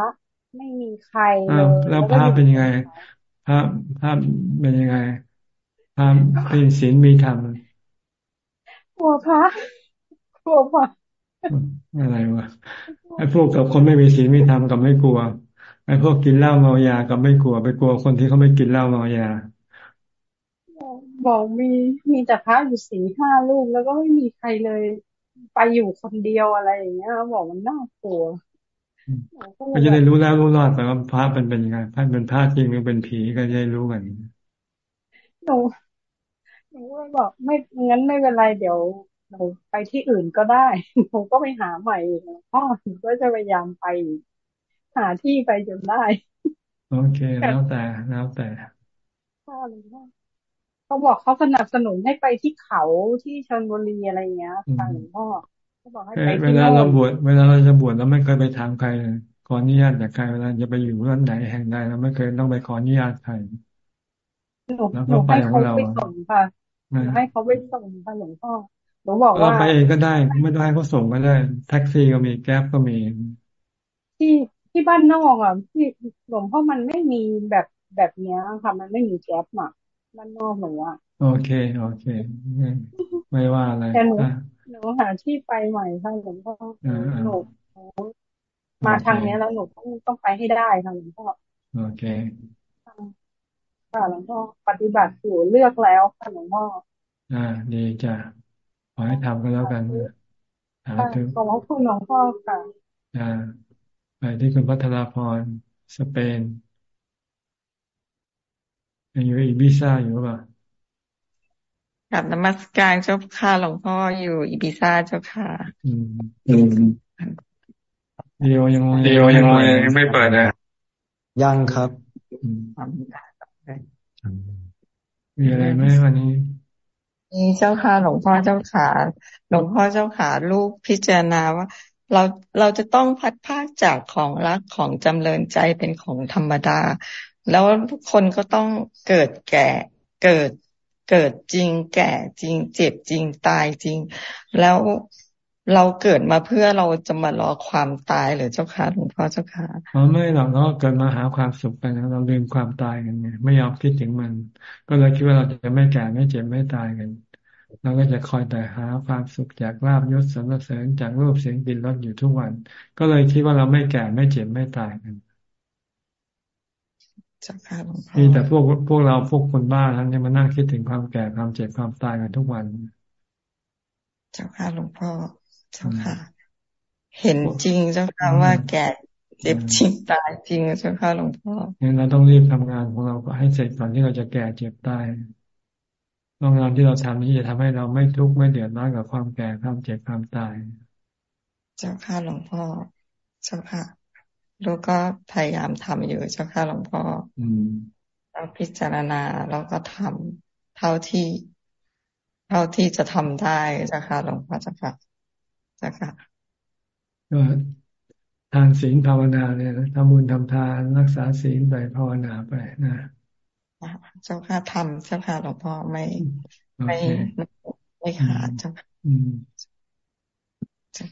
[SPEAKER 24] ไม่มีใครเลย
[SPEAKER 1] แล้วพระเป็นยังไงพระพระเป็นยังไงพระเป็นศีลมีธรรม
[SPEAKER 24] กลัวพระกลัวพระ
[SPEAKER 1] อะไรวะไอ้พวกกับคนไม่มีศีลมีธรรมกับไม่กลัวไอ้พวกกินเหล้าเมายากับไม่กลัว ไปกลัวคนที่เขาไม่กินเหล้าเมายา
[SPEAKER 24] บอกมีมีแต่พระอยู่สี่ห้าลูกแล้วก็ไม่มีใครเลย ไปอยู่คนเดียวอะไรอย่างเงี้ยบอกมันน่ากลัว
[SPEAKER 1] ก็จะได้รู้แล้วรู้รอดแต่ว่าพระเป็นเป็นยังไงพระเป็นพระจริงหรือเป็นผีก็จะได้รู้กัน
[SPEAKER 24] หนูหนูก็บอกไม่งั้นไม่เป็นไรเดี๋ยวหนูไปที่อื่นก็ได้หนูก็ไปหาใหม่พ่อหนูก็จะพยายามไป หาที่ไปจนได้
[SPEAKER 1] โอเคแล้วแต่แล้วแต่
[SPEAKER 24] พ่อเลยว่า เขาบอกเขาสนับสนุนให้ไปที่เขาที่ชลบุรีอะไรเงี้ยค่ะหลวงพ่อเขาบอกให้ไป
[SPEAKER 1] เวลาเราบวชเวลาเราจะบวชเราไม่เคยไปถามใครขออนุญาตจากใครเวลาจะไปอยู่วัดไหนแห่งใดเราไม่เคยต้องไปขออนุญาตใคร
[SPEAKER 24] หนูหนูให้เขาไปส่งค่ะให้เขาไปส่งค่ะหลวงพ่อหนูบอกว่า
[SPEAKER 1] ไปเองก็ได้ ไม่ต้องให้เขาส่งก็ได้ แท็กซี่ก็มีแก๊ปก็มี
[SPEAKER 24] ที่ที่บ้านนอกอะที่หลวงพ่อมันไม่มีแบบแบบเนี้ยค่ะ มันไม่มีแก๊ปอะ บ้านนอกหนูอะ
[SPEAKER 1] โอเคโอเค ไม่ว่าอะไร
[SPEAKER 24] แต่หนูหนูหาที่ไปใหม่ค่ะหลวงพ่อหนูมาทางนี้แล้วหนูต้องต้องไปให้ได้ค่ะหลวงพ่อ
[SPEAKER 1] โอเค
[SPEAKER 24] ค่ะหลวงพ่อปฏิบัติอยู่เลือกแล้วค่ะหลวงพ่อ
[SPEAKER 1] อ่า ดีจ้ะขอให้ทำก็แล้วกัน
[SPEAKER 24] ขอบคุณหลวงพ่อค่ะ
[SPEAKER 1] อ่าไปที่คุณพัทรพรสเปน ยังอยู่อีบิซ่าอยู่ป่ะ
[SPEAKER 25] กับนมัสการเจ้าค่ะหลวงพ่ออยู่อีบิซ่าเจ้าค่ะ อืมอืม
[SPEAKER 1] เดียวยัง
[SPEAKER 26] เดียวยังไม่เปิดนะ
[SPEAKER 27] ยังครับ
[SPEAKER 1] มีอะไรไหมวันนี้
[SPEAKER 25] มีเจ้าค่ะหลวงพ่อเจ้าขาหลวงพ่อเจ้าขาลูกพิจารณาว่า เราเราจะต้องพัดภาคจากของรักของจำเริญใจเป็นของธรรมดา แล้วทุกคนก็ต้องเกิดแก่เกิดเกิดจริง แก่จริง เจ็บจริงตายจริง แล้วเราเกิดมาเพื่อเราจะมารอความตายหรือเจ้าค่ะหลวงพ่อเจ้าค่ะ
[SPEAKER 1] อ๋อไม่หรอกเราเกิดมาหาความสุขกันเราลืมความตายกันไงไม่ยอมคิดถึงมัน ก็เลยคิดว่าเราจะไม่แก่ไม่เจ็บไม่ตายกันเราก็จะคอยแต่หาความสุขจากลาบยศสรรเสริญจากรูปเสียงกลิ่นรสอยู่ทุกวัน ก็เลยคิดว่าเราไม่แก่ไม่เจ็บไม่ตายกัน มีแต่พวกพวกเราพวกคนบ้าทั้งนี้มานั่งคิดถึงความแก่ความเจ็บความตายกันทุกวัน
[SPEAKER 25] เจ้าค่ะหลวงพ่อ เจ้าค่ะ เห็นจริงเจ้าค่ะว่าแก่เจ็บจริงตายจริงเจ้าค่ะหลวงพ่อ
[SPEAKER 1] งั้นเราต้องรีบทำงานของเราก็ให้เสร็จก่อนที่เราจะแก่เจ็บตายงานที่เราทำนี้จะทำให้เราไม่ทุกข์ไม่เดือดร้อนกับความแก่ความเจ็บความตาย
[SPEAKER 25] เจ้าค่ะหลวงพ่อ เจ้าค่ะ ลูกก็พยายามทำอยู่เจ้าค่ะหลวงพ่อเราพิจารณาแล้วก็ทำเท่าที่ เท่าที่จะทำได้เจ้าค่ะหลวงพ่อเจ้าค่ะเจ้าค่ะ
[SPEAKER 1] ก็ทานศีลภาวนาเนี่ยทำบุญทำทานรักษาศีลไปภาวนาไปนะ
[SPEAKER 25] เจ้าค่ะทำเจ้าค่ะหลวงพ่อไม่ไม่ไม่ขาดเจ้าค่ะ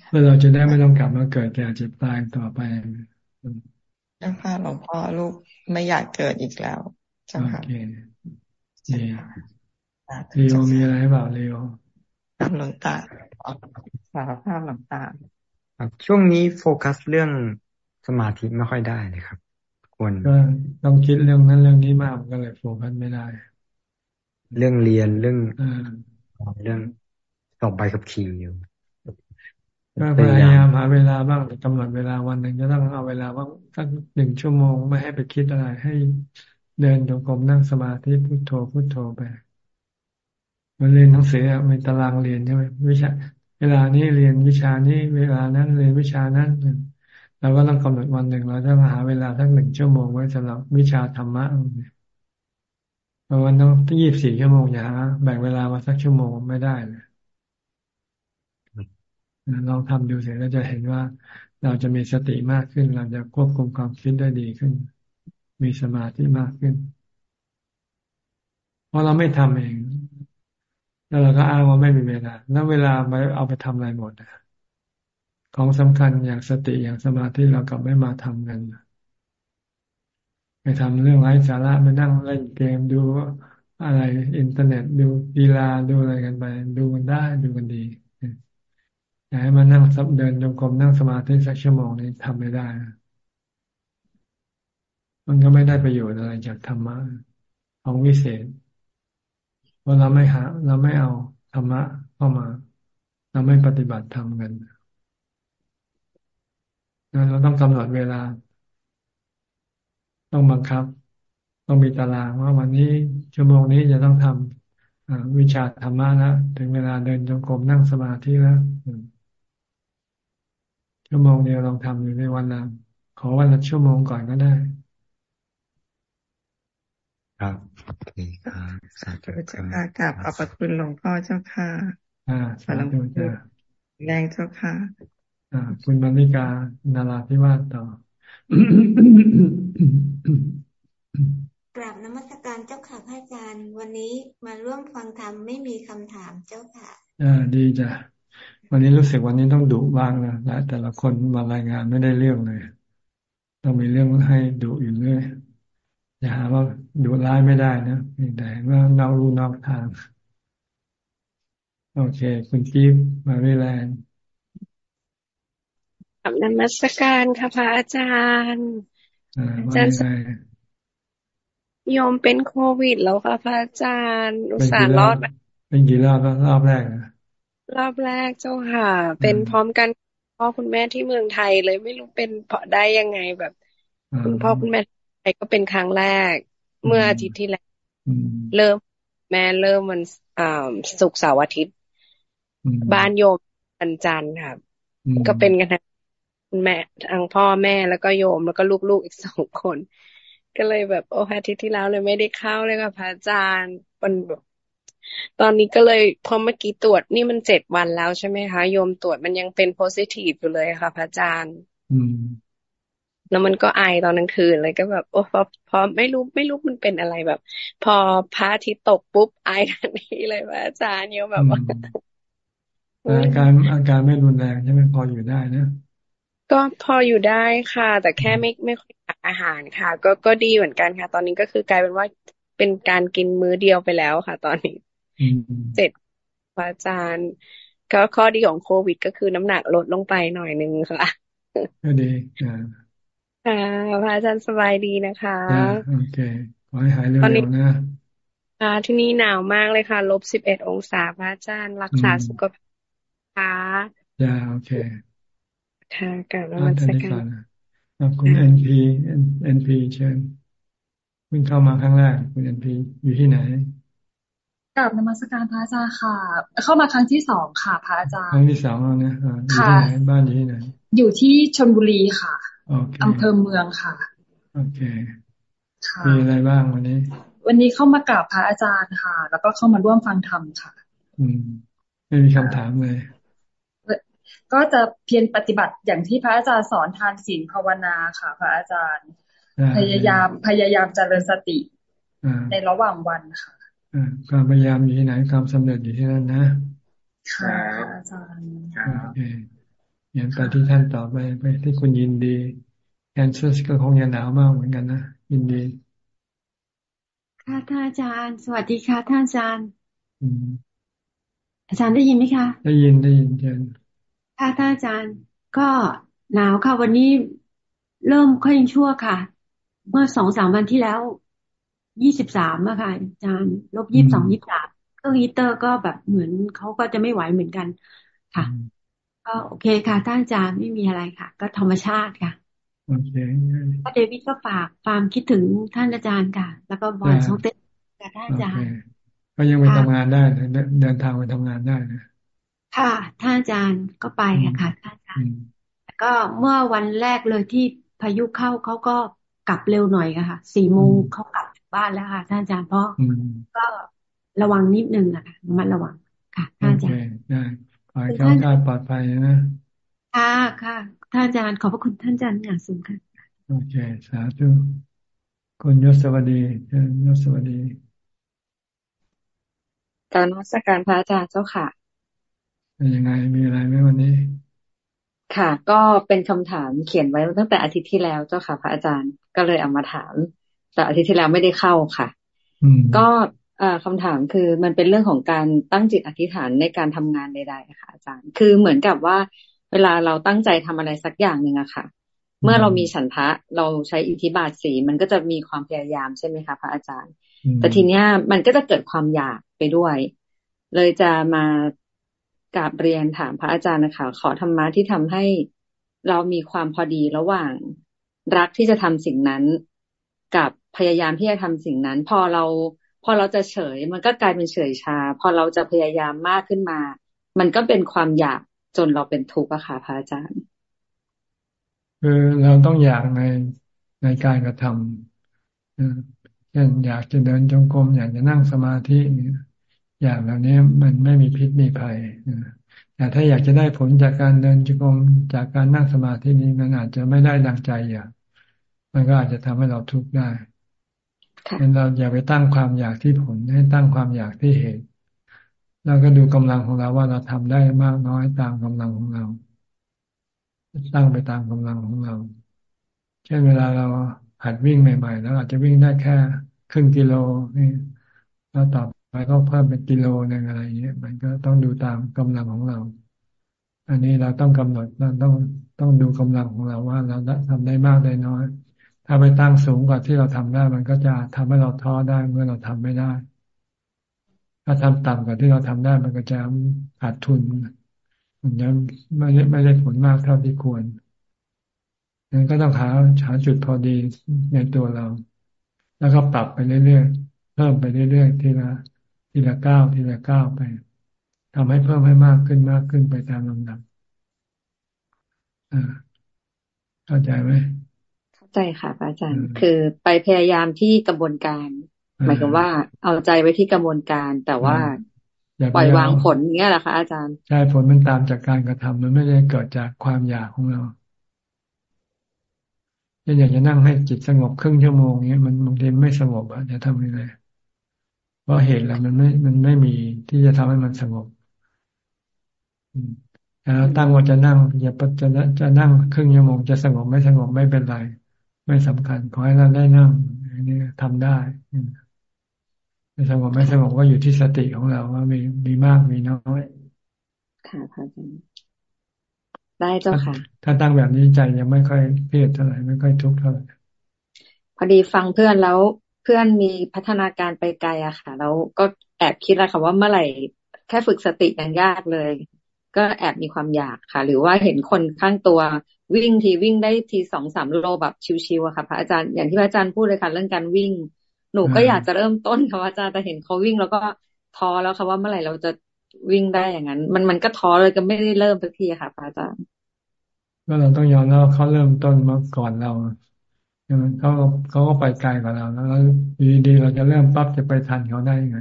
[SPEAKER 1] เพื่อเราจะได้ไม่ต้องกลับมาเกิดแก่เจ็บตายต่อไป
[SPEAKER 25] เจ้าค่ะหลวงพ่อลูกไม่อยากเกิดอีกแล้วเจ้าค่ะโอเค
[SPEAKER 1] ดีเรียวมีอะไรเปล่าเรียว
[SPEAKER 25] หลวงตาสารภาพหลวงตา
[SPEAKER 27] ครับช่วงนี้โฟกัสเรื่องสมาธิไม่ค่อยได้เลยครับควร
[SPEAKER 1] ก็ต้องคิดเรื่องนั้นเรื่องนี้มากก็เลยโฟกัสไม่ได้
[SPEAKER 27] เรื่องเรียนเรื่องเรื่องส่งไปกับคิวอยู่
[SPEAKER 1] ก็พยายามหาเวลาบ้างกำหนดเวลาวันหนึ่งจะต้องเอาเวลาว่างสักหนึ่งชั่วโมงไม่ให้ไปคิดอะไร ให้เดินจงกรมนั่งสมาธิพุทโธพุทโธไปมันเรียนหนังสือมีตารางเรียนใช่ไหมวิชา เวลานี้เรียนวิชานี้เวลานั้นเรียนวิชานั้นเราก็ต้องกำหนดวันหนึ่งเราจะมาหาเวลาทั้งหนึ่งชั่วโมงไว้สำหรับวิชาธรรมะวันต้องยี่สิบสี่ชั่วโมงอย่าแบ่งเวลามาสักชั่วโมงไม่ได้เลย ลองทำดูเสร็จแล้วจะเห็นว่าเราจะมีสติมากขึ้น เราจะควบคุมความคิดได้ดีขึ้น มีสมาธิมากขึ้น เพราะเราไม่ทำเอง แล้วเราก็อ้างว่าไม่มีเวลา แล้วเวลาไปเอาไปทำอะไรหมดของสำคัญอย่างสติอย่างสมาธิเรากลับไม่มาทำกันไปทำเรื่องไร้สาระไปนั่งเล่นเกมดูอะไรอินเทอร์เน็ตดูกีฬาดูอะไรกันไป ดูกันได้ดูกันดี อยากให้มานั่งซับเดินจงกรมนั่งสมาธิสักชั่วโมงนี้ทำไม่ได้ มันก็ไม่ได้ประโยชน์อะไรจากธรรมะของวิเศษเพราะเราไม่หา เราไม่เอาธรรมะเข้ามา เราไม่ปฏิบัติธรรมกันเราต้องกำหนดเวลา ต้องบังคับ ต้องมีตารางว่าวันนี้ชั่วโมงนี้จะต้องทำวิชาธรรมะแล้วถึงเวลาเดินจงกรมนั่งสมาธิแล้ว ชั่วโมงเดียวลองทำอยู่ในวันละขอวันละชั่วโมงก่อนก็ได้
[SPEAKER 27] ครับโอเคครับสาธุ
[SPEAKER 25] เจ้าค่ะกลับขอบพระคุณหลวงพ่อเจ้าค่ะ
[SPEAKER 1] อ่าสาธุจ้า
[SPEAKER 25] แรงเจ้าค่ะ
[SPEAKER 1] อ่า คุณบรรณิกานาราธิวาสต่
[SPEAKER 28] อกราบนมัสการเจ้าค่ะพระอาจารย์ วันนี้มาร่วมฟังธรรมไม่มีคำถามเจ้าค่ะ
[SPEAKER 1] อ่าดีจ้ะ วันนี้รู้สึกวันนี้ต้องดุบ้างนะและแต่ละคนมารายงานไม่ได้เรื่องเลย ต้องมีเรื่องให้ดุอยู่เรื่อยอย่าหาว่าดุร้ายไม่ได้นะแต่ว่าเรารู้นอกทาง โอเค คุณกิฟมาริแลนด์ั
[SPEAKER 29] บนมัสการค่ะพระอาจารย์
[SPEAKER 1] อาจารย์
[SPEAKER 29] โยมเป็นโควิดแล้วค่ะพระอาจารย์อุตส่าห์รอด
[SPEAKER 1] เป็นกี่รอบแล้วรอบแรกนะ
[SPEAKER 29] รอบแรกเจ้าค่ะ เป็นพร้อมกันพ่อคุณแม่ที่เมืองไทยเลยไม่รู้เป็นเพราะได้ยังไงแบบ คุณพ่อคุณแม่ไทยก็เป็นครั้งแรก เมื่ออาทิตย์ที่แล้วเริ่ม แม่เริ่มมันอ่าสุกเสาร์อาทิตย์ บ้านโยมวันจันทร์ค่ะก็เป็นกันทั้งคุณแม่ทั้งพ่อแม่แล้วก็โยมแล้วก็ลูกๆอีกสองคน ก็เลยแบบโอ้อาทิตย์ที่แล้วเลยไม่ได้เข้าเลยค่ะพระอาจารย์มันแบบ ตอนนี้ก็เลยพอเมื่อกี้ตรวจนี่มันเจ็ดวันแล้วใช่ไหมคะโยมตรวจมันยังเป็นโพซิทีฟอยู่เลยค่ะพระอาจารย์
[SPEAKER 1] อืม
[SPEAKER 29] แล้วมันก็ไอตอนกลางคืนเลยก็แบบโอ้พอพอไม่รู้ไม่รู้มันเป็นอะไรแบบ พอพระอาทิตย์ตกปุ๊บไอทันทีเลยพระอาจารย์โยมแบบว่า
[SPEAKER 1] อาการอาการไม่รุนแรงใช่ไหมพออยู่ได้นะ
[SPEAKER 29] ก็พออยู่ได้ค่ะ แต่แค่ไม่ไม่ค่อยอยากอาหารค่ะ ก็ก็ดีเหมือนกันค่ะ ตอนนี้ก็คือกลายเป็นว่าเป็นการกินมื้อเดียวไปแล้วค่ะ ตอนนี้ เสร็จอาจารย์ก็ข้อดีของโควิดก็คือน้ำหนักลดลงไปหน่อยนึงค่ะ
[SPEAKER 1] ก็ดีอ่า
[SPEAKER 29] ค่ะพระอาจารย์สบายดีนะคะ
[SPEAKER 1] โอเคขอให้หายเร็วๆนะ
[SPEAKER 29] ค่ะที่นี่หนาวมากเลยค่ะลบสิบเอ็ดองศาพระอาจารย์รักษาสุขภาพค่ะ
[SPEAKER 1] จ้าโอเค
[SPEAKER 29] ค่ะกราบนมัสการ
[SPEAKER 1] คุณเอ็นพีเอ็นพีเชิญเพิ่งเข้ามาครั้งแรกคุณเอ็นพีอยู่ที่ไหน
[SPEAKER 30] กลับนมัสการพระอาจารย์ค่ะ เข้ามาครั้งที่สองค่ะพระอาจารย์
[SPEAKER 1] ครั้งที่สองแล้วนะค่ะบ้านอยู่ที่ไหน
[SPEAKER 30] อยู่ที่ชลบุรีค่ะอำเภอเมืองค่ะ
[SPEAKER 1] โอเคมีอะไรบ้างวันนี้
[SPEAKER 30] วันนี้เข้ามากราบพระอาจารย์ค่ะ แล้วก็เข้ามาร่วมฟังธรรมค่ะ
[SPEAKER 1] อืม ไม่มีคำถามเลย
[SPEAKER 30] ก็จะเพียรปฏิบัติอย่างที่พระอาจารย์สอนทานศีลภาวนาค่ะ พระอาจารย์ พยายามพยายามเจริญสติในระหว่างวันค่ะ
[SPEAKER 1] ความพยายามอยู่ที่ไหนความสำเร็จอยู่ที่นั่นนะ
[SPEAKER 30] ค่ะอาจารย์
[SPEAKER 1] โอเคอย่างไปที่ท่านต่อไปไปที่คุณยินดีแอนเซอร์ก็คงจะหนาวมากเหมือนกันนะยินดี
[SPEAKER 31] ค่ะท่านอาจารย์ สวัสดีค่ะท่านอาจารย์อาจารย์ได้ยินไหมคะ
[SPEAKER 1] ได้ยินได้ยินเชิญ
[SPEAKER 31] ค่ะท่านอาจารย์ก็หนาวค่ะ วันนี้เริ่มค่อยชั่วค่ะ เมื่อสองสามวันที่แล้ว ยี่สิบสามอะค่ะอาจารย์ลบยี่สิบสองยี่สิบสามเครื่องฮีเตอร์ก็แบบเหมือนเขาก็จะไม่ไหวเหมือนกันค่ะ ก็โอเคค่ะท่านอาจารย์ไม่มีอะไรค่ะ ก็ธรรมชาติค่ะ
[SPEAKER 1] โอเค
[SPEAKER 31] ก็เดวิดก็ฝากความคิดถึงท่านอาจารย์ค่ะ แล้วก็บอลสองเต้กับท่านอาจารย์
[SPEAKER 1] ก็ยังไปทำงานได้เดินทางไปทำงานได้นะ
[SPEAKER 31] ค่ะท่านอาจารย์ก็ไปค่ะท่านอาจารย์ก็เมื่อวันแรกเลยที่พายุเข้าเขาก็กลับเร็วหน่อยค่ะสี่โมงเขากลับ บ้านแล้วค่ะท่านอาจารย์เพราะก็ระวังนิดนึงอะค่ะมันระวังค่ะท่านอาจารย์
[SPEAKER 1] ได้ขอให้เข้าการปลอดภัยนะ
[SPEAKER 31] ค่ะค่ะท่านอาจารย์ขอบพระคุณท่านอาจารย์อย่างสูงค่ะ
[SPEAKER 1] โอเคสาธุคุณยศวดียศวดี
[SPEAKER 32] การนมัสการพระอาจารย์เจ้าค่ะ
[SPEAKER 1] เป็นยังไงมีอะไรไหมวันนี้
[SPEAKER 32] ค่ะ ก็เป็นคำถามเขียนไว้ตั้งแต่อาทิตย์ที่แล้วเจ้าค่ะ พระอาจารย์ก็เลยเอามาถาม แต่อาทิตย์ที่แล้วไม่ได้เข้าค่ะก็คำถามคือมันเป็นเรื่องของการตั้งจิตอธิษฐานในการทำงานใดๆค่ะอาจารย์ คือเหมือนกับว่า เวลาเราตั้งใจทำอะไรสักอย่างหนึ่งอะค่ะ เมื่อเรามีฉันทะเราใช้อิทธิบาทสีมันก็จะมีความพยายามใช่ไหมคะพระอาจารย์ แต่ทีเนี้ยมันก็จะเกิดความอยากไปด้วย เลยจะมากราบเรียนถามพระอาจารย์นะคะขอธรรมะที่ทำให้เรามีความพอดีระหว่างรักที่จะทำสิ่งนั้นกับ พยายามที่จะทำสิ่งนั้น พอเรา พอเราจะเฉย มันก็กลายเป็นเฉยชา พอเราจะพยายามมากขึ้นมา มันก็เป็นความอยากจนเราเป็นทุกข์อะค่ะพระอาจารย์
[SPEAKER 1] คือเราต้องอยากในในการกระทำเช่นอยากจะเดินจงกรมอยากจะนั่งสมาธิอย่ากเหล่านี้มันไม่มีพิษมีภัยแต่ถ้าอยากจะได้ผลจากการเดินจงกรมจากการนั่งสมาธินี้มันอาจจะไม่ได้ดังใจอยากมันก็อาจจะทำให้เราทุกข์ได้ ดังนั้นเราอย่าไปตั้งความอยากที่ผลให้ตั้งความอยากที่เหตุ แล้วก็ดูกำลังของเราว่าเราทำได้มากน้อยตามกำลังของเรา ตั้งไปตามกำลังของเรา เช่นเวลาเราหัดวิ่งใหม่ๆแล้วอาจจะวิ่งได้แค่ครึ่งกิโลนี่แล้วต่อไปก็เพิ่มเป็นกิโลนึ่งอะไรเงี้ยมันก็ต้องดูตามกำลังของเรา อันนี้เราต้องกำหนดเราต้องต้องดูกำลังของเราว่าเราทำได้มากได้น้อย ถ้าไปตั้งสูงกว่าที่เราทำได้ มันก็จะทำให้เราท้อได้เมื่อเราทำไม่ได้ ถ้าทำต่ำกว่าที่เราทำได้ มันก็จะขาดทุนมันยังไม่ได้ไม่ได้ผลมากเท่าที่ควรนั้นก็ต้องหาหาจุดพอดีในตัวเรา แล้วก็ปรับไปเรื่อยๆ เพิ่มไปเรื่อยๆ ทีละทีละก้าวทีละก้าวไปทำให้เพิ่มให้มากขึ้นมากขึ้นไปตามลำดับอ่าเข้าใจไหม
[SPEAKER 32] เข้าใจค่ะอาจารย์ คือไปพยายามที่กระบวนการ หมายถึงว่าเอาใจไว้ที่กระบวนการ แต่ว่าปล่อยวางผลเงี้ยแหละคะอาจารย์
[SPEAKER 1] ใช่ผลมันตามจากการกระทำมันไม่ได้เกิดจากความอยากของเราถ้าอยากจะนั่งให้จิตสงบครึ่งชั่วโมงเงี้ยมันบางทีไม่สงบอะจะทำยังไงเพราะเหตุแล้วมันไม่มันไม่มีที่จะทำให้มันสงบแต่เราตั้งว่าจะนั่งอย่าจะจะนั่งครึ่งชั่วโมงจะสงบไม่สงบไม่เป็นไร ไม่สำคัญ ขอให้เราได้นั่งอันนี้ทำได้ไม่สงบไม่สงบก็อยู่ที่สติของเราว่ามีมีมากมีน้อย
[SPEAKER 32] ค่ะพระอาจารย์ได้เจ้าค่ะ
[SPEAKER 1] ถ้าตั้งแบบนี้ใจยังไม่ค่อยเครียดเท่าไหร่ไม่ค่อยทุกข์เท่าไหร่
[SPEAKER 32] พอดีฟังเพื่อนแล้วเพื่อนมีพัฒนาการไปไกลอะค่ะ แล้วก็แอบคิดแล้วค่ะว่าเมื่อไหร่แค่ฝึกสติยังยากเลย ก็แอบมีความอยากค่ะ หรือว่าเห็นคนข้างตัว วิ่งทีวิ่งได้ทีสองสามโลแบบชิวๆอะค่ะพระอาจารย์อย่างที่พระอาจารย์พูดเลยค่ะเรื่องการวิ่ง หนูก็อยากจะเริ่มต้นค่ะอาจารย์แต่เห็นเขาวิ่งแล้วก็ท้อแล้วค่ะว่าเมื่อไหร่เราจะวิ่งได้อย่างนั้น มันมันก็ท้อเลยก็ไม่ได้เริ่มสักทีค่ะอาจารย์
[SPEAKER 1] ก็เราต้องยอมรับเขาเริ่มต้นมาก่อนเราใช่ไหมเขาเขาก็ไปไกลกว่าเราแล้วดีๆเราจะเริ่มปั๊บจะไปทันเขาได้ยังไง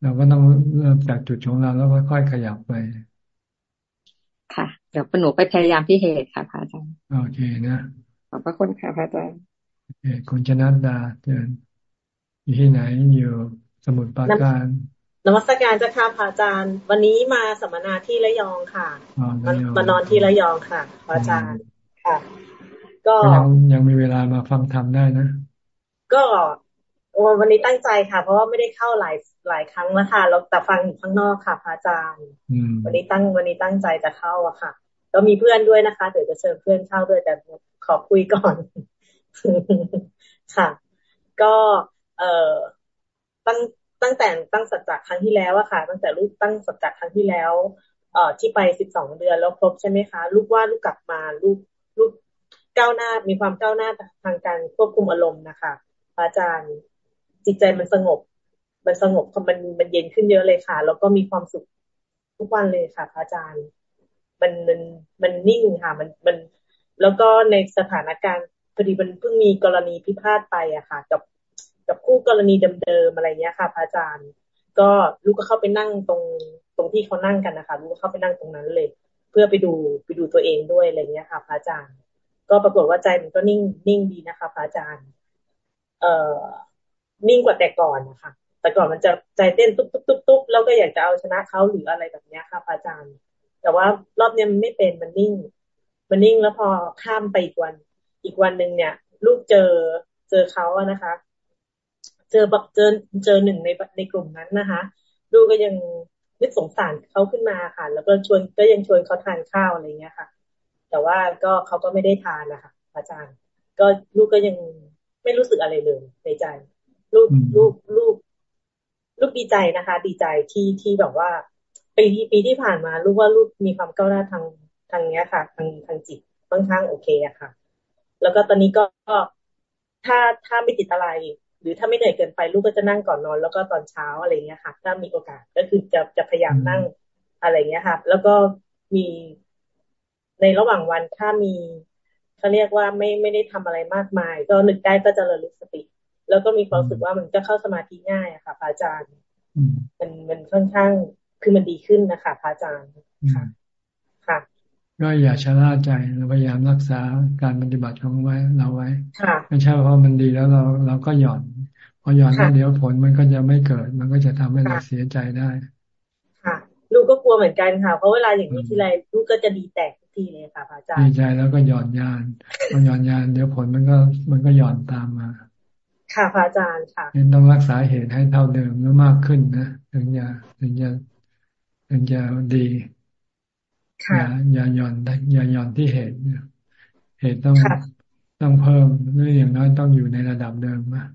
[SPEAKER 1] เราก็ต้องเริ่มจากจุดของเราแล้วค่อยๆขยับไป
[SPEAKER 32] ค่ะ เดี๋ยวหนูไปพยายามที่เหตุค่ะพระอาจารย์
[SPEAKER 1] โอเคนะ
[SPEAKER 32] ขอบพระคุณค่ะพระอาจารย์
[SPEAKER 1] โอเคคุณชนะดาเดินอยู่ที่ไหนอยู่สมุทรปราการ
[SPEAKER 33] นมัสการเจ้าค่ะพระอาจารย์ วันนี้มาสัมมนาที่ระยองค่ะมานอนที่ระยองค่ะพระอาจารย์ค่ะ
[SPEAKER 1] ก็ยังยังมีเวลามาฟังธรรมได้นะ
[SPEAKER 33] ก็วันนี้ตั้งใจค่ะ เพราะว่าไม่ได้เข้าหลายหลายครั้งแล้วค่ะเราแต่ฟังอยู่ข้างนอกค่ะพระอาจารย์ วันนี้ตั้งวันนี้ตั้งใจจะเข้าอะค่ะ ก็มีเพื่อนด้วยนะคะเดี๋ยวจะเชิญเพื่อนเข้าด้วยแต่ขอคุยก่อน ค่ะ ก็เอ่อตั้งตั้งแต่ตั้งสัจจะครั้งที่แล้วอะค่ะ ตั้งแต่ลูกตั้งสัจจะครั้งที่แล้ว เอ่อที่ไปสิบสองเดือนแล้วครบใช่ไหมคะลูกว่าลูกกลับมาลูกลูกก้าวหน้ามีความก้าวหน้าทางการควบคุมอารมณ์นะคะอาจารย์จิตใจมันสงบ มันสงบมันมันเย็นขึ้นเยอะเลยค่ะ แล้วก็มีความสุขทุกวันเลยค่ะอาจารย์ มันมันมันนิ่งค่ะ มันมันแล้วก็ในสถานการณ์พอดีมันเพิ่งมีกรณีพิพาทไปอะค่ะ กับกับคู่กรณีเดิมๆอะไรเงี้ยค่ะพระอาจารย์ ก็ลูกก็เข้าไปนั่งตรงตรงที่เขานั่งกันนะคะลูกก็เข้าไปนั่งตรงนั้นเลยกพื่อไปดูไปดูตัวเองด้วยอะไรเงี้ยค่ะพระอาจารย์ ก็ปรากฏว่าใจมันก็นิ่งนิ่งดีนะคะพระอาจารย์ เอ่อนิ่งกว่าแต่ก่อนนะคะแต่ก่อนมันจะใจเต้นตุ๊บตุ๊บตุ๊บตุ๊บแล้วก็อยากจะเอาชนะเขาหรืออะไรแบบนี้ค่ะพระอาจารย์ แต่ว่ารอบนี้มันไม่เป็นมันนิ่ง มันนิ่งแล้วพอข้ามไปอีกวัน อีกวันหนึ่งเนี่ย ลูกเจอเจอเขาอะนะคะ เจอแบบเจอเจอหนึ่งในในกลุ่มนั้นนะคะ ลูกก็ยังนึกสงสารเขาขึ้นมาค่ะ แล้วก็ชวนก็ยังชวนเขาทานข้าวอะไรเงี้ยค่ะ แต่ว่าก็เขาก็ไม่ได้ทานนะคะอาจารย์ ก็ลูกก็ยังไม่รู้สึกอะไรเลยในใจ ลูกลูกลูกลูกดีใจนะคะ ดีใจที่ที่แบบว่า ปีที่ปีที่ผ่านมาลูกว่าลูกมีความก้าวหน้าทางทางเนี้ยค่ะ ทางทางจิตค่อนข้างโอเคอะค่ะ แล้วก็ตอนนี้ก็ถ้าถ้าไม่ติดอะไร หรือถ้าไม่เหนื่อยเกินไปลูกก็จะนั่งก่อนนอน แล้วก็ตอนเช้าอะไรเงี้ยค่ะ ถ้ามีโอกาสก็คือจะจะพยายามนั่งอะไรเงี้ยค่ะ แล้วก็มีในระหว่างวันถ้ามีเขาเรียกว่าไม่ไม่ได้ทำอะไรมากมาย ก็นึกได้ก็จะระลึกสติ แล้วก็มีความรู้สึกว่ามันก็เข้าสมาธิง่ายอะค่ะพระอาจารย์ มันมันค่อนข้าง คือมันดีขึ้นนะคะพระอาจารย์ค่ะค่ะ
[SPEAKER 1] ก็อย่าชะล่าใจเราพยายามรักษาการปฏิบัติของไว้เราไว้ไม่ใช่เพราะมันดีแล้วเราเราก็หย่อน พอหย่อนแล้วเดี๋ยวผลมันก็จะไม่เกิด มันก็จะทำให้เราเสียใจได้
[SPEAKER 33] ค่ะ ลูกก็กลัวเหมือนกันค่ะ เพราะเวลาอย่างนี้ทีไรลูกก็จะดีแตกทุกทีเลยค่ะพระอาจารย์
[SPEAKER 1] ดีใจแล้วก็หย่อนยานพอหย่อนยานเดี๋ยวผลมันก็มันก็หย่อนตามมา
[SPEAKER 33] ค่ะพระอาจารย์ค่ะ
[SPEAKER 1] ต้องรักษาเหตุให้เท่าเดิมหรือมากขึ้นนะถึงจะถึงจะ ถึงจะดีอย่าอย่าหย่อนอย่าหย่อนที่เหตุเหตุต้องต้องเพิ่มหรืออย่างน้อยต้องอยู่ในระดับเดิมนะ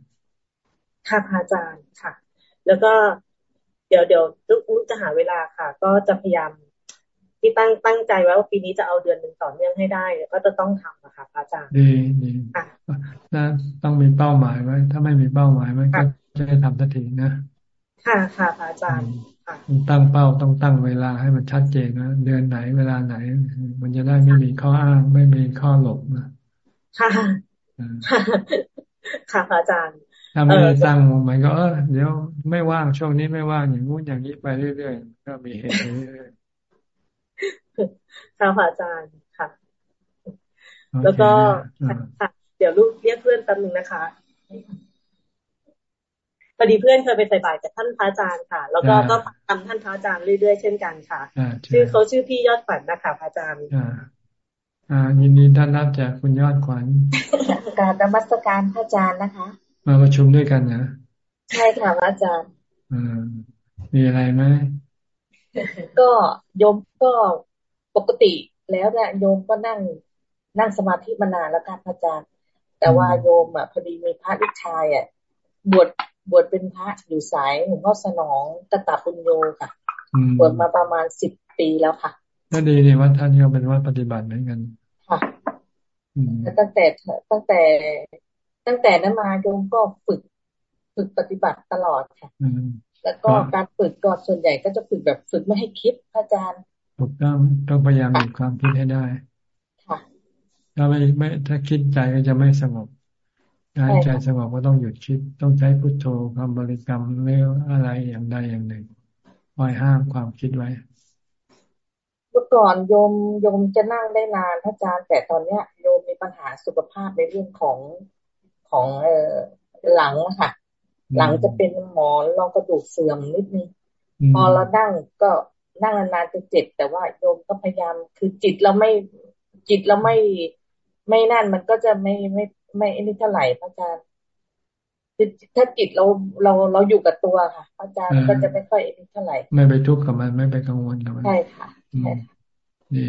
[SPEAKER 33] ค่ะพระอาจารย์ค่ะ แล้วก็เดี๋ยวเดี๋ยวลูกจะหาเวลาค่ะ ก็จะพยายามที่ตั้งตั้งใจไว้ว่าปีนี้จะเอาเดือนหนึ่งต่อเนื่องให้ได้ก็จะต้องทำนะคะอาจารย์
[SPEAKER 1] ดีดีนะต้องมีเป้าหมายไว้ ถ้าไม่มีเป้าหมายมันก็จะได้ทำทันทีนะ
[SPEAKER 33] ค่ะค่ะอาจารย์
[SPEAKER 1] ตั้งเป้าต้องตั้งเวลาให้มันชัดเจนนะเดือนไหนเวลาไหน มันจะได้ไม่มีข้ออ้างไม่มีข้อหลบนะ
[SPEAKER 33] ค่ะค่ะอาจารย์
[SPEAKER 1] ถ้าไม่ได้ตั้งมันก็เออเดี๋ยวไม่ว่างช่วงนี้ไม่ว่างอย่างงู้นอย่างนี้ไปเรื่อยๆก็มีเหตุเรื่อย
[SPEAKER 33] ค่ะอาจารย์ค่ะ แล้วก็ค่ะเดี๋ยวลูกเรียกเพื่อนแป๊บนึงนะคะ พอดีเพื่อนเคยไปใส่บาตรกับท่านพระอาจารย์ค่ะ แล้วก็ก็ทำท่านพระอาจารย์เรื่อยๆเช่นกันค่ะชื่อเขาชื่อพี่ยอดขวัญนะคะพระอาจารย์
[SPEAKER 1] อ่ายินดีต้อนรับจากคุณยอดขวัญ
[SPEAKER 34] การนมัสการพระอาจารย์นะคะ
[SPEAKER 1] มาประชุมด้วยกันนะ
[SPEAKER 34] ใช่ค่ะพระอาจารย์
[SPEAKER 1] อ่ามีอะไรไหม
[SPEAKER 34] ก็โยมก็ปกติแล้วเนี่ยโยมก็นั่งนั่งสมาธิมานานแล้วค่ะพระอาจารย์ แต่ว่าโยมอะพอดีมีพระลูกชายอะบวช บวชเป็นพระอยู่สายหลวงพ่อสนองตตาปุญโยค่ะบวชมาประมาณสิบปีแล้วค่ะ
[SPEAKER 1] ก็ดีนี่ว่าท่านก็เป็นวัดปฏิบัติเหมือนกัน
[SPEAKER 34] ค่ะตั้งแต่ตั้งแต่ ตั้งแต่นั้นมาโยมก็ฝึกฝึกปฏิบัติตลอดค่ะแล้วก็การฝึกก็ส่วนใหญ่ก็จะฝึกแบบฝึกไม่ให้คิดอาจารย์
[SPEAKER 1] ถูกต้องต้องพยายามหยุดความคิดให้ได้ถ้าไม่ไม่ถ้าคิดใจก็จะไม่สงบ การใจสงบก็ต้องหยุดคิด ต้องใช้พุทโธคำบริกรรมเรื่องอะไรอย่างใดอย่างหนึ่งคอยห้ามความคิดไว้
[SPEAKER 34] เมื่อก่อนโยมโยมจะนั่งได้นานพระอาจารย์แต่ตอนเนี้ยโยมมีปัญหาสุขภาพในเรื่องของของเออหลังค่ะ หลังจะเป็นหมอนรองกระดูกเสื่อมนิดนึงพอเรานั่งก็นั่งนานๆจะเจ็บแต่ว่าโยมก็พยายามคือจิตเราไม่จิตเราไม่ไม่นั่นมันก็จะไม่ไม่ ไม่อันนี้เท่าไหร่พระอาจารย์คือถ้าจิตเราเราเราอยู่กับตัวค่ะพระอาจารย์ก็จะไม่ค่อยอันนี้เท่าไหร่
[SPEAKER 1] ไม่ไปทุกข์กับมันไม่ไปกังวลกับมัน
[SPEAKER 34] ใช่ค่ะใช่
[SPEAKER 1] ดี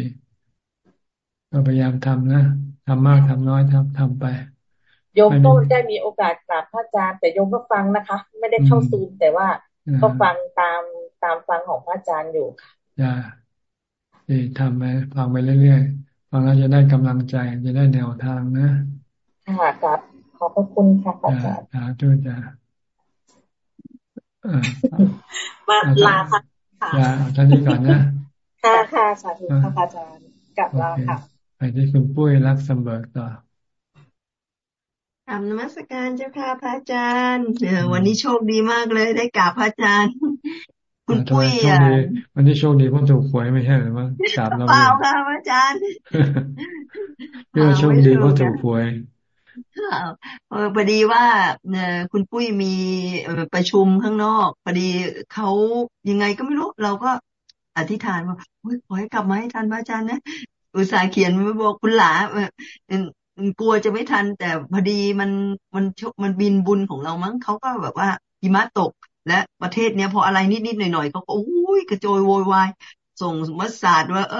[SPEAKER 1] ก็พยายามทำนะทำมากทำน้อยทำทำไป
[SPEAKER 34] โยมก็ได้มีโอกาสกราบพระอาจารย์ แต่โยมก็ฟังนะคะ ไม่ได้เข้าซูมแต่ว่าก็ฟังตามตามฟังของพระอาจารย์อยู่ค่ะ
[SPEAKER 1] จ้าดีทำไปฟังไปเรื่อยๆฟังแล้วจะได้กำลังใจจะได้แนวทางนะ
[SPEAKER 34] ค่ะครับขอบพระคุณค่ะอาจารย์
[SPEAKER 1] สาธุจ้า
[SPEAKER 34] มาลาค่ะ
[SPEAKER 1] ลาท่านนี้ก่อนนะ
[SPEAKER 34] ค่ะค่ะสาธุค่ะอาจารย์กลับลาค่ะ
[SPEAKER 1] ไปที่คุณปุ้ยรักสมเบิกต่อ
[SPEAKER 35] ทำนมัสการเจ้าค่ะพระอาจารย์เออวันนี้โชคดีมากเลยได้กราบพระอาจารย์
[SPEAKER 36] คุณปุ้ย
[SPEAKER 1] อะวันนี้โชคดีเพราะถูกหวยไม่ใช่หรือมั้งกราบเรา
[SPEAKER 36] เปล่าค่ะอาจารย์
[SPEAKER 1] เพื่อโชคดีเพราะถูกหวย
[SPEAKER 36] เออพอดีว่าคุณปุ้ยมีประชุมข้างนอกพอดีเขายังไงก็ไม่รู้ เราก็อธิษฐานว่าขอให้กลับมาให้ทันพระอาจารย์นะอุตส่าห์เขียนมาบอกคุณหลากลัวจะไม่ทัน แต่พอดีมันมันมันบินบุญของเรามั้งเขาก็แบบว่าหิมะตก และประเทศเนี้ยพออะไรนิดๆหน่อยๆเขาก็อุ้ยกระโจยโวยวายส่งมัสาดว่า เออ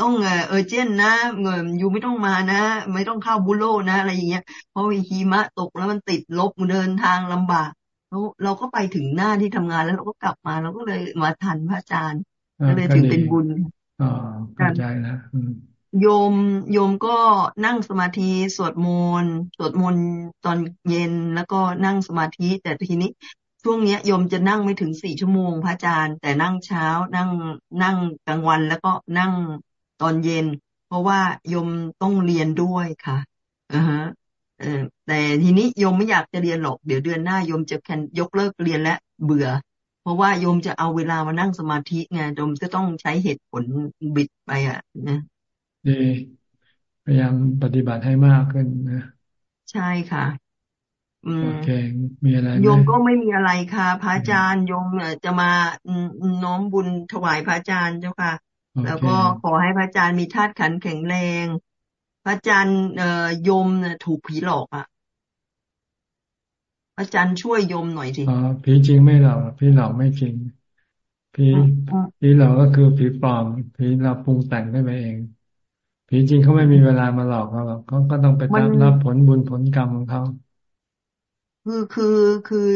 [SPEAKER 36] ต้องเออเจนนะเงินอยู่ไม่ต้องมานะ ไม่ต้องเข้าบุโรนะ อะไรอย่างเงี้ยเพราะหิมะตกแล้วมันติดลบเดินทางลำบากเราเราก็ไปถึงหน้าที่ทำงานแล้วเราก็กลับมาเราก็เลยมาทันพระอาจารย์ก็เลยถือเป็นบุญ
[SPEAKER 1] อ๋อเข้าใจนะ
[SPEAKER 36] โยมโยมก็นั่งสมาธิสวดมนต์สวดมนต์ตอนเย็นแล้วก็นั่งสมาธิ แต่ทีนี้ช่วงเนี้ยโยมจะนั่งไม่ถึงสี่ชั่วโมงพระอาจารย์ แต่นั่งเช้านั่งนั่งกลางวันแล้วก็นั่ง ตอนเย็น เพราะว่าโยมต้องเรียนด้วยค่ะอ่าฮะเออแต่ทีนี้โยมไม่อยากจะเรียนหรอกเดี๋ยวเดือนหน้าโยมจะแคนยกเลิกเรียนและเบื่อ เพราะว่าโยมจะเอาเวลามานั่งสมาธิไงโยมจะต้องใช้เหตุผลบิดไปอะนะ
[SPEAKER 1] ดีพยายามปฏิบัติให้มากขึ้นนะ
[SPEAKER 36] ใช่ค่ะ
[SPEAKER 1] อืมโอเคมีอะไร
[SPEAKER 36] โยมก็ไม่มีอะไรค่ะ พระอาจารย์โยมจะมาน้อมบุญถวายพระอาจารย์เจ้าค่ะ แล้วก็ขอให้พระอาจารย์มีธาตุขันแข็งแรง พระอาจารย์เอ่อโยมถูกผีหลอกอะพระอาจารย์ช่วยโยมหน่อยสิ
[SPEAKER 1] อ๋อผีจริงไม่หลอกผีหลอกไม่จริงผีผีหลอกก็คือผีปลอมผีเราปรุงแต่งได้ไปเองผีจริงเขาไม่มีเวลามาหลอกเราหรอกเขาก็ต้องไปรับผลบุญผลกรรมของเขา
[SPEAKER 36] คือคือคือ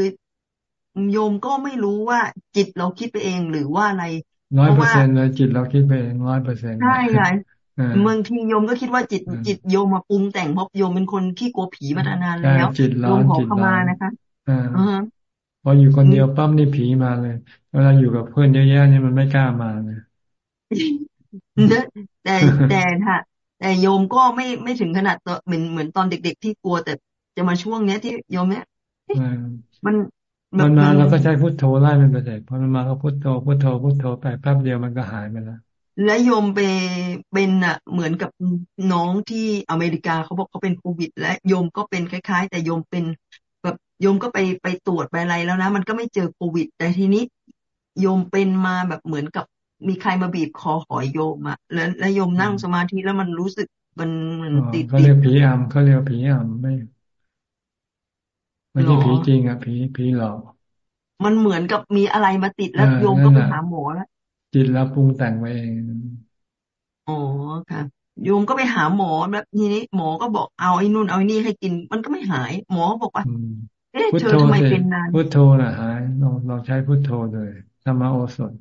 [SPEAKER 36] โยมก็ไม่รู้ว่าจิตเราคิดไปเองหรือว่าอะไร
[SPEAKER 1] ร้อยเปอร์เซ็นเลยจิตเราคิดไปเองร้อยเปอร์เซ็นต์
[SPEAKER 36] ใช่ค่ะเมืองที่โยมก็คิดว่าจิตจิตโยมมาปรุงแต่งเพราะโยมเป็นคนขี้กลัวผีมานานแล้ว
[SPEAKER 1] จิตร้อน
[SPEAKER 36] จิตร้อนนะคะ
[SPEAKER 1] พออยู่คนเดียวปั๊มนี่ผีมาเลยเวลาอยู่กับเพื่อนเยอะๆนี่มันไม่กล้ามาเลย
[SPEAKER 36] แต่แต่ถ้าแต่โยมก็ไม่ไม่ถึงขนาดเหมือนเหมือนตอนเด็ก ๆ ที่กลัวแต่จะมาช่วงเนี้ยที่โยมเนี้ยมัน
[SPEAKER 1] มันมาเราก็ใช้พุทโธไล่มันไปเสร็จพอมันมาก็พุทโธพุทโธพุทโธไปแป๊บเดียวมันก็หายไปแล้ว
[SPEAKER 36] และโยมไปเป็นอะ เหมือนกับน้องที่อเมริกาเขาบอกเขาเป็นโควิด และโยมก็เป็นคล้าย ๆ แต่โยมเป็นแบบโยมก็ไปไปตรวจไปอะไรแล้วนะ มันก็ไม่เจอโควิด แต่ทีนี้โยมเป็นมาแบบเหมือนกับมีใครมาบีบคอหอยโยมอะแล้วแล้วโยมนั่งสมาธิแล้วมันรู้สึกมันมันติด
[SPEAKER 1] เขาเรียกผีอำเขาเรียกผีอำไม่ ไม่ใช่ผีจริงอะผีผีหลอก
[SPEAKER 36] มันเหมือนกับมีอะไรมาติดแล้วโยมก็ไปหาหมอแล้ว
[SPEAKER 1] จิตแล้วปรุงแต่งไปเอง
[SPEAKER 36] อ๋อค่ะโยมก็ไปหาหมอแบบทีนี้หมอก็บอกเอาไอ้นู่นเอาไอ้นี่ให้กิน มันก็ไม่หาย หมอบอกว่าเอ๊ะเธอทำไมเป็นนาน
[SPEAKER 1] พุทโธน่ะหายเราเราใช้พุทโธเลยธรรมโอสถ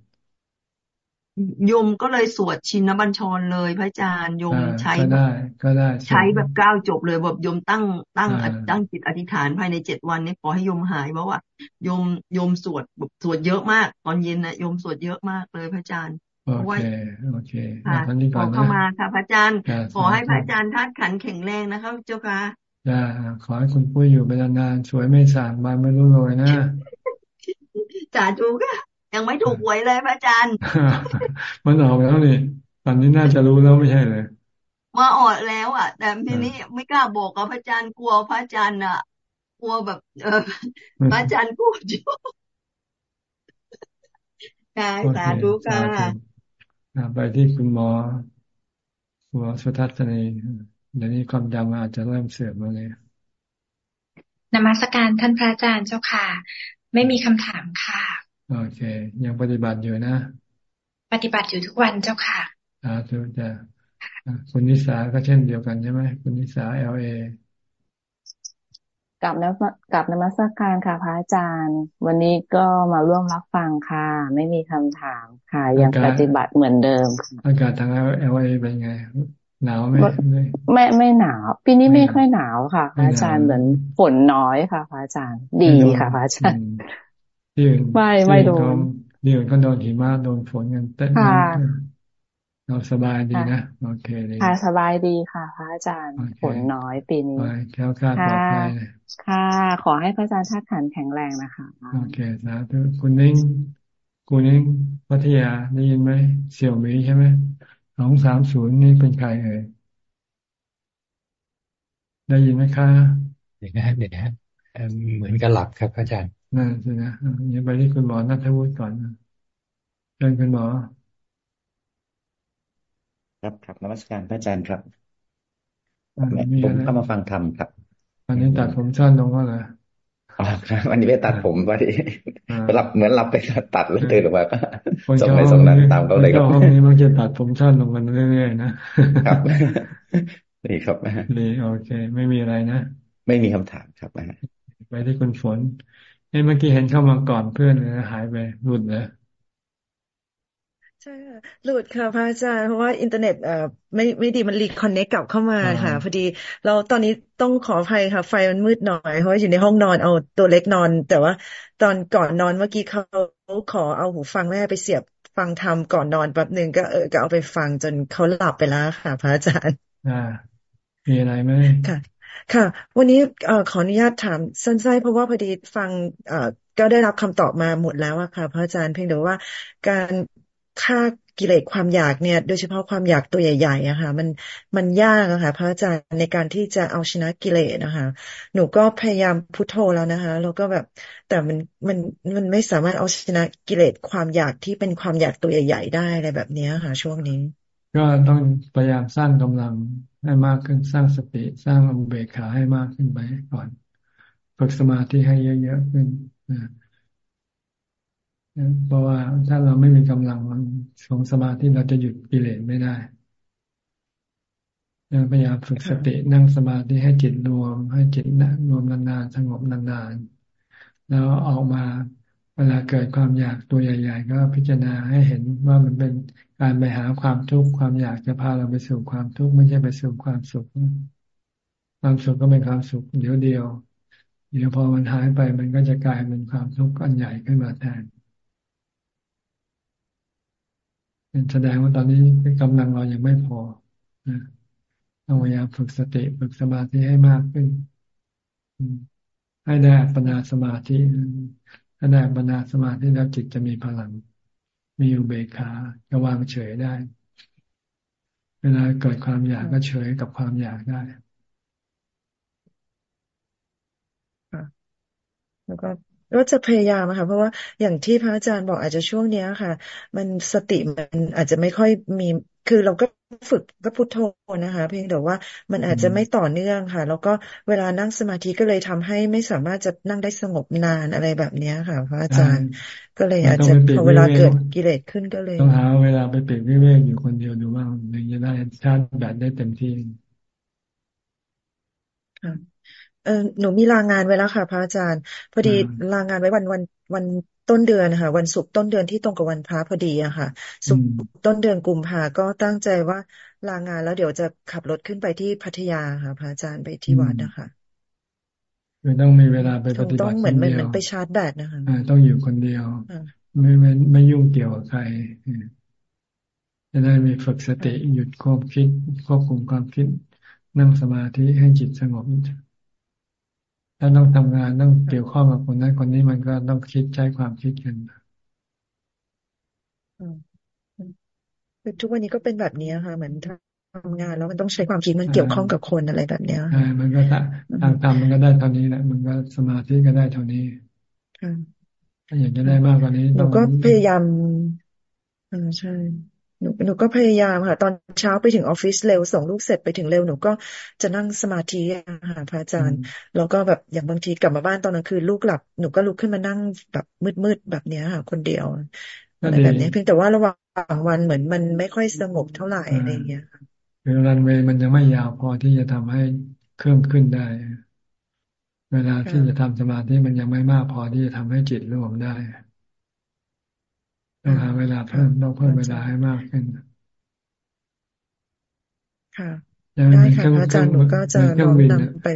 [SPEAKER 36] โยมก็เลยสวดชินบัญชรเลยพระอาจารย์โยมใช้
[SPEAKER 1] ก็ได้ ก็ได้
[SPEAKER 36] ใช้แบบก้าวจบเลยแบบโยมตั้งตั้งตั้งจิตอธิษฐานภายในเจ็ดวันนี้ขอให้โยมหายเพราะว่าโยมโยมสวดแบบสวดเยอะมาก ตอนเย็นนะโยมสวดเยอะมากเลยพระอาจารย์
[SPEAKER 1] โอเคโอเค
[SPEAKER 36] ค่ะขอเข้ามาค่ะพระอาจารย์ ขอให้พระอาจารย์ทัดขันแข็งแรงนะคะเจ้าค่ะ
[SPEAKER 1] จ้าขอให้คุณปุ้ยอยู่ไปนานๆสวยไม่สางบานไม่รู้โรยนะ
[SPEAKER 36] จ่าจูค่ะ ยังไม่ถูกหวยเลยพระอาจารย์
[SPEAKER 1] มันออกแล้วนี่ตอนนี้น่าจะรู้แล้วไม่ใช่เลย
[SPEAKER 36] มาออกแล้วอะ แต่ทีนี้ไม่กล้าบอกกับพระอาจารย์กลัวพระอาจารย์อะ กลัวแบบ เออพระอาจารย์กลัวจุค่ะสาธุค่ะ
[SPEAKER 1] ไปที่คุณหมอหัวสุทัศนีเดี๋ยวนี้ความจำอาจจะเริ่มเสื่อมมาเลย
[SPEAKER 37] นมัสการท่านพระอาจารย์เจ้าค่ะ ไม่มีคำถามค่ะ
[SPEAKER 1] โอเค ยังปฏิบัติอยู่นะ
[SPEAKER 37] ปฏิบัติอยู่ทุกวันเจ้าค่ะ
[SPEAKER 1] สาธุจ้ะคุณนิสาก็เช่นเดียวกันใช่ไหมคุณนิสาเอลเอ
[SPEAKER 38] กับนกับนมัสการค่ะพระอาจารย์ วันนี้ก็มาร่วมรับฟังค่ะ ไม่มีคำถามค่ะ ยังปฏิบัติเหมือนเดิม
[SPEAKER 1] อากาศทางเอลเอเป็นไง หนาวไหม
[SPEAKER 38] ไม่ไม่หนาวปีนี้ไม่ค่อยหนาวค่ะพระอาจารย์เหมือนฝนน้อยค่ะพระอาจารย์ ดีค่ะพระอาจารย์
[SPEAKER 1] ที่อื่นไม่ไม่โดนที่อื่นก็โดนหิมะโดนฝนกันเต้นเราสบายดีนะโอเคเลย
[SPEAKER 38] ค่ะสบายดีค่ะ พระอาจารย์ฝนน้อยปีนี้
[SPEAKER 1] แค่คาดปลอดภัย
[SPEAKER 38] ค่ะ ขอให้พระอาจารย์ท่าขันแข็งแรงนะคะ
[SPEAKER 1] โอเคนะคุณนิ่งกูนิ้งพัทยาได้ยินไหมเสี่ยวหมีใช่ไหมสองสามศูนย์นี่เป็นใครเอ่ยได้ยินไหมคะ
[SPEAKER 39] เดี๋ยวนะเดี๋ยวนะเหมือนกับหลับครับอาจารย์
[SPEAKER 1] นั่นสินะอย่าไปที่คุณหมอนัทวุฒิก่อนนะเชิญคุณหมอ
[SPEAKER 40] ครับครับนมัสการพระอาจารย์ครับผมเข้ามาฟังธรรมครับ
[SPEAKER 1] วันนี้ตัดผมสั้นลงก็เลย
[SPEAKER 40] อ๋อครับวันนี้ไปตัดผมพอดีหลับเหมือนหลับไปตัดแล้วตื่นออกมาก็ส่งไปส่งนั้นตามเขาเลยครับ
[SPEAKER 1] ห้องนี้มันจะตัดผมสั้นลงกันเรื่อยๆนะครับ
[SPEAKER 40] นี่ครับ
[SPEAKER 1] ดีโอเค ไม่มีอะไรนะ
[SPEAKER 40] ไม่มีคำถามครับ
[SPEAKER 1] ไปที่คุณฝน เมื่อกี้เห็นเข้ามาก่อนเพื่อนเลยหายไปหลุดเลย
[SPEAKER 41] ใช่ค่ะหลุดค่ะพระอาจารย์เพราะว่าอินเทอร์เน็ตเอ่อไม่ไม่ดีมัน reconnect กลับเข้ามาค่ะ พอดีเราตอนนี้ต้องขออภัยค่ะ ไฟมันมืดหน่อยเพราะอยู่ในห้องนอนเอาตัวเล็กนอน แต่ว่าตอนก่อนนอนเมื่อกี้เขาขอเอาหูฟังแม่ไปเสียบฟังทำก่อนนอนแป๊บหนึ่งก็เออก็เอาไปฟังจนเขาหลับไปแล้วค่ะ พระอาจารย์
[SPEAKER 1] อ่ามีอะไรไหม
[SPEAKER 41] ค่ะ ค่ะ วันนี้ขออนุญาตถามสั้นๆเพราะว่าพอดีฟังก็ได้รับคำตอบมาหมดแล้วอะค่ะ พระอาจารย์เพียงแต่ว่าการฆ่ากิเลสความอยากเนี่ย โดยเฉพาะความอยากตัวใหญ่ๆอะค่ะ มันมันยากอะค่ะ พระอาจารย์ในการที่จะเอาชนะกิเลสนะคะ หนูก็พยายามพุทโธแล้วนะคะแล้วก็แบบแต่มันมันมันไม่สามารถเอาชนะกิเลสความอยากที่เป็นความอยากตัวใหญ่ ๆ ได้อะไรแบบนี้ค่ะ ช่วงนี้
[SPEAKER 1] ก็ต้องพยายามสร้างกำลัง ให้มากขึ้นสร้างสติ สร้างอุเบกขาให้มากขึ้นไปก่อน ฝึกสมาธิให้เยอะๆขึ้นเพราะว่าถ้าเราไม่มีกำลังของสมาธิเราจะหยุดกิเลสไม่ได้พยายามฝึกสตินั่งสมาธิให้จิตรวม ให้จิตนั่งรวมนานๆสงบนานๆแล้วออกมา วลาเกิดความอยากตัวใหญ่ ๆ ก็พิจารณาให้เห็นว่ามันเป็นการไปหาความทุกข์ความอยากจะพาเราไปสู่ความทุกข์ไม่ใช่ไปสู่ความสุข ความสุขก็เป็นความสุขเดียวเดียว เดี๋ยวพอมันหายไปมันก็จะกลายเป็นความทุกข์อันใหญ่ขึ้นมาแทนเป็นแสดงว่าตอนนี้กำลังเรายังไม่พอต้องพยายามฝึกสติฝึกสมาธิให้มากขึ้น ให้ได้อัปปนาสมาธิ ถ้าได้อัปปนาสมาธิแล้วจิตจะมีพลัง มีอุเบกขาจะวางเฉยได้ เวลาเกิดความอยากก็เฉยกับความอยากได้
[SPEAKER 41] แล้วก็ก็จะพยายามค่ะเพราะว่าอย่างที่พระอาจารย์บอกอาจจะช่วงเนี้ยค่ะ มันสติมันอาจจะไม่ค่อยมี คือเราก็ฝึกก็พุทโธนะคะ เพียงแต่ว่ามันอาจจะไม่ต่อเนื่องค่ะ แล้วก็เวลานั่งสมาธิก็เลยทำให้ไม่สามารถจะนั่งได้สงบนานอะไรแบบเนี้ยค่ะ พระอาจารย์ ก็เลยอาจจะพอเวลาเกิดกิเลสขึ้นก็เลย
[SPEAKER 1] ต้องหาเวลาไปเปลี่ยนวิเวกอยู่คนเดียวดูบ้างถึงจะได้ชาร์จแบตได้เต็มที่
[SPEAKER 41] เออหนูมีลางานไว้แล้วค่ะ พระอาจารย์ พอดีลางานไว้วันวันวัน ต้นเดือนค่ะวันศุกร์ต้นเดือนที่ตรงกับวันพระพอดีอะค่ะศุกร์ต้นเดือนกุมภาก็ตั้งใจว่าลางานแล้วเดี๋ยวจะขับรถขึ้นไปที่พัทยาค่ะพระอาจารย์ไปที่วัดนะคะ
[SPEAKER 1] คือต้องมีเวลาไปปฏิบัติ
[SPEAKER 41] ต้องเหมือนเหมือนไปชาร์จแบตนะคะ
[SPEAKER 1] ต้องอยู่คนเดียวไม่ไม่ไม่ยุ่งเกี่ยวกับใครจะได้มีฝึกสติหยุดควบคิดควบคุมความคิดนั่งสมาธิให้จิตสงบ ถ้าต้องทำงานต้องเกี่ยวข้องกับคนนั้นคนนี้มันก็ต้องคิดใช้ความคิดกัน
[SPEAKER 41] คือทุกวันนี้ก็เป็นแบบนี้ค่ะ เหมือนทำงานแล้วมันต้องใช้ความคิดมันเกี่ยวข้องกับคนอะไรแบบเนี้ย
[SPEAKER 1] ใช่มันก็ทางทำมันก็ได้เท่านี้แหละมันก็สมาธิก็ได้เท่านี้ถ้าอยากจะได้มากกว่านี้
[SPEAKER 41] ต้องก็พยายามอ่าใช่ หนูหนูก็พยายามค่ะ ตอนเช้าไปถึงออฟฟิศเร็วส่งลูกเสร็จไปถึงเร็วหนูก็จะนั่งสมาธิค่ะพระอาจารย์ แล้วก็แบบอย่างบางทีกลับมาบ้านตอนกลางคืนลูกหลับหนูก็ลุกขึ้นมานั่งแบบมืดๆแบบเนี้ยค่ะ คนเดียวอะไรแบบนี้เพียงแต่ว่าระหว่างวันเหมือนมันไม่ค่อยสงบเท่าไหร่อะไรเงี้ยค่ะ
[SPEAKER 1] คือรันเวย์มันยังไม่ยาวพอที่จะทำให้เครื่องขึ้นได้ เวลาที่จะทำสมาธิมันยังไม่มากพอที่จะทำให้จิตรวมได้ ต้องหาเวลาเพิ่มต้องเพิ่มเวลาให้มากขึ้น
[SPEAKER 41] ค่ะได้ค่ะอาจารย์หนูก็จะ
[SPEAKER 1] เครื่องบิน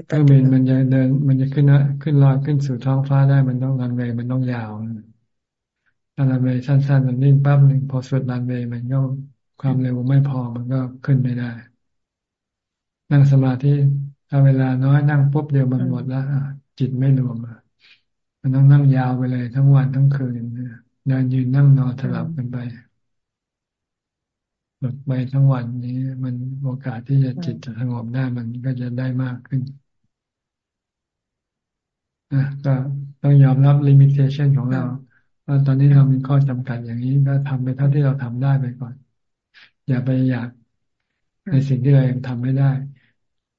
[SPEAKER 1] เครื่องบินมันจะเดิน มันจะขึ้นนะขึ้นลอยขึ้นสู่ท้องฟ้าได้มันต้องรันเวย์มันต้องยาวถ้ารันเวย์สั้นๆมันนิ่งปั๊บหนึ่งพอสุดรันเวย์มันก็ความเร็วไม่พอมันก็ขึ้นไม่ได้ นั่งสมาธิถ้าเวลาน้อยนั่งปุ๊บเดียวมันหมดแล้วจิตไม่รวมมันต้องนั่งยาวไปเลยทั้งวันทั้งคืนนะ เดินยืนนั่งนอนสลับกันไปฝึกไปทั้งวันนี้ มันโอกาสที่จะจิตจะสงบได้มันก็จะได้มากขึ้นนะก็ต้องยอมรับลิมิเ t ชันของเราว่าตอนนี้เรามีข้อจำกัดอย่างนี้ก็ทำไปเท่าที่เราทำได้ไปก่อน อย่าไปอยากในสิ่งที่เรายังทำไม่ได้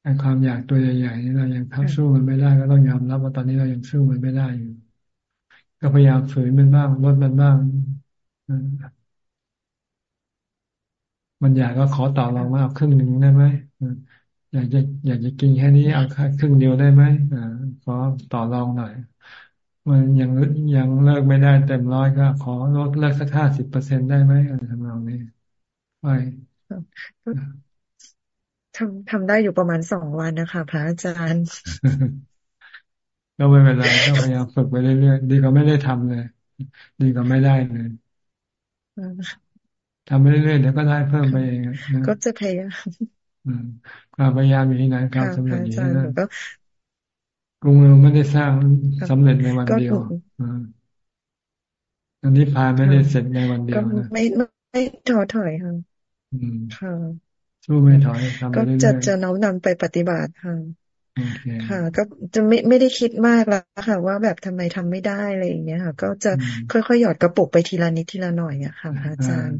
[SPEAKER 1] ไอความอยากตัวใหญ่ๆนี่เรายังทับสู้มันไม่ได้ ก็ต้องยอมรับว่าตอนนี้เรายังสู้มันไม่ได้อยู่ ก็พยายามฝืนมันบ้างลดมันบ้างมันอยากก็ขอต่อรองว่าเอาครึ่งหนึ่งได้ไหมอยากจะอยากจะกินแค่นี้เอาแค่ครึ่งเดียวได้ไหมอ่าขอต่อรองหน่อย มันยังยังเลิกไม่ได้เต็มร้อยก็ ขอลดเลิกสักห้าสิบเปอร์เซ็นได้ไหมอะไรทำนองนี้ไป
[SPEAKER 41] ทำทำได้อยู่ประมาณสองวันนะคะ พระอาจารย์
[SPEAKER 1] ก็ไม่เป็นไรก็พยายามฝึกไปเรื่อยๆดีกว่าไม่ได้ทำเลย ดีกว่าไม่ได้เลยทำไปเรื่อยๆเดี๋ยวก็ได้เพิ่มไปเอง
[SPEAKER 41] ก็จะพยายาม
[SPEAKER 1] ความพยายามอยู่ที่ไหนความสำเร็จอยู่ที่นั่นกรุงเราไม่ได้สร้างสำเร็จในวันเดียวอันนี้พาไม่ได้เสร็จในวันเดียวนะ
[SPEAKER 41] ไม่ไม่ท้อถอยค่ะ
[SPEAKER 1] ค่ะสู้ไม่ถอยทำไปเรื่อย
[SPEAKER 41] ๆก็จะจะน้อมนำไปปฏิบัติค่ะ ค่ะ ก็จะไม่ไม่ได้คิดมากแล้วค่ะ ว่าแบบทำไมทำไม่ได้อะไรอย่างเงี้ยค่ะ ก็จะค่อยๆหยอดกระปุกไปทีละนิดทีละหน่อยอะค่ะพระอาจารย์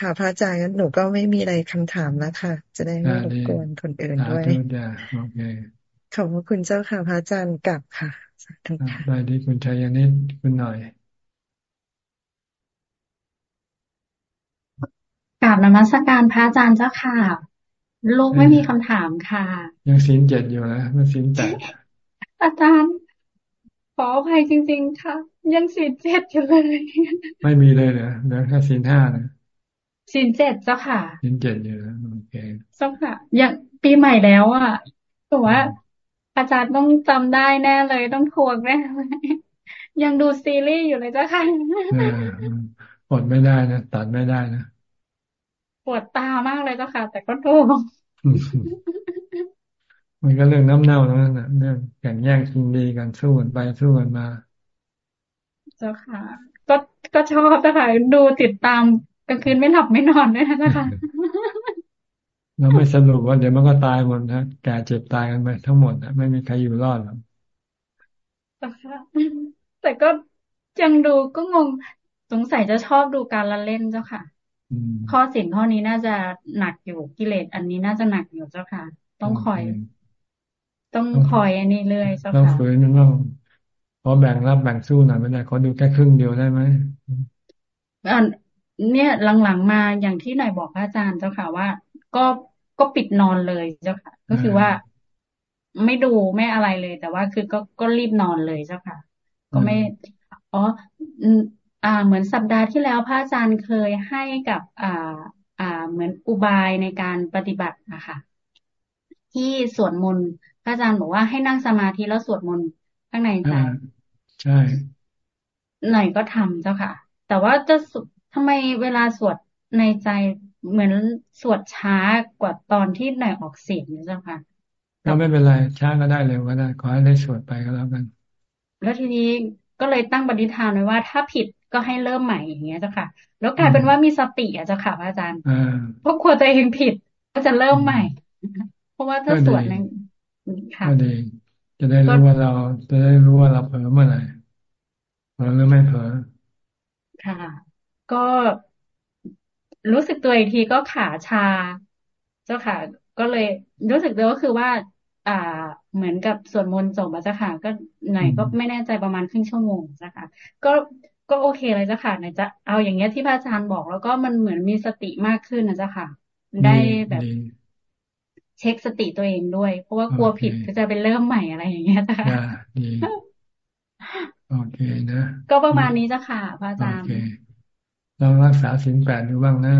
[SPEAKER 41] ค่ะพระอาจารย์งั้นหนูก็ไม่มีอะไรคำถามแล้วค่ะ จะได้ไม่รบกวนคนอื่นด้วยขอบคุณเจ้าค่ะพระอาจารย์กลับค่ะสาธุค่ะ
[SPEAKER 1] ได้ดีคุณชัยนิดคุณหน่อย
[SPEAKER 2] กราบนมัสการพระอาจารย์เจ้าค่ะ ลูกไม่มีคำถามค่ะ
[SPEAKER 1] ยังศีลเจ็ดอยู่นะไม่ศีลแปด
[SPEAKER 2] อาจารย์ขออภัยจริง ๆ ค่ะ ยังศีลเจ็ดอยู่เลย
[SPEAKER 1] ไม่มีเลยเหรอเหลือแค่ศีลห้านะ
[SPEAKER 2] ศีลเจ็ดเจ้าค่ะ
[SPEAKER 1] ศีลเจ็ดอยู่นะโอเค
[SPEAKER 2] เจ้าค่ะยังปีใหม่แล้วอะถือว่า อาจารย์ต้องจำได้แน่เลยต้องทวงแน่เลยยังดูซีรีส์อยู่เลยเจ้าค่ะ
[SPEAKER 1] อดไม่ได้นะตัดไม่ได้นะ
[SPEAKER 2] ปวดตามากเลยเจ้าค่ะ แต่ก็ดู
[SPEAKER 1] มันก็เรื่องน้ำเน่าแล้วนะเรื่องแข่งแย่งชิงดีกันสู้กันไปสู้กันมา
[SPEAKER 2] เจ้าค่ะ ก็ก็ชอบเจ้าค่ะดูติดตามกลางคืนไม่หลับไม่นอนด้วยนะเจ้าค่ะ
[SPEAKER 1] เราไม่สรุปว่าเดี๋ยวมันก็ตายหมดนะแก่เจ็บตายกันไปทั้งหมดนะไม่มีใครอยู่รอดหรอก
[SPEAKER 2] แต่ก็ยังดูก็งงสงสัยจะชอบดูการละเล่นเจ้าค่ะ ข้อสิ่งข้อนี้น่าจะหนักอยู่กิเลสอันนี้น่าจะหนักอยู่เจ้าค่ะ ต้องคอย ต้องคอยอันนี้เรื่อยเจ้าค่ะต้อง
[SPEAKER 1] ฝืนมันต้องพอแบ่งรับแบ่งสู้หน่อยไม่ได้เขาดูแค่ครึ่งเดียวได้ไหม
[SPEAKER 2] อันเนี่ยหลังๆมาอย่างที่นายบอกอาจารย์เจ้าค่ะว่า ก็ก็ปิดนอนเลยเจ้าค่ะ ก็คือว่าไม่ดูไม่อะไรเลย แต่ว่าคือก็ก็รีบนอนเลยเจ้าค่ะ ก็ไม่อ๋ออ่า เหมือนสัปดาห์ที่แล้วพระอาจารย์เคยให้กับอ่าอ่าเหมือนอุบายในการปฏิบัตินะคะที่สวดมนต์พระอาจารย์บอกว่าให้นั่งสมาธิแล้วสวดมนต์ข้างในใจ
[SPEAKER 1] ใช่
[SPEAKER 2] หน่อยก็ทำเจ้าค่ะ แต่ว่าจะทำไมเวลาสวดในใจเหมือนสวดช้ากว่าตอนที่หน่อยออกเสียงเจ้าค่ะ
[SPEAKER 1] ก็ไม่เป็นไรช้าก็ได้เร็วก็ได้ขอให้ได้สวดไปก็แล้วกัน
[SPEAKER 2] แล้วทีนี้ก็เลยตั้งปณิธานไว้ว่าถ้าผิด ก็ให้เริ่มใหม่อย่างเงี้ยเจ้าค่ะ แล้วกลายเป็นว่ามีสติอะเจ้าค่ะอาจารย์เพราะกลัวตัวเองผิดก็จะเริ่มใหม่ เพราะว่าถ้าสวดนั้น
[SPEAKER 1] ค่ะก็ดีจะได้รู้ว่าเราจะได้รู้ว่าเราเผลอเมื่อไหร่เผลอหรือไม่เผลอ
[SPEAKER 2] ค่ะ ก็รู้สึกตัวอีกทีก็ขาชา เจ้าค่ะ ก็เลยรู้สึกตัวก็คือว่า อ่า เหมือนกับสวดมนต์จบอะเจ้าค่ะ ก็ไหนก็ไม่แน่ใจประมาณครึ่งชั่วโมงจ้ะค่ะ ก็ ก็โอเคเลยจ้ะค่ะไหนจะเอาอย่างเงี้ยที่พระอาจารย์บอกแล้วก็มันเหมือนมีสติมากขึ้นนะจ้ะค่ะ ได้แบบเช็คสติตัวเองด้วย เพราะว่ากลัวผิดก็จะเป็นเริ่มใหม่อะไรอย่างเงี้ยจ้ะดี
[SPEAKER 1] โอเคนะ
[SPEAKER 2] ก็ประมาณนี้จ้ะค่ะพระอาจารย์
[SPEAKER 1] ลองรักษาสินแปดดูบ้างนะ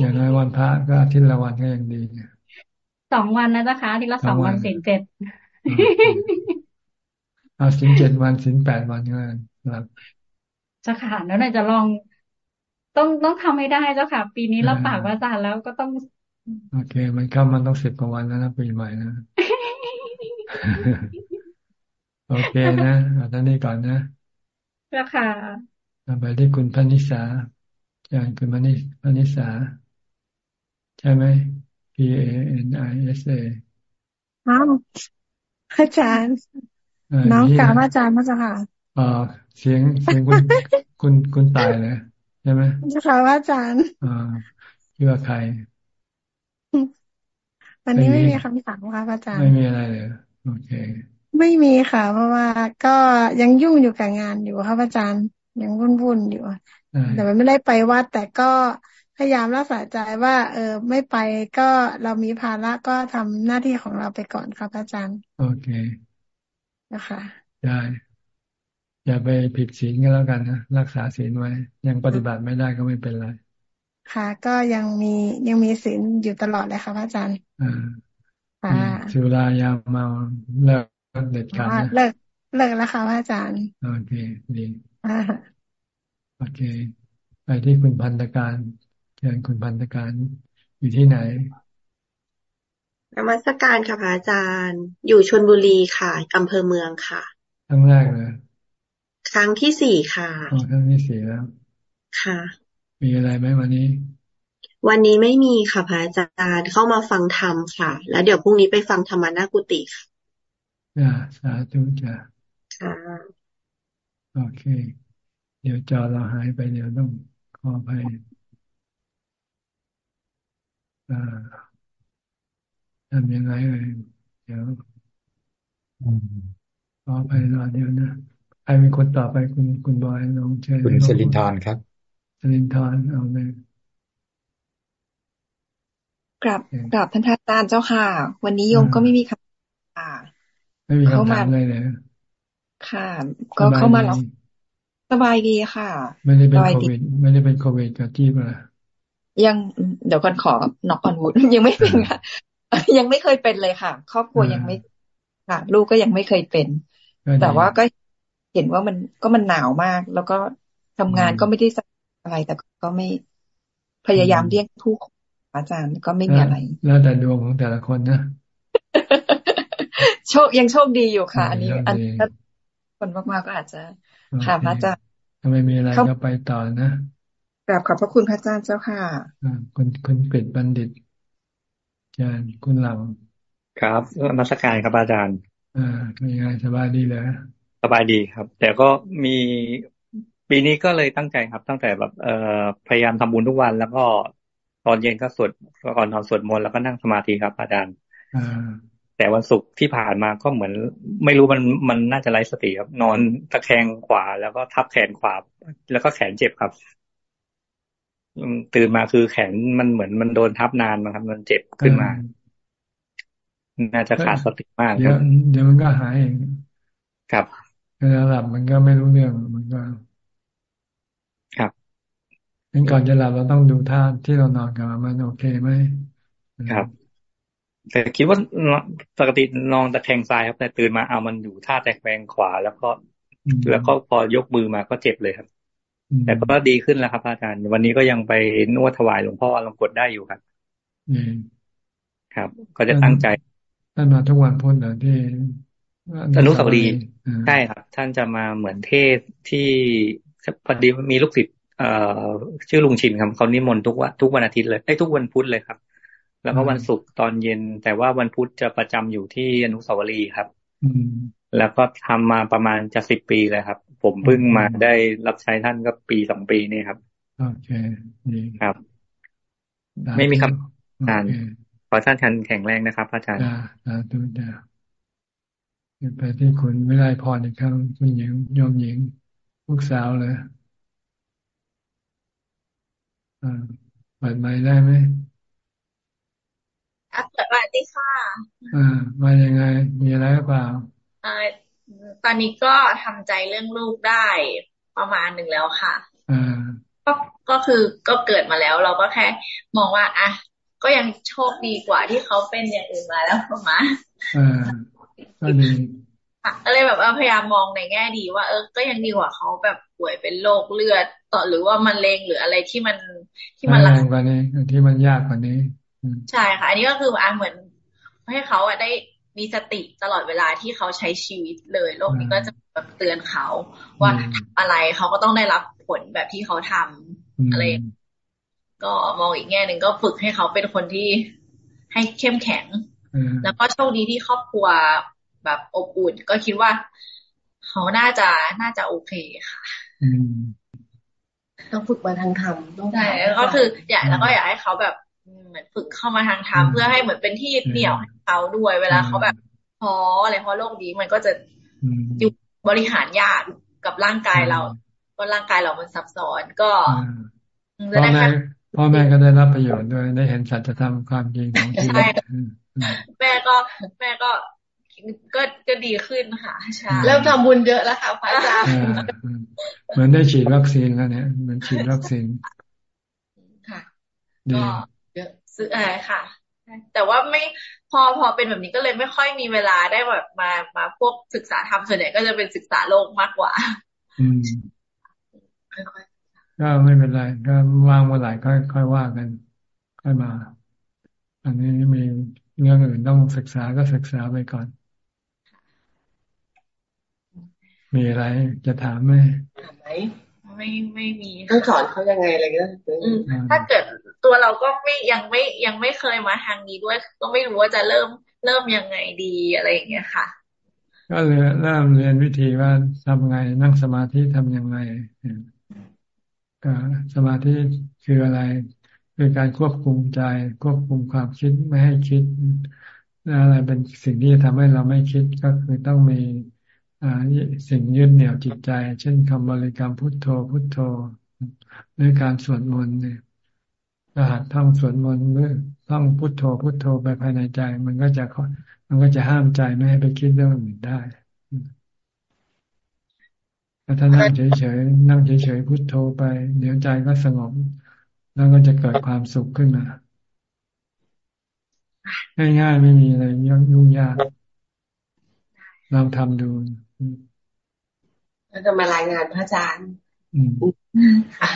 [SPEAKER 1] อย่างน้อยวันพระก็อาทิตย์ละวันก็ยังดี
[SPEAKER 2] สองวันนะจ้ะค่ะอาทิตย์ละสองวันสินเจ็ด
[SPEAKER 1] เอาสินเจ็ดวันสินแปดวันก็ครั บ
[SPEAKER 2] จ้าค่ะแล้วนายจะลองต้องต้องทำให้ได้เจ้าค่ะ ปีนี้เราปากว่าจารแล้วก็ต้อง
[SPEAKER 1] โอเค มันเข้ามันต้องสิบกว่าวันแล้วนะปีใหม่นะ โอเคนะเอาท่านี้ก่อนนะ
[SPEAKER 2] เจ้าค่ะ
[SPEAKER 1] ไปที่คุณพนิสาอาจารย์คุณพนิพนิสา ใช่ไหม P A N I S A
[SPEAKER 42] อ้าวอาจารย์ น้องกาอาจารย์มาจ้ะค่ะ
[SPEAKER 1] อ๋อเสียงเสียงคุณคุณคุณตายเลยใช่ไหม
[SPEAKER 42] จ้ะค่ะอาจารย์
[SPEAKER 1] อ่าคิดว่าใคร
[SPEAKER 42] วันนี้ไม่มีคำถามค่ะอาจารย์
[SPEAKER 1] ไม่มีอะไรเลยโอเค
[SPEAKER 42] ไม่มีค่ะ เพราะว่าก็ยังยุ่งอยู่กับงานอยู่ครับอาจารย์ยังวุ่นๆอยู่แต่ไม่ได้ไปวัดแต่ก็พยายามรักษาใจว่า เออ ไม่ไปก็เรามีภาระก็ทำหน้าที่ของเราไปก่อนครับอาจารย์
[SPEAKER 1] โอเค
[SPEAKER 42] นะคะ
[SPEAKER 1] ได้ อย่าไปผิดศีลก็แล้วกันนะรักษาศีลไว้ ยังปฏิบัติไม่ได้ก็ไม่เป็นไร
[SPEAKER 42] ค่ะ ก็ยังมียังมีศีลอยู่ตลอดเลยค่ะพระอาจารย์
[SPEAKER 1] อ่าค่ะสุรายาเมาเลิกเด็ดขาดนะ
[SPEAKER 42] เลิกเลิกแล้วค่ะพระอาจารย์
[SPEAKER 1] โอเคดีโอเค ไปที่คุณพันธการเชิญคุณพันธการอยู่ที่ไหน
[SPEAKER 43] นมัสการค่ะพระอาจารย์ อยู่ชนบุรีค่ะอำเภอเมืองค่ะ
[SPEAKER 1] ครั้งแรกเลย
[SPEAKER 43] ครั้งที่สี่ค่ะ
[SPEAKER 1] อ๋อครั้งที่สี่แล้ว
[SPEAKER 43] ค่ะ
[SPEAKER 1] มีอะไรไหมวันนี้
[SPEAKER 43] วันนี้ไม่มีค่ะพระอาจารย์เข้ามาฟังธรรมค่ะ แล้วเดี๋ยวพรุ่งนี้ไปฟังธรรมนากุติค่ะ
[SPEAKER 1] จ้าสาธุจ้า
[SPEAKER 43] ค่ะ
[SPEAKER 1] โอเค เดี๋ยวจอเราหายไปเดี๋ยวต้องขอไปทำยังไงเลยเดี๋ยวขอไปรอเดี๋ยวนะ ใครมีคนต่อไปคุณคุณบอยลองเชิญ
[SPEAKER 39] คุณสลินทร์ครับ
[SPEAKER 1] สลินทร์เอาเลย
[SPEAKER 44] กลับกลับท่านอาจารย์เจ้าค่ะ วันนี้โยมก็ไม่มีคำค่ะ
[SPEAKER 1] ไม่มีคำถามเลยเลย
[SPEAKER 44] ค่ะ ก็เข้ามาแล้วสบายดีค่ะ
[SPEAKER 1] ไม่ได้เป็นโควิดไม่ได้เป็นโควิดกับที่มา
[SPEAKER 44] ยังเดี๋ยวก่อนขอนอกก่อนวุฒยังไม่เป็นค่ะ ยังไม่เคยเป็นเลยค่ะ ครอบครัวยังไม่ค่ะ ลูกก็ยังไม่เคยเป็น แต่ว่าก็ เห็นว่ามันก็มันหนาวมาก แล้วก็ทำงานก็ไม่ได้อะไรแต่ก็ไม่พยายามเรียกทุกอาจารย์ก็ไม่มีอะไร
[SPEAKER 1] แล้วแต่ดวงของแต่ละคนนะ
[SPEAKER 44] โชคยังโชคดีอยู่ค่ะ อันนี้ อันคนมากๆก็อาจจะค่ะพระอาจารย์
[SPEAKER 1] ถ้าไม่มีอะไรก็ไปต่อนะ
[SPEAKER 44] กราบขอบพระคุณพระอาจารย์เจ้าค่ะ
[SPEAKER 1] คุณคุณเปิดบัณฑิตอาจารย์คุณเหล่า
[SPEAKER 45] ครับมาสการครับอาจารย์
[SPEAKER 1] อ่าเป็นยังไงสบายดีเลย
[SPEAKER 45] ส บายดีครับ แต่ก็มีปีนี้ก็เลยตั้งใจครับ ตั้งแต่แบบเอ่อพยายามทำบุญทุกวัน แล้วก็ตอนเย็นก็สวดก่อนนอนสวดมนต์แล้วก็นั่งสมาธิครับอาจารย์แต่วันศุกร์ที่ผ่านมาก็เหมือน ไม่รู้มันมันน่าจะไร้สติครับ นอนตะแคงขวาแล้วก็ทับแขนขวา แล้วก็แขนเจ็บครับตื่นมาคือแขนมันเหมือนมันโดนทับนานนะครับ มันเจ็บขึ้นมา น่าจะขาดสติมาก
[SPEAKER 1] เดี๋ยวเดี๋ยวมันก็หายเอง
[SPEAKER 45] ครับ
[SPEAKER 1] เวลาหลับมันก็ไม่รู้เรื่องมันก็
[SPEAKER 45] ครับ
[SPEAKER 1] งั้นก่อนจะหลับเราต้องดูท่าที่เรานอนกันมันโอเคไหม
[SPEAKER 45] ครับ แต่คิดว่าปกตินอนตะแคงซ้ายครับแต่ตื่นมาเอามันอยู่ท่าตะแคงขวา แล้วก็แล้วก็พอยกมือมาก็เจ็บเลยครับแต่ก็ดีขึ้นแล้วครับอาจารย์ วันนี้ก็ยังไปนวดถวายหลวงพ่อลงกดได้อยู่ครับครับ ก็จะตั้งใจ
[SPEAKER 1] ท่านมาทุกวันพุธเหรอที่
[SPEAKER 45] อนุสาวรีย์ใช่ครับ ท่านจะมาเหมือนเทศที่พอดีมีลูกศิษย์เอ่อชื่อลุงชินครับเขานิมนต์ทุกวันทุกวันอาทิตย์เลยไอ้ทุกวันพุธเลยครับ แล้วก็วันศุกร์ตอนเย็น แต่ว่าวันพุธจะประจำอยู่ที่อนุสาวรีย์ครับแล้วก็ทำมาประมาณจะสิบปีเลยครับ ผมเพิ่งมาได้รับใช้ท่านก็ปีสองปีนี่ครับ
[SPEAKER 1] โอเคดี
[SPEAKER 45] ครับ ไม่มีคำอ่านขอท่านทันแข็งแรงนะครับอาจารย์
[SPEAKER 1] อ่าดูดา ไปที่คุณวิไลพรอีกครั้งคุณหญิงยอมหญิงลูกสาวเลยอ่าเปิดไมค์ได้ไหม
[SPEAKER 46] สวัสดีค่ะ
[SPEAKER 1] อ่ามายังไง มีอะไรหรือเปล่า
[SPEAKER 46] ตอนนี้ก็ทำใจเรื่องลูกได้ประมาณหนึ่งแล้วค่ะก็ก็คือก็เกิดมาแล้ว เราก็แค่มองว่า อะ ก็ยังโชคดีกว่าที่เขาเป็นอย่างอื่นมาแล้วประมาณ
[SPEAKER 1] ก็ดี
[SPEAKER 46] ก็เลยแบบว่าพยายามมองในแง่ดีว่า เออ ก็ยังดีกว่าเขาแบบป่วยเป็นโรคเลือดต่อหรือว่ามันเลงหรืออะไรที่มัน
[SPEAKER 1] ที่มันแรงกว่านี้ที่มันยากกว่านี้
[SPEAKER 46] ใช่ค่ะ อันนี้ก็คืออะเหมือน ให้เขาอะได้มีสติตลอดเวลาที่เขาใช้ชีวิตเลยโลกนี้ก็จะแบบเตือนเขา ว่าอะไรเขาก็ต้องได้รับผลแบบที่เขาทำอะไร ก็มองอีกแง่หนึ่งก็ฝึกให้เขาเป็นคนที่ให้เข้มแข็ง แล้วก็โชคดีที่ครอบครัว แบบอบอุ่น ก็คิดว่าเขาน่าจะน่าจะโอเคค่ะ
[SPEAKER 44] ต้องฝึกมาทางธรรมต้อง
[SPEAKER 46] ใช่ก็คืออยากแล้วก็อยากให้เขาแบบเหมือนฝึกเข้ามาทางธรรมเพื่อให้เหมือนเป็นที่เหนี่ยวให้เขาด้วย เวลาเขาแบบพออะไรเพราะโลกนี้มันก็จะอยู่บริหารยากกับร่างกายเราเพราะร่างกายเรามันซับซ้อนก็
[SPEAKER 1] พ่อแม่พ่อแม่ก็ได้รับประโยชน์ด้วยได้เห็นสัจธรรมความจริงของชีวิต
[SPEAKER 46] แม่ก็แม่ก็ ก็ก็ดีขึ้นค่ะใช่
[SPEAKER 44] เริ่มทำบุญเยอะแล้วค่ะพระอาจารย์
[SPEAKER 1] เหมือนได้ฉีดวัคซีนแล้วเนี่ยเหมือนฉีดวัคซีน
[SPEAKER 46] ค่ะก็เยอะซื้ออะไรค่ะ แต่ว่าไม่พอพอเป็นแบบนี้ก็เลยไม่ค่อยมีเวลาได้แบบมามาพวกศึกษาธรรมส่วนใหญ่ก็จะเป็นศึกษาโลกมากกว่า อืม
[SPEAKER 1] ก็ไม่เป็นไรก็ว่างเมื่อไหร่ก็ค่อยว่ากัน ค่อยมา อันนี้มีเรื่องอื่นต้องศึกษาก็ศึกษาไปก่อน มีอะไรจะถามไหม
[SPEAKER 46] ถามไหมไม่ไม่มี
[SPEAKER 44] ต้องสอนเขายังไงอะไรก็
[SPEAKER 46] ถ้าเกิดตัวเราก็ไม่ยังไม่ยังไม่เคยมาทางนี้ด้วย ก็ไม่รู้ว่าจะเริ่มเริ่มยังไงดีอะไรอย่างเงี้ยค่ะ
[SPEAKER 1] ก็เลยเริ่มเรียนวิธีว่าทำไงนั่งสมาธิทำยังไงก็สมาธิคืออะไรคือการควบคุมใจควบคุมความคิดไม่ให้คิดอะไรเป็นสิ่งที่จะทำให้เราไม่คิดก็คือต้องมี สิ่งยึดเหนี่ยวจิตใจ เช่นคำบริกรรมพุทโธ พุทโธหรือการสวดมนต์เนี่ยถ้าหากท่องสวดมนต์หรือท่องพุทโธ พุทโธไปภายในใจ มันก็จะมันก็จะห้ามใจไม่ให้ไปคิดเรื่องอื่นได้ถ้านั่งเฉยๆนั่งเฉยๆพุทโธไป เดี๋ยวใจก็สงบ แล้วก็จะเกิดความสุขขึ้นมาง่ายๆไม่มีอะไรยุ่งยากลองทำดู
[SPEAKER 44] แล้วจะมารายงานพระอาจารย์
[SPEAKER 1] ค่ะ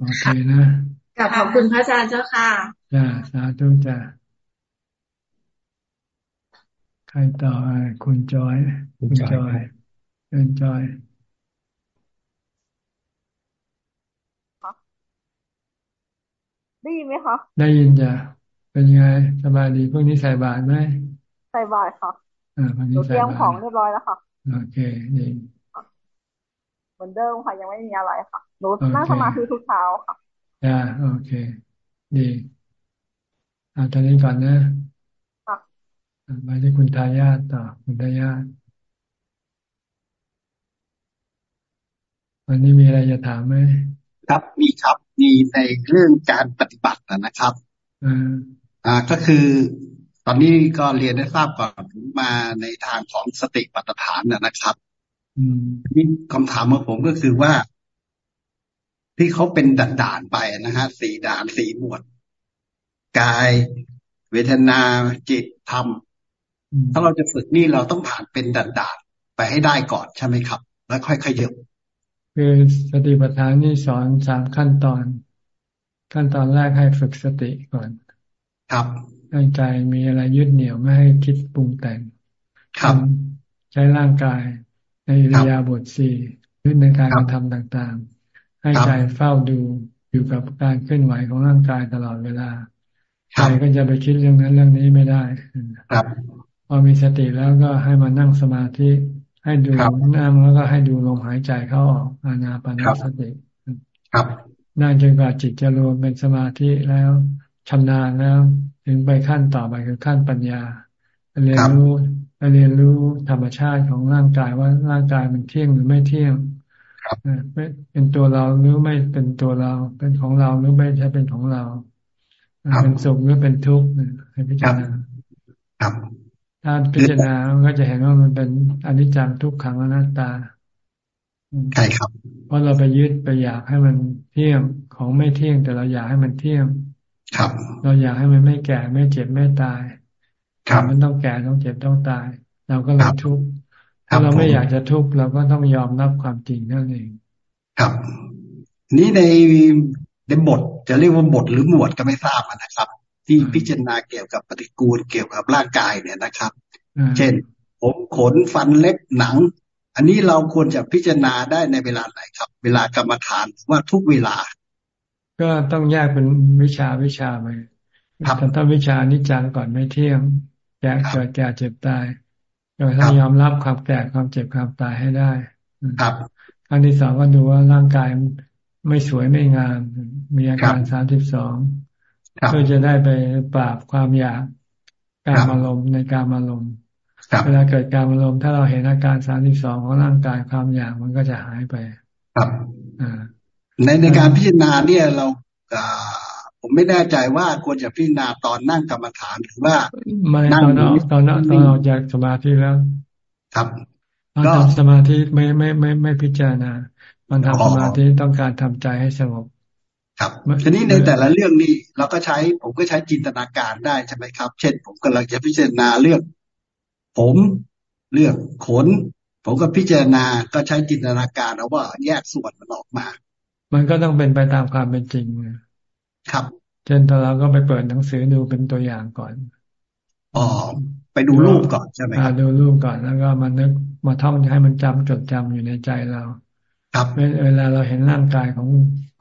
[SPEAKER 1] โอเคนะ
[SPEAKER 44] กับขอบคุณพระอาจารย์เจ้าค่ะ
[SPEAKER 1] จ้าสาธุจ้าใครต่อคุณจอย คุณจอยคุณจอย
[SPEAKER 47] ได้ยินไหมคะ
[SPEAKER 1] ได้ยินจ้ะ เป็นยังไงสบายดีพวกนี้ใส่บาตรไหม
[SPEAKER 47] ใส่บาตรค่ะ
[SPEAKER 1] อ่าพ วกนี้
[SPEAKER 47] ใส่บาตรเตรียมของเรียบร้อยแล้วค่ะ
[SPEAKER 1] โอเคดี
[SPEAKER 47] เหมือนเดิมค่ะ ยังไม่มีอะไรค่ะหนูนั่งสมาธิทุกเช้าค่ะ
[SPEAKER 1] อ่าโอเค ดีเอาตอนนี้ก่อนนะ
[SPEAKER 47] ค่ะ
[SPEAKER 1] ไปที่คุณทายาทต่อคุณทายาทวันนี้มีอะไรจะถามไหม
[SPEAKER 48] ครับมีครับมีในเรื่องการปฏิบัตินะครับอ่าก็คือ ตอนนี้ก็เรียนได้ทราบก่อนมาในทางของสติปัฏฐานนะครับนี่คำถามของผมก็คือว่า ที่เขาเป็นด่านๆไปนะฮะสี่ด่านสี่หมวด กาย เวทนาจิตธรรม ถ้าเราจะฝึกนี่เราต้องผ่านเป็นด่านๆไปให้ได้ก่อนใช่ไหมครับ แล้วค่อยขยับ
[SPEAKER 1] คือสติปัฏฐานนี่สอนสามขั้นตอน ขั้นตอนแรกให้ฝึกสติก่อน
[SPEAKER 48] ครับ
[SPEAKER 1] ให้ใจมีอะไรยึดเหนี่ยวไม่ให้คิดปรุงแต่ง
[SPEAKER 48] ครับ
[SPEAKER 1] ใช้ร่างกายในอิริยาบถสี่หรือในการกระทำต่างๆ ให้ใจเฝ้าดูอยู่กับการเคลื่อนไหวของร่างกายตลอดเวลาใจก็จะไปคิดเรื่องนั้นเรื่องนี้ไม่ได้
[SPEAKER 48] ครับ
[SPEAKER 1] พอมีสติแล้วก็ให้มานั่งสมาธิให้ดูนั่งแล้วก็ให้ดูลมหายใจเข้าออกอานาปานสติ
[SPEAKER 48] ครับ
[SPEAKER 1] นั่งจนกว่าจิตจะรวมเป็นสมาธิแล้วชำนาญแล้ว ถึงไปขั้นต่อไปคือขั้นปัญญาเรียนรู้เรียนรู้ธรรมชาติของร่างกายว่าร่างกายมันเที่ยงหรือไม่เที่ยงเป็นตัวเราหรือไม่เป็นตัวเรา เป็นของเราหรือไม่ใช่เป็นของเราเป็นสุขหรือเป็นทุกข์ให้พิจารณาถ้าพิจารณาก็จะเห็นว่ามันเป็นอนิจจังทุกขังอนัตตา
[SPEAKER 48] ใช่ครับ
[SPEAKER 1] เพราะเราไปยึดไปอยากให้มันเที่ยงของไม่เที่ยงแต่เราอยากให้มันเที่ยง
[SPEAKER 48] ครับ
[SPEAKER 1] เราอยากให้มันไม่แก่ไม่เจ็บไม่ตาย
[SPEAKER 48] ครับ
[SPEAKER 1] มันต้องแก่ต้องเจ็บต้องตาย เราก็เลยทุกข์ถ้าเราไม่อยากจะทุกข์เราก็ต้องยอมรับความจริงนั่นเอง
[SPEAKER 48] ครับ นี้ในในบทจะเรียกว่าบทหรือหมวดก็ไม่ทราบนะครับ ที่พิจารณาเกี่ยวกับปฏิกูลเกี่ยวกับร่างกายเนี่ยนะครับ เช่น ผมขนฟันเล็บหนัง อันนี้เราควรจะพิจารณาได้ในเวลาไหนครับ เวลากรรมฐานว่าทุกเวลา
[SPEAKER 1] ก็ต้องแยกเป็นวิชาวิชาไปแต่ต้องวิชานิจังก่อนไม่เที่ยงแก่เกิดแก่เจ็บตายเราต้องยอมรับความแก่ความเจ็บความตายให้ได้
[SPEAKER 48] ครับ
[SPEAKER 1] ครั้งที่สองก็ดูว่าร่างกายไม่สวยไม่งาม มีอาการสามสิบสองเพื่อจะได้ไปปราบความอยากการอารมณ์ในการอารมณ์เวลาเกิดการอารมณ์ถ้าเราเห็นอาการสามสิบสองของร่างกายความอยากมันก็จะหายไป
[SPEAKER 48] ครับ ในในการพิจารณาเนี่ยเราผมไม่แน่ใจว่าควรจะพิจารณาตอนนั่งกรรมฐานหรือว่า
[SPEAKER 1] นั่งตอนออกตอนตอนออกจากสมาธิแล้ว
[SPEAKER 48] ครับ
[SPEAKER 1] ตอนทำสมาธิไม่ไม่ไม่ไม่พิจารณา มันทำสมาธิต้องการทำใจให้สงบ
[SPEAKER 48] ครับทีนี้ในแต่ละเรื่องนี้เราก็ใช้ผมก็ใช้จินตนาการได้ใช่ไหมครับ เช่น ผมกำลังจะพิจารณาเรื่องผมเรื่องขนผมก็พิจารณาก็ใช้จินตนาการเอาว่าแยกส่วนมันออกมา
[SPEAKER 1] มันก็ต้องเป็นไปตามความเป็นจริง
[SPEAKER 48] ครับ
[SPEAKER 1] เช่นตอนเราก็ไปเปิดหนังสือดูเป็นตัวอย่างก่อน
[SPEAKER 48] อ๋อไปดูรูปก่อนใช่ไหมครับ
[SPEAKER 1] ดูรูปก่อนแล้วก็มานึกมาท่องให้มันจำจดจำอยู่ในใจเรา
[SPEAKER 48] ครับ
[SPEAKER 1] เวลาเราเห็นร่างกายของ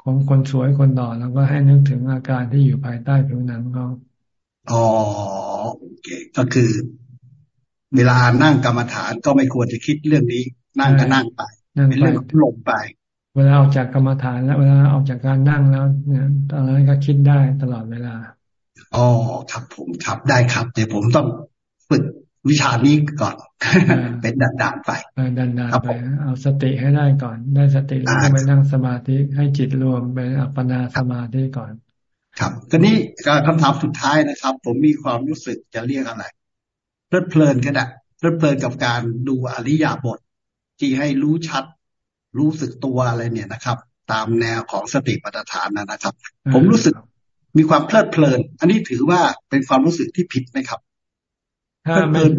[SPEAKER 1] ของคนสวยคนหล่อเราก็ให้นึกถึงอาการที่อยู่ภายใต้ผิวหนังเขา
[SPEAKER 48] อ๋อโอเคก็คือ เวลานั่งกรรมฐานก็ไม่ควรจะคิดเรื่องนี้ นั่งก็นั่งไปเป็นเรื่องลมไป
[SPEAKER 1] เวลาออกจากกรรมฐานแล้ว เวลาออกจากการนั่งแล้ว เนี่ยตอนนั้นก็คิดได้ตลอดเวลา
[SPEAKER 48] อ๋อครับผมครับได้ครับ เดี๋ยวผมต้องฝึกวิชานี้ก่อน เป็นดันๆไป
[SPEAKER 1] ดันๆไปเอาสติให้ได้ก่อน ได้สติแล้วไปนั่งสมาธิให้จิตรวมเป็นอัปปนาสมาธิก่อน
[SPEAKER 48] ครับทีนี้คำถามสุดท้ายนะครับ ผมมีความรู้สึกจะเรียกอะไรเพลิดเพลินก็ได้เพลิดเพลินกับการดูอริยบทที่ให้รู้ชัด รู้สึกตัวอะไรเนี่ยนะครับ ตามแนวของสติปัฏฐานนะครับ ผมรู้สึกมีความเพลิดเพลิน อันนี้ถือว่าเป็นความรู้สึกที่ผิดไหมครับ
[SPEAKER 1] ถ้ามัน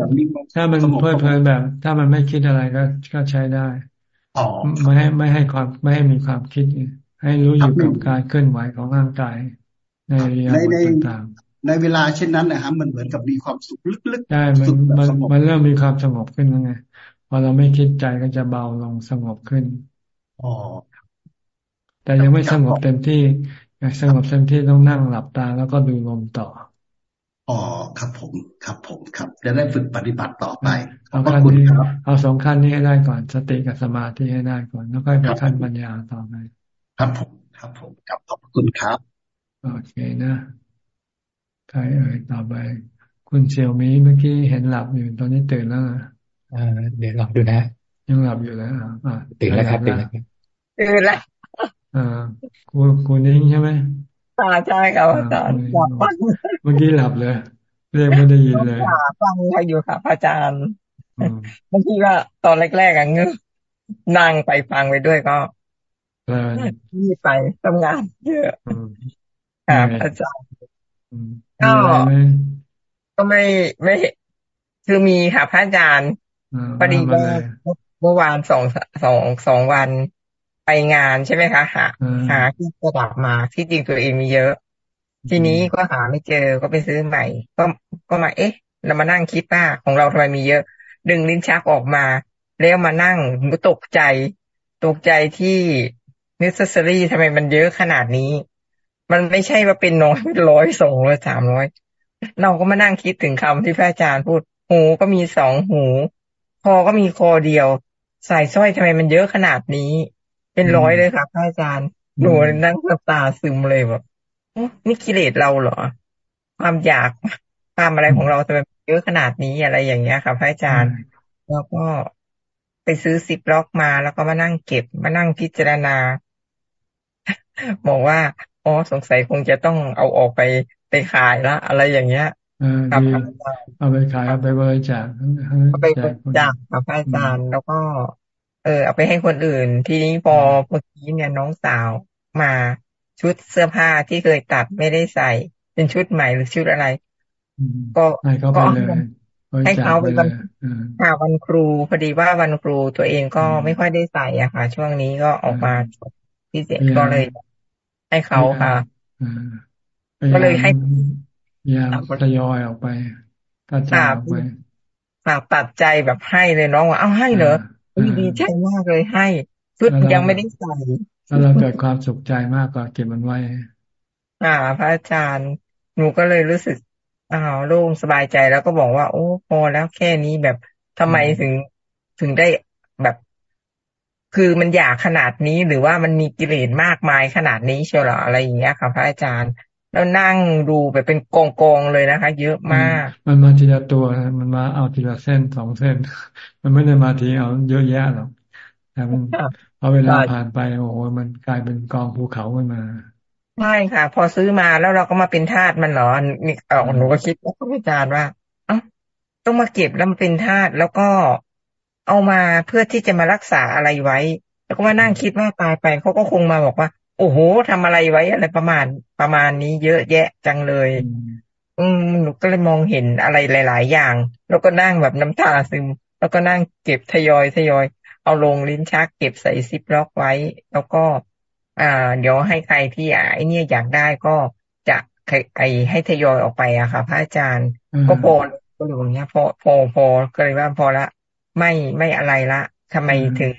[SPEAKER 1] ถ้ามันเพลิดเพลินแบบ ถ้ามันไม่คิดอะไรก็ก็ใช้ได้ไม่ให้ไม่ให้ความไม่ให้มีความคิด ให้รู้อยู่กับการเคลื่อนไหวของร่างกายใน
[SPEAKER 48] ในในในเวลาเช่นนั้นนะครับมันเหมือนกับมีความสุขลึก
[SPEAKER 1] ๆใช่มันมันมันเริ่มมีความสงบขึ้นแล้วไงพ อเราไม่คิดใจก็จะเบาลงสงบขึ้น
[SPEAKER 48] อ๋อ
[SPEAKER 1] แต่ยังไม่สงบเต็มที่อยากสงบเต็มที่ต้องนั่งหลับตาแล้วก็ดูลมต่อ
[SPEAKER 48] อ๋อครับผมครับผมครับ จะได้ฝึกปฏิบัติต่อไป
[SPEAKER 1] เอาขั้นนี้เอาสองขั้นนี้ให้ได้ก่อน สติกับสมาธิให้ได้ก่อน แล้วก็ไปขั้นปัญญาต่อไป
[SPEAKER 48] ครับผมครับผมครับขอบคุณครับ
[SPEAKER 1] โอเคนะใครเอ่ยต่อไป คุณเซียวมีเมื่อกี้เห็นหลับอยู่ตอนนี้ตื่นแล้วนะ
[SPEAKER 27] อ่า เดี๋ยวหลับดูนะ
[SPEAKER 1] ยังหลับอยู่แล้ว
[SPEAKER 27] อ่าตื่นแล้วครับตื่นแล้ว
[SPEAKER 49] ตื่นแล้ว
[SPEAKER 1] อ่าคุณคุณนิ้งใช่ไหม่
[SPEAKER 49] ใช่ครับอาจารย์หลับฟัง
[SPEAKER 1] เมื่อกี้หลับเลยเรียกไม่ได้ยินเลย
[SPEAKER 49] ฟังใครอยู่ค่ะอาจารย์บางทีก็ตอนแรกๆอะงื้อนั่งไปฟังไปด้วยก็มีไปทำงานเยอะครับอาจารย์ก็ก็ไม่ไม่คือมีค่ะพระอาจารย์ พอดีว่าเมื่อวานสองสองสองวันไปงานใช่ไหมคะหาหาที่ระดับมาที่จริงตัวเองมีเยอะ ทีนี้ก็หาไม่เจอก็ไปซื้อใหม่ ก็ก็มาเอ๊ะ เรามานั่งคิดว่าของเราทำไมมีเยอะ ดึงลิ้นชักออกมา แล้วมานั่งตกใจ ตกใจที่ necessary ทำไมมันเยอะขนาดนี้ มันไม่ใช่ว่าเป็นน้อยร้อยสองร้อยสามร้อยเราก็มานั่งคิดถึงคำที่พระอาจารย์พูด หูก็มีสองหู คอก็มีคอเดียว สายสร้อยทำไมมันเยอะขนาดนี้ เป็นร้อยเลยค่ะพระอาจารย์หนูนั่งตาซึมเลยแบบนี่กิเลสเราเหรอ ความอยากความอะไรของเราทำไมเยอะขนาดนี้อะไรอย่างเงี้ยค่ะพระอาจารย์ แล้วก็ไปซื้อซิปล็อกมาแล้วก็มานั่งเก็บมานั่งพิจารณาบอกว่าอ๋อสงสัยคงจะต้องเอาออกไปไปขายละอะไรอย่างเงี้ย
[SPEAKER 1] ครับเอาไปขายเอาไปบริจาค
[SPEAKER 49] เอาไปบริจาคกับพระอาจารย์แล้วก็ เออเอาไปให้คนอื่น ทีนี้พอเมื่อกี้เนี่ยน้องสาวมาชุดเสื้อผ้าที่เคยตัดไม่ได้ใส่ เป็นชุดใหม่หรือชุดอะไร ก็ก็ให้เขาไปวันค่ะวันครูพอดีว่าวันครูตัวเองก็ไม่ค่อยได้ใส่อะค่ะ ช่วงนี้ก็ออกมาพิเศษก็เลย ให้เขาค่ะก็เลยให้
[SPEAKER 1] ยาทยอยออกไปกระจายออกไป
[SPEAKER 49] ฝากตัดใจแบบให้เลยน้องว่า เอาให้เหรอดีใจมากเลยให้ชุดยังไม่ได้ใส่
[SPEAKER 1] แล้วเราเกิดความสุขใจมากกว่าเก็บมันไว้
[SPEAKER 49] อ่า พระอาจารย์ หนูก็เลยรู้สึกอ้าวโล่งสบายใจแล้วก็บอกว่า โอ้พอแล้วแค่นี้แบบทำไมถึงถึงได้แบบ คือมันอยากขนาดนี้หรือว่ามันมีกิเลสมากมายขนาดนี้เชียวหรออะไรอย่างเงี้ยค่ะพระอาจารย์ แล้วนั่งดูแบบเป็นกองกองเลยนะคะ เยอะมาก
[SPEAKER 1] มันมาทีละตัวมันมาเอาทีละเส้นสองเส้น มันไม่ได้มาทีเอาเยอะแยะหรอกแต่มันพอเวลาผ่านไปโอ้โหมันกลายเป็นกองภูเขาขึ้นมา
[SPEAKER 49] ใช่ค่ะ พอซื้อมาแล้วเราก็มาเป็นทาสมันเหรอนี่เออหนูก็คิดว่าอาจารย์ว่าอ๋อต้องมาเก็บแล้วมาเป็นทาสแล้วก็เอามาเพื่อที่จะมารักษาอะไรไว้ แล้วก็มานั่งคิดว่าตายไปเขาก็คงมาบอกว่า โอ้โหทำอะไรไว้อะไรประมาณประมาณนี้เยอะแยะจังเลย อืมหนูก็เลยมองเห็นอะไรหลาย ๆ อย่าง แล้วก็นั่งแบบน้ำตาซึม แล้วก็นั่งเก็บทยอยทยอย เอาลงลิ้นชัก เก็บใส่ซิปล็อกไว้ แล้วก็ อ่า เดี๋ยวให้ใครที่ไอ้นี่อยากได้ก็จะไอให้ทยอยออกไปอะค่ะพระอาจารย์ ก็พอก็เลยอย่างเงี้ยพอพอพอก็เลยว่าพอละ ไม่ไม่อะไรละทำไมถึง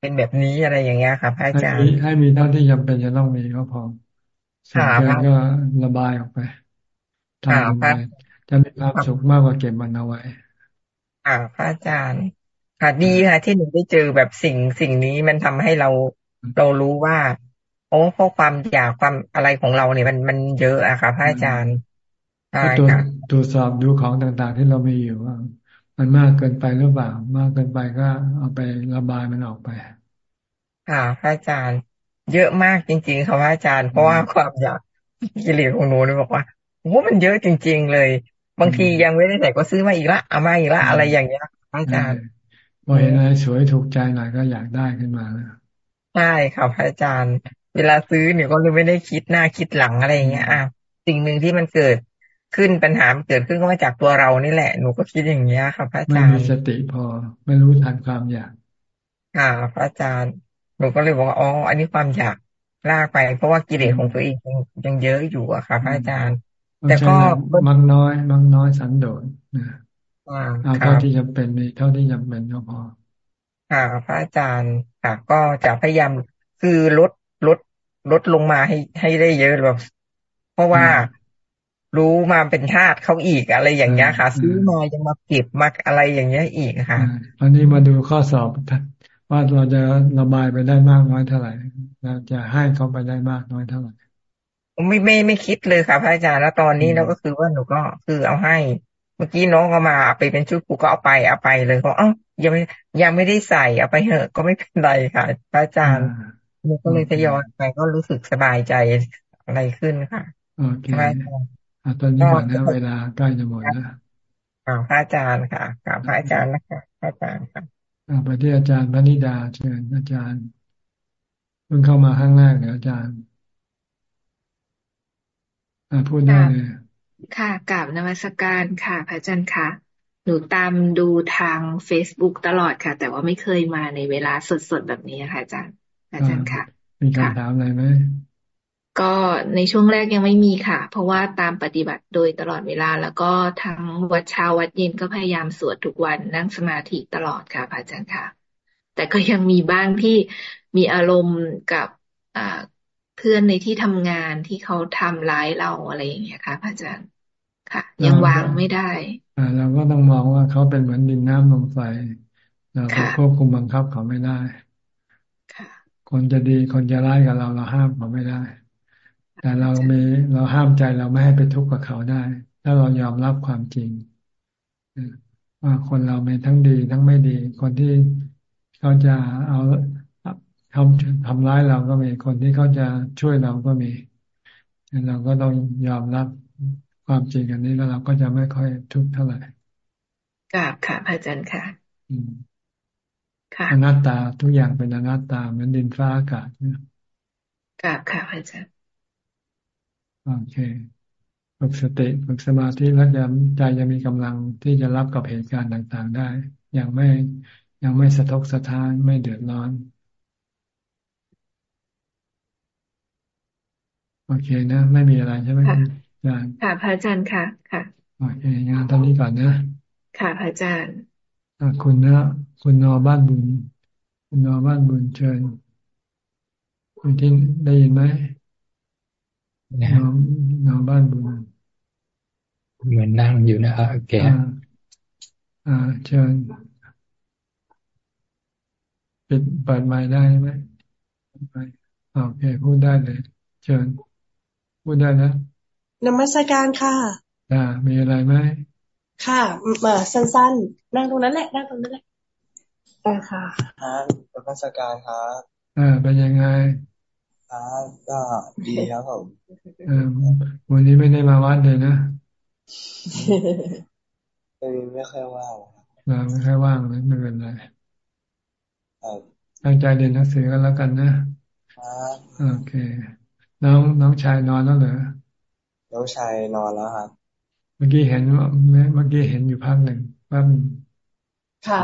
[SPEAKER 49] เป็นแบบนี้อะไรอย่างเงี้ยค่ะพระอาจารย์
[SPEAKER 1] ให้มีเท่าที่จำเป็นจะต้องมีก็พอส่วนเกินก็ระบายออกไปทำไปจะมีความสุขมากกว่าเก็บมันเอาไว้
[SPEAKER 49] ค่ะพระอาจารย์ ค่ะดีค่ะที่หนูได้เจอแบบสิ่งสิ่งนี้มันทำให้เราเรารู้ว่า โอ้เพราะความอยากความอะไรของเราเนี่ยมันมันเยอะอะค่ะพระอาจารย์
[SPEAKER 1] ใช่ค่ะตรวจสอบดูของต่างๆ ที่เรามีอยู่ว่า มันมากเกินไปหรือเปล่า มากเกินไปก็เอาไประบายมันออกไป
[SPEAKER 49] ค่ะพระอาจารย์ เยอะมากจริงๆค่ะพระอาจารย์ เพราะว่าความอยากกิเลสของหนูเนี่ยบอกว่าโอ้มันเยอะจริง ๆ เลย บางทียังไม่ได้แต่ก็ซื้อมาอีกละเอามาอีกละอะไรอย่างเงี้ยพระอาจารย์
[SPEAKER 1] พอเห็นอะไรสวยถูกใจหน่อยก็อยากได้ขึ้นมาแล้ว
[SPEAKER 49] ใช่ค่ะพระอาจารย์ เวลาซื้อเนี่ยก็เลยไม่ได้คิดหน้าคิดหลังอะไรอย่างเงี้ยอะสิ่งหนึ่งที่มันเกิด ขึ้นปัญหาเกิดขึ้นก็มาจากตัวเรานี่แหละ หนูก็คิดอย่างเงี้ยค่ะพระอาจารย์ไม่
[SPEAKER 1] มีสติพอ ไม่รู้ทันความอยาก
[SPEAKER 49] ค่ะพระอาจารย์ หนูก็เลยบอกว่าอ๋ออันนี้ความอยากลากไป เพราะว่ากิเลสของตัวเองยังเยอะอยู่อะค่ะพระอาจารย์ แต่ก็
[SPEAKER 1] มักน้อย มักน้อยสันโดษนะเอาเท่าที่จำเป็นมีเท่าที่จำเป็นก็พอ
[SPEAKER 49] ค่ะพระอาจารย์ค่ะก็จะพยายามคือลดลดลดลงมาให้ให้ได้เยอะแบบเพราะว่า รู้มาเป็นทาสเขาอีกอะไรอย่างเงี้ยค่ะ ซื้อมายังมาเก็บมาอะไรอย่างเงี้ยอีกค่ะ
[SPEAKER 1] อันนี้มาดูข้อสอบว่าเราจะระบายไปได้มากน้อยเท่าไหร่เราจะให้เขาไปได้มากน้อยเท่าไหร่
[SPEAKER 49] ไม่ไม่ไม่คิดเลยค่ะพระอาจารย์แล้วตอนนี้เราก็คือว่าหนูก็คือเอาให้ เมื่อกี้น้องก็มาไปเป็นชุดกูก็เอาไปเอาไปเลยเขาเอ้ายังไม่ยังไม่ได้ใส่เอาไปเหอะ ก็ไม่เป็นไรค่ะพระอาจารย์หนูก็เลยทยอยไปก็รู้สึกสบายใจอะไรขึ้นค่ะ
[SPEAKER 1] โอเค ตอนนี้ก่อนนะเวลาใกล้จะหมดแล้ว
[SPEAKER 49] พระอาจารย์ค่ะกราบพระอาจารย์นะคะพระอาจารย์ค่ะ
[SPEAKER 1] ไปที่อาจารย์พนิดาเชิญอาจารย์เพิ่งเข้ามาข้างแรกเนี่ยอาจารย์พูดได้เลย
[SPEAKER 37] ค่ะกราบนมัสการค่ะพระอาจารย์ค่ะหนูตามดูทาง Facebook ตลอดค่ะ แต่ว่าไม่เคยมาในเวลาสดๆแบบนี้ค่ะอาจารย์ อาจารย์ค่ะ
[SPEAKER 1] มีคำถามอะไรไหม
[SPEAKER 37] ก็ในช่วงแรกยังไม่มีค่ะ เพราะว่าตามปฏิบัติโดยตลอดเวลา แล้วก็ทั้งวัดเช้าวัดเย็นก็พยายามสวดทุกวันนั่งสมาธิตลอดค่ะพระอาจารย์ค่ะ แต่ก็ยังมีบ้างที่มีอารมณ์กับเพื่อนในที่ทำงานที่เขาทำร้ายเราอะไรอย่างเงี้ยค่ะพระอาจารย์ค่ะ ยังวางไม่ได้
[SPEAKER 1] อ่าเราก็ต้องมองว่าเขาเป็นเหมือนดินน้ำลมไฟเราควบคุมบังคับเขาไม่ได้คนจะดีคนจะร้ายกับเราเราห้ามเขาไม่ได้ แต่เรามีเราห้ามใจเราไม่ให้ไปทุกข์กับเขาได้ ถ้าเรายอมรับความจริงว่าคนเรามีทั้งดีทั้งไม่ดี คนที่เขาจะเอาทำทำร้ายเราก็มี คนที่เขาจะช่วยเราก็มีเราก็ต้องยอมรับความจริงอันนี้แล้วเราก็จะไม่ค่อยทุกข์เท่าไหร่
[SPEAKER 37] กราบค่ะพระอาจารย์ค่ะ
[SPEAKER 1] ค่ะอนัตตาทุกอย่างเป็นอนัตตาเหมือนดินฟ้าอากาศเนี่ย
[SPEAKER 37] กราบค่ะพระอาจารย์
[SPEAKER 1] โอเคฝึกสติฝึกสมาธิแล้วจะใจจะมีกำลังที่จะรับกับเหตุการณ์ต่างๆ ได้ อย่างไม่ยังไม่สะทกสะท้านไม่เดือดร้อน โอเคนะ ไม่มีอะไรใช่ไหมอาจารย์
[SPEAKER 37] ค่ะพระอาจารย์ค่ะ ค่ะ
[SPEAKER 1] โอเคงานตอนนี้ก่อนนะ
[SPEAKER 37] ค่ะพระอาจารย์
[SPEAKER 1] คุณนะคุณนอบ้านบุญนอบ้านบุญเชิญคุณที่ได้ยินไหม นอนอบ้านบุญ
[SPEAKER 39] เหมือนนั่งอยู่นะโอเค
[SPEAKER 1] อ่าเชิญปิดเปิดไมค์ได้ไหมไปโอเคพูดได้เลย เชิญ พูดได้นะ
[SPEAKER 50] นมัสการค่ะ
[SPEAKER 1] อ่ามีอะไรไหม
[SPEAKER 50] ค่ะมาสั้นๆนั่งตรงนั้นแหละนั่งตรงนั้นแหละอ่าค่ะ
[SPEAKER 51] ครับนมัสการครับ
[SPEAKER 1] อ่าเป็นยังไง
[SPEAKER 51] ครับก็ดีครับผม
[SPEAKER 1] เออวันนี้ไม่ได้มาวัดเลยนะ
[SPEAKER 51] ไม่ไม่ค่อยว่าง
[SPEAKER 1] เราไม่ค่อยว่างเลยไม่เป็นไรตั้งใจเรียนหนังสือกันแล้วกันนะโอเค น้องน้องชายนอนแล้วเหรอ
[SPEAKER 51] น้องชายนอนแล้วครับ
[SPEAKER 1] เมื่อกี้เห็นว่าเมื่อกี้เห็นอยู่พักหนึ่งว่า
[SPEAKER 50] ค่ะ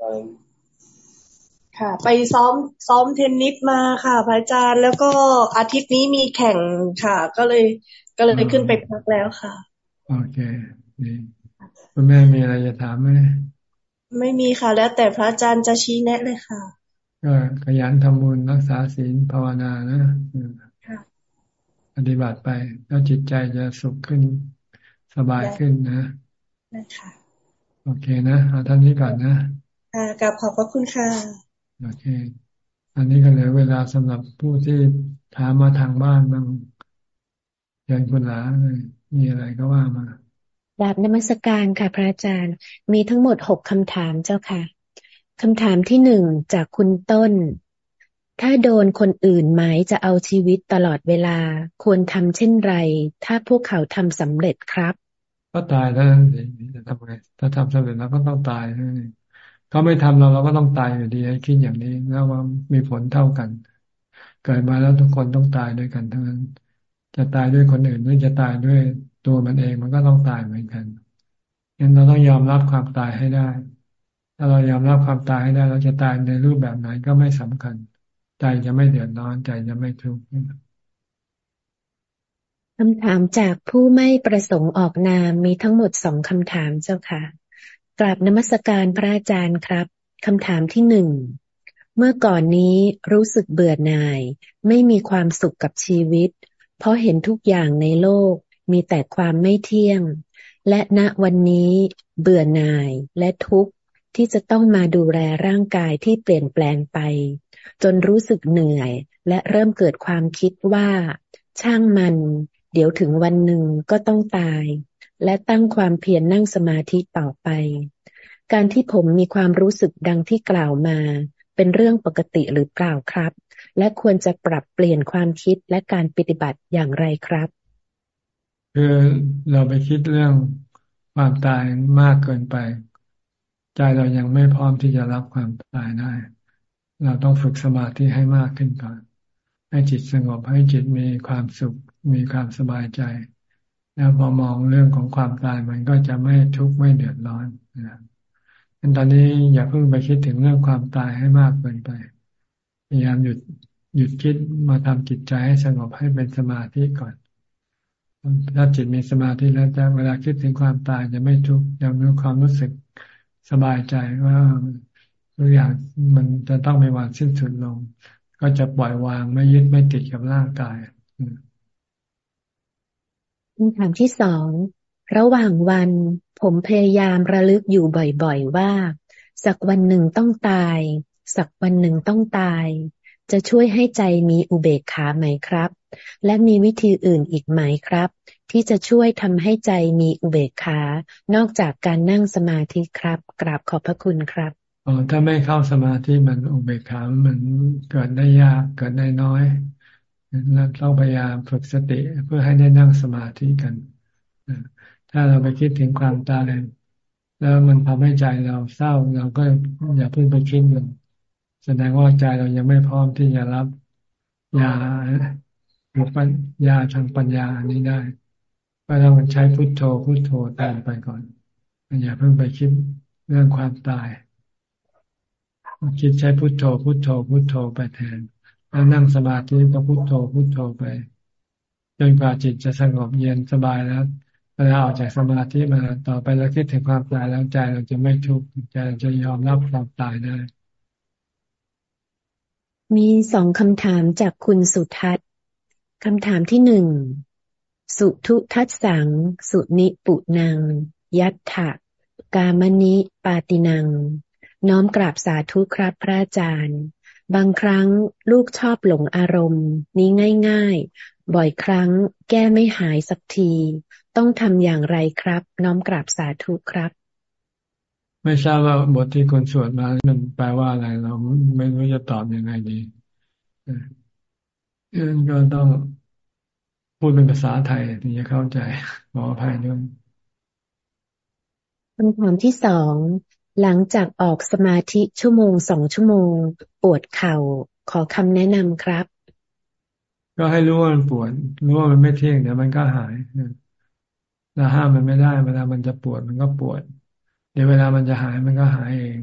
[SPEAKER 50] ค่ะ ไปซ้อมซ้อมเทนนิสมาค่ะ พระอาจารย์ แล้วก็อาทิตย์นี้มีแข่งค่ะ ก็เลย ก็เลยขึ้นไปพักแล้วค่ะ
[SPEAKER 1] โอเคดีคุณแม่มีอะไรจะถามไหม
[SPEAKER 50] ไม่มีค่ะ แล้วแต่พระอาจารย์จะชี้แนะเลยค่ะ
[SPEAKER 1] ก็ขยันทำบุญรักษาศีลภาวนานะปฏิบัติไป แล้วจิตใจจะสุขขึ้นสบายขึ้นนะ
[SPEAKER 50] นะคะ
[SPEAKER 1] โอเคนะเอาท่านนี้ก่อนนะ
[SPEAKER 50] ค่ะกับขอบพระคุณค่ะ
[SPEAKER 1] โอเค อันนี้ก็เหลือเวลาสำหรับผู้ที่ถามมาทางบ้านบ้างยันคุณหลาเลยมีอะไรก็ว่ามา
[SPEAKER 52] ดาบนมัสการค่ะ พระอาจารย์ มีทั้งหมดหกคำถามเจ้าค่ะคำถามที่หนึ่งจากคุณต้น ถ้าโดนคนอื่นหมายจะเอาชีวิตตลอดเวลา ควรทำเช่นไร ถ้าพวกเขาทำสำเร็จครับ
[SPEAKER 1] ก็ตายแล้วนั่นเองจะทำไงถ้าทำสำเร็จแล้วก็ต้องตายนั่นเอง เขาไม่ทำเราเราก็ต้องตายอยู่ดีให้คิดอย่างนี้แล้วว่ามีผลเท่ากัน เกิดมาแล้วทุกคนต้องตายด้วยกันทั้งนั้น จะตายด้วยคนอื่นหรือจะตายด้วยตัวมันเองมันก็ต้องตายเหมือนกันงั้นเราต้องยอมรับความตายให้ได้ ถ้าเรายอมรับความตายให้ได้ เราจะตายในรูปแบบไหนก็ไม่สำคัญ ใจจะไม่เดือดร้อนใจจะไม่ทุกข์
[SPEAKER 52] คำถามจากผู้ไม่ประสงค์ออกนามมีทั้งหมดสองคำถามเจ้าค่ะ กราบนมัสการพระอาจารย์ครับคำถามที่หนึ่ง เมื่อก่อนนี้รู้สึกเบื่อหน่าย ไม่มีความสุขกับชีวิต เพราะเห็นทุกอย่างในโลกมีแต่ความไม่เที่ยง และณวันนี้เบื่อหน่ายและทุกข์ที่จะต้องมาดูแลร่างกายที่เปลี่ยนแปลงไป จนรู้สึกเหนื่อย และเริ่มเกิดความคิดว่า ช่างมัน เดี๋ยวถึงวันหนึ่งก็ต้องตาย และตั้งความเพียรนนั่งสมาธิต่อไป การที่ผมมีความรู้สึกดังที่กล่าวมา เป็นเรื่องปกติหรือเปล่าครับ และควรจะปรับเปลี่ยนความคิดและการปฏิบัติอย่างไรครับ
[SPEAKER 1] คือเราไปคิดเรื่องความตายมากเกินไป ใจเรายังไม่พร้อมที่จะรับความตายได้ เราต้องฝึกสมาธิให้มากขึ้นก่อน ให้จิตสงบให้จิตมีความสุข มีความสบายใจ แล้วพอมองเรื่องของความตายมันก็จะไม่ทุกข์ไม่เดือดร้อนนะตอนนี้อย่าเพิ่งไปคิดถึงเรื่องความตายให้มากเกินไป พยายามหยุดหยุดคิดมาทำจิตใจให้สงบให้เป็นสมาธิก่อน ถ้าจิตมีสมาธิแล้วจะเวลาคิดถึงความตายจะไม่ทุกข์จะมีความรู้สึกสบายใจว่าทุกอย่างมันจะต้องมีวันสิ้นสุดลง ก็จะปล่อยวางไม่ยึดไม่ติดกับร่างกาย
[SPEAKER 52] คำถามที่สอง ระหว่างวัน ผมพยายามระลึกอยู่บ่อยๆว่า สักวันหนึ่งต้องตาย สักวันหนึ่งต้องตาย จะช่วยให้ใจมีอุเบกขาไหมครับ และมีวิธีอื่นอีกไหมครับ ที่จะช่วยทำให้ใจมีอุเบกขานอกจากการนั่งสมาธิครับ กราบขอบพระคุณครับ
[SPEAKER 1] อ๋อถ้าไม่เข้าสมาธิมันอุเบกขามันเกิดได้ยากเกิดได้น้อย เราต้องพยายามฝึกสติเพื่อให้ได้นั่งสมาธิกัน ถ้าเราไปคิดถึงความตายแล้วมันทำให้ใจเราเศร้าเราก็อย่าเพิ่งไปคิดมันแสดงว่าใจเรายังไม่พร้อมที่จะรับยาหรือปัญญาทางปัญญาอันนี้ได้ก็ต้องใช้พุทโธพุทโธตามไปก่อนอย่าเพิ่งไปคิดเรื่องความตาย คิดใช้พุทโธพุทโธพุทโธไปแทน นั่งสมาธิก็พุทโธพุทโธไป จนกว่าจิตจะสงบเย็นสบายแล้วเวลาออกจากสมาธิมาต่อไปเราคิดถึงความตายแล้วใจเราจะไม่ทุกข์ใจจะยอมรับความตายได้
[SPEAKER 52] มีสองคำถามจากคุณสุทัศน์คำถามที่หนึ่งสุทุทัศสัง สุนิปุนัง ยัตถะกามนิปาตินัง น้อมกราบสาธุครับพระอาจารย์ บางครั้งลูกชอบหลงอารมณ์ นี้ง่าย ๆ บ่อยครั้งแก้ไม่หายสักที ต้องทำอย่างไรครับ น้อมกราบสาธุครับ
[SPEAKER 1] ไม่ทราบว่าบทที่คนสวดมามันแปลว่าอะไรเราไม่รู้จะตอบยังไงดีเรื่องก็ต้องพูดเป็นภาษาไทยถึงจะเข้าใจขออภัยด้วย
[SPEAKER 52] คำถามที่สอง หลังจากออกสมาธิชั่วโมงสองชั่วโมง ปวดเข่าขอคำแนะนำครับ
[SPEAKER 1] ก็ให้รู้ว่ามันปวดรู้ว่ามันไม่เที่ยงเดี๋ยวมันก็หายเราห้ามมันไม่ได้ เวลามันจะปวดมันก็ปวด เดี๋ยวเวลามันจะหายมันก็หายเอง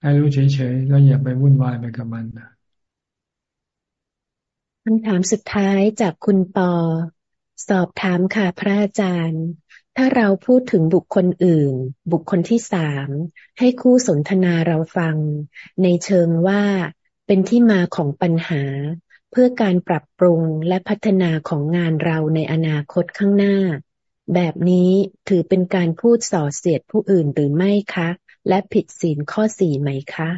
[SPEAKER 1] ให้รู้เฉยๆแล้วอย่าไปวุ่นวายไปกับมันนะ
[SPEAKER 52] คำถามสุดท้ายจากคุณปอ สอบถามค่ะพระอาจารย์ ถ้าเราพูดถึงบุคคลอื่น บุคคลที่สามให้คู่สนทนาเราฟัง ในเชิงว่าเป็นที่มาของปัญหา เพื่อการปรับปรุงและพัฒนาของงานเราในอนาคตข้างหน้า แบบนี้ถือเป็นการพูดส่อเสียดผู้อื่นหรือไม่คะ และผิดศีลข้อสี่ไหมคะ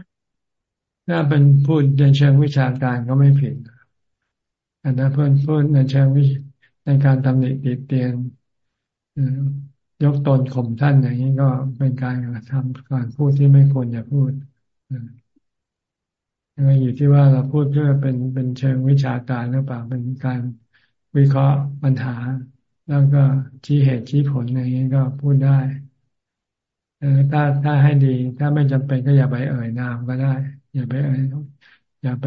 [SPEAKER 1] ถ้าเป็นพูดในเชิงวิชาการก็ไม่ผิดอันนั้นเพื่อนพูดในเชิงวิในการตำหนิติเตียน ยกตนข่มท่านอย่างนี้ก็เป็นการทำการพูดที่ไม่ควรจะพูดก็อยู่ที่ว่าเราพูดเพื่อเป็นเป็นเชิงวิชาการหรือเปล่าเป็นการวิเคราะห์ปัญหา แล้วก็ชี้เหตุชี้ผลอย่างนี้ก็พูดได้ถ้าถ้าให้ดี ถ้าไม่จำเป็นก็อย่าไปเอ่ยนามก็ได้ อย่าไปเอ่ยอย่าไป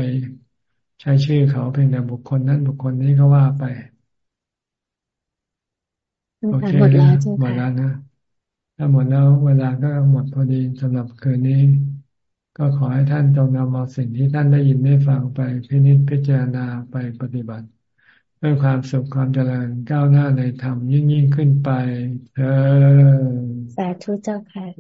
[SPEAKER 1] ใช้ชื่อเขาเพียงแต่บุคคลนั้นบุคคลนี้ก็ว่าไป โอเคหมดแล้วหมดแล้วนะถ้าหมดแล้วเวลาก็หมดพอดีสำหรับคืนนี้ ก็ขอให้ท่านจงนำเอาสิ่งที่ท่านได้ยินได้ฟังไปพินิจพิจารณาไปปฏิบัติ เพื่อความสุขความเจริญก้าวหน้าในธรรมยิ่งยิ่งขึ้นไปเธอ
[SPEAKER 52] สาธุเจ้าค่ะ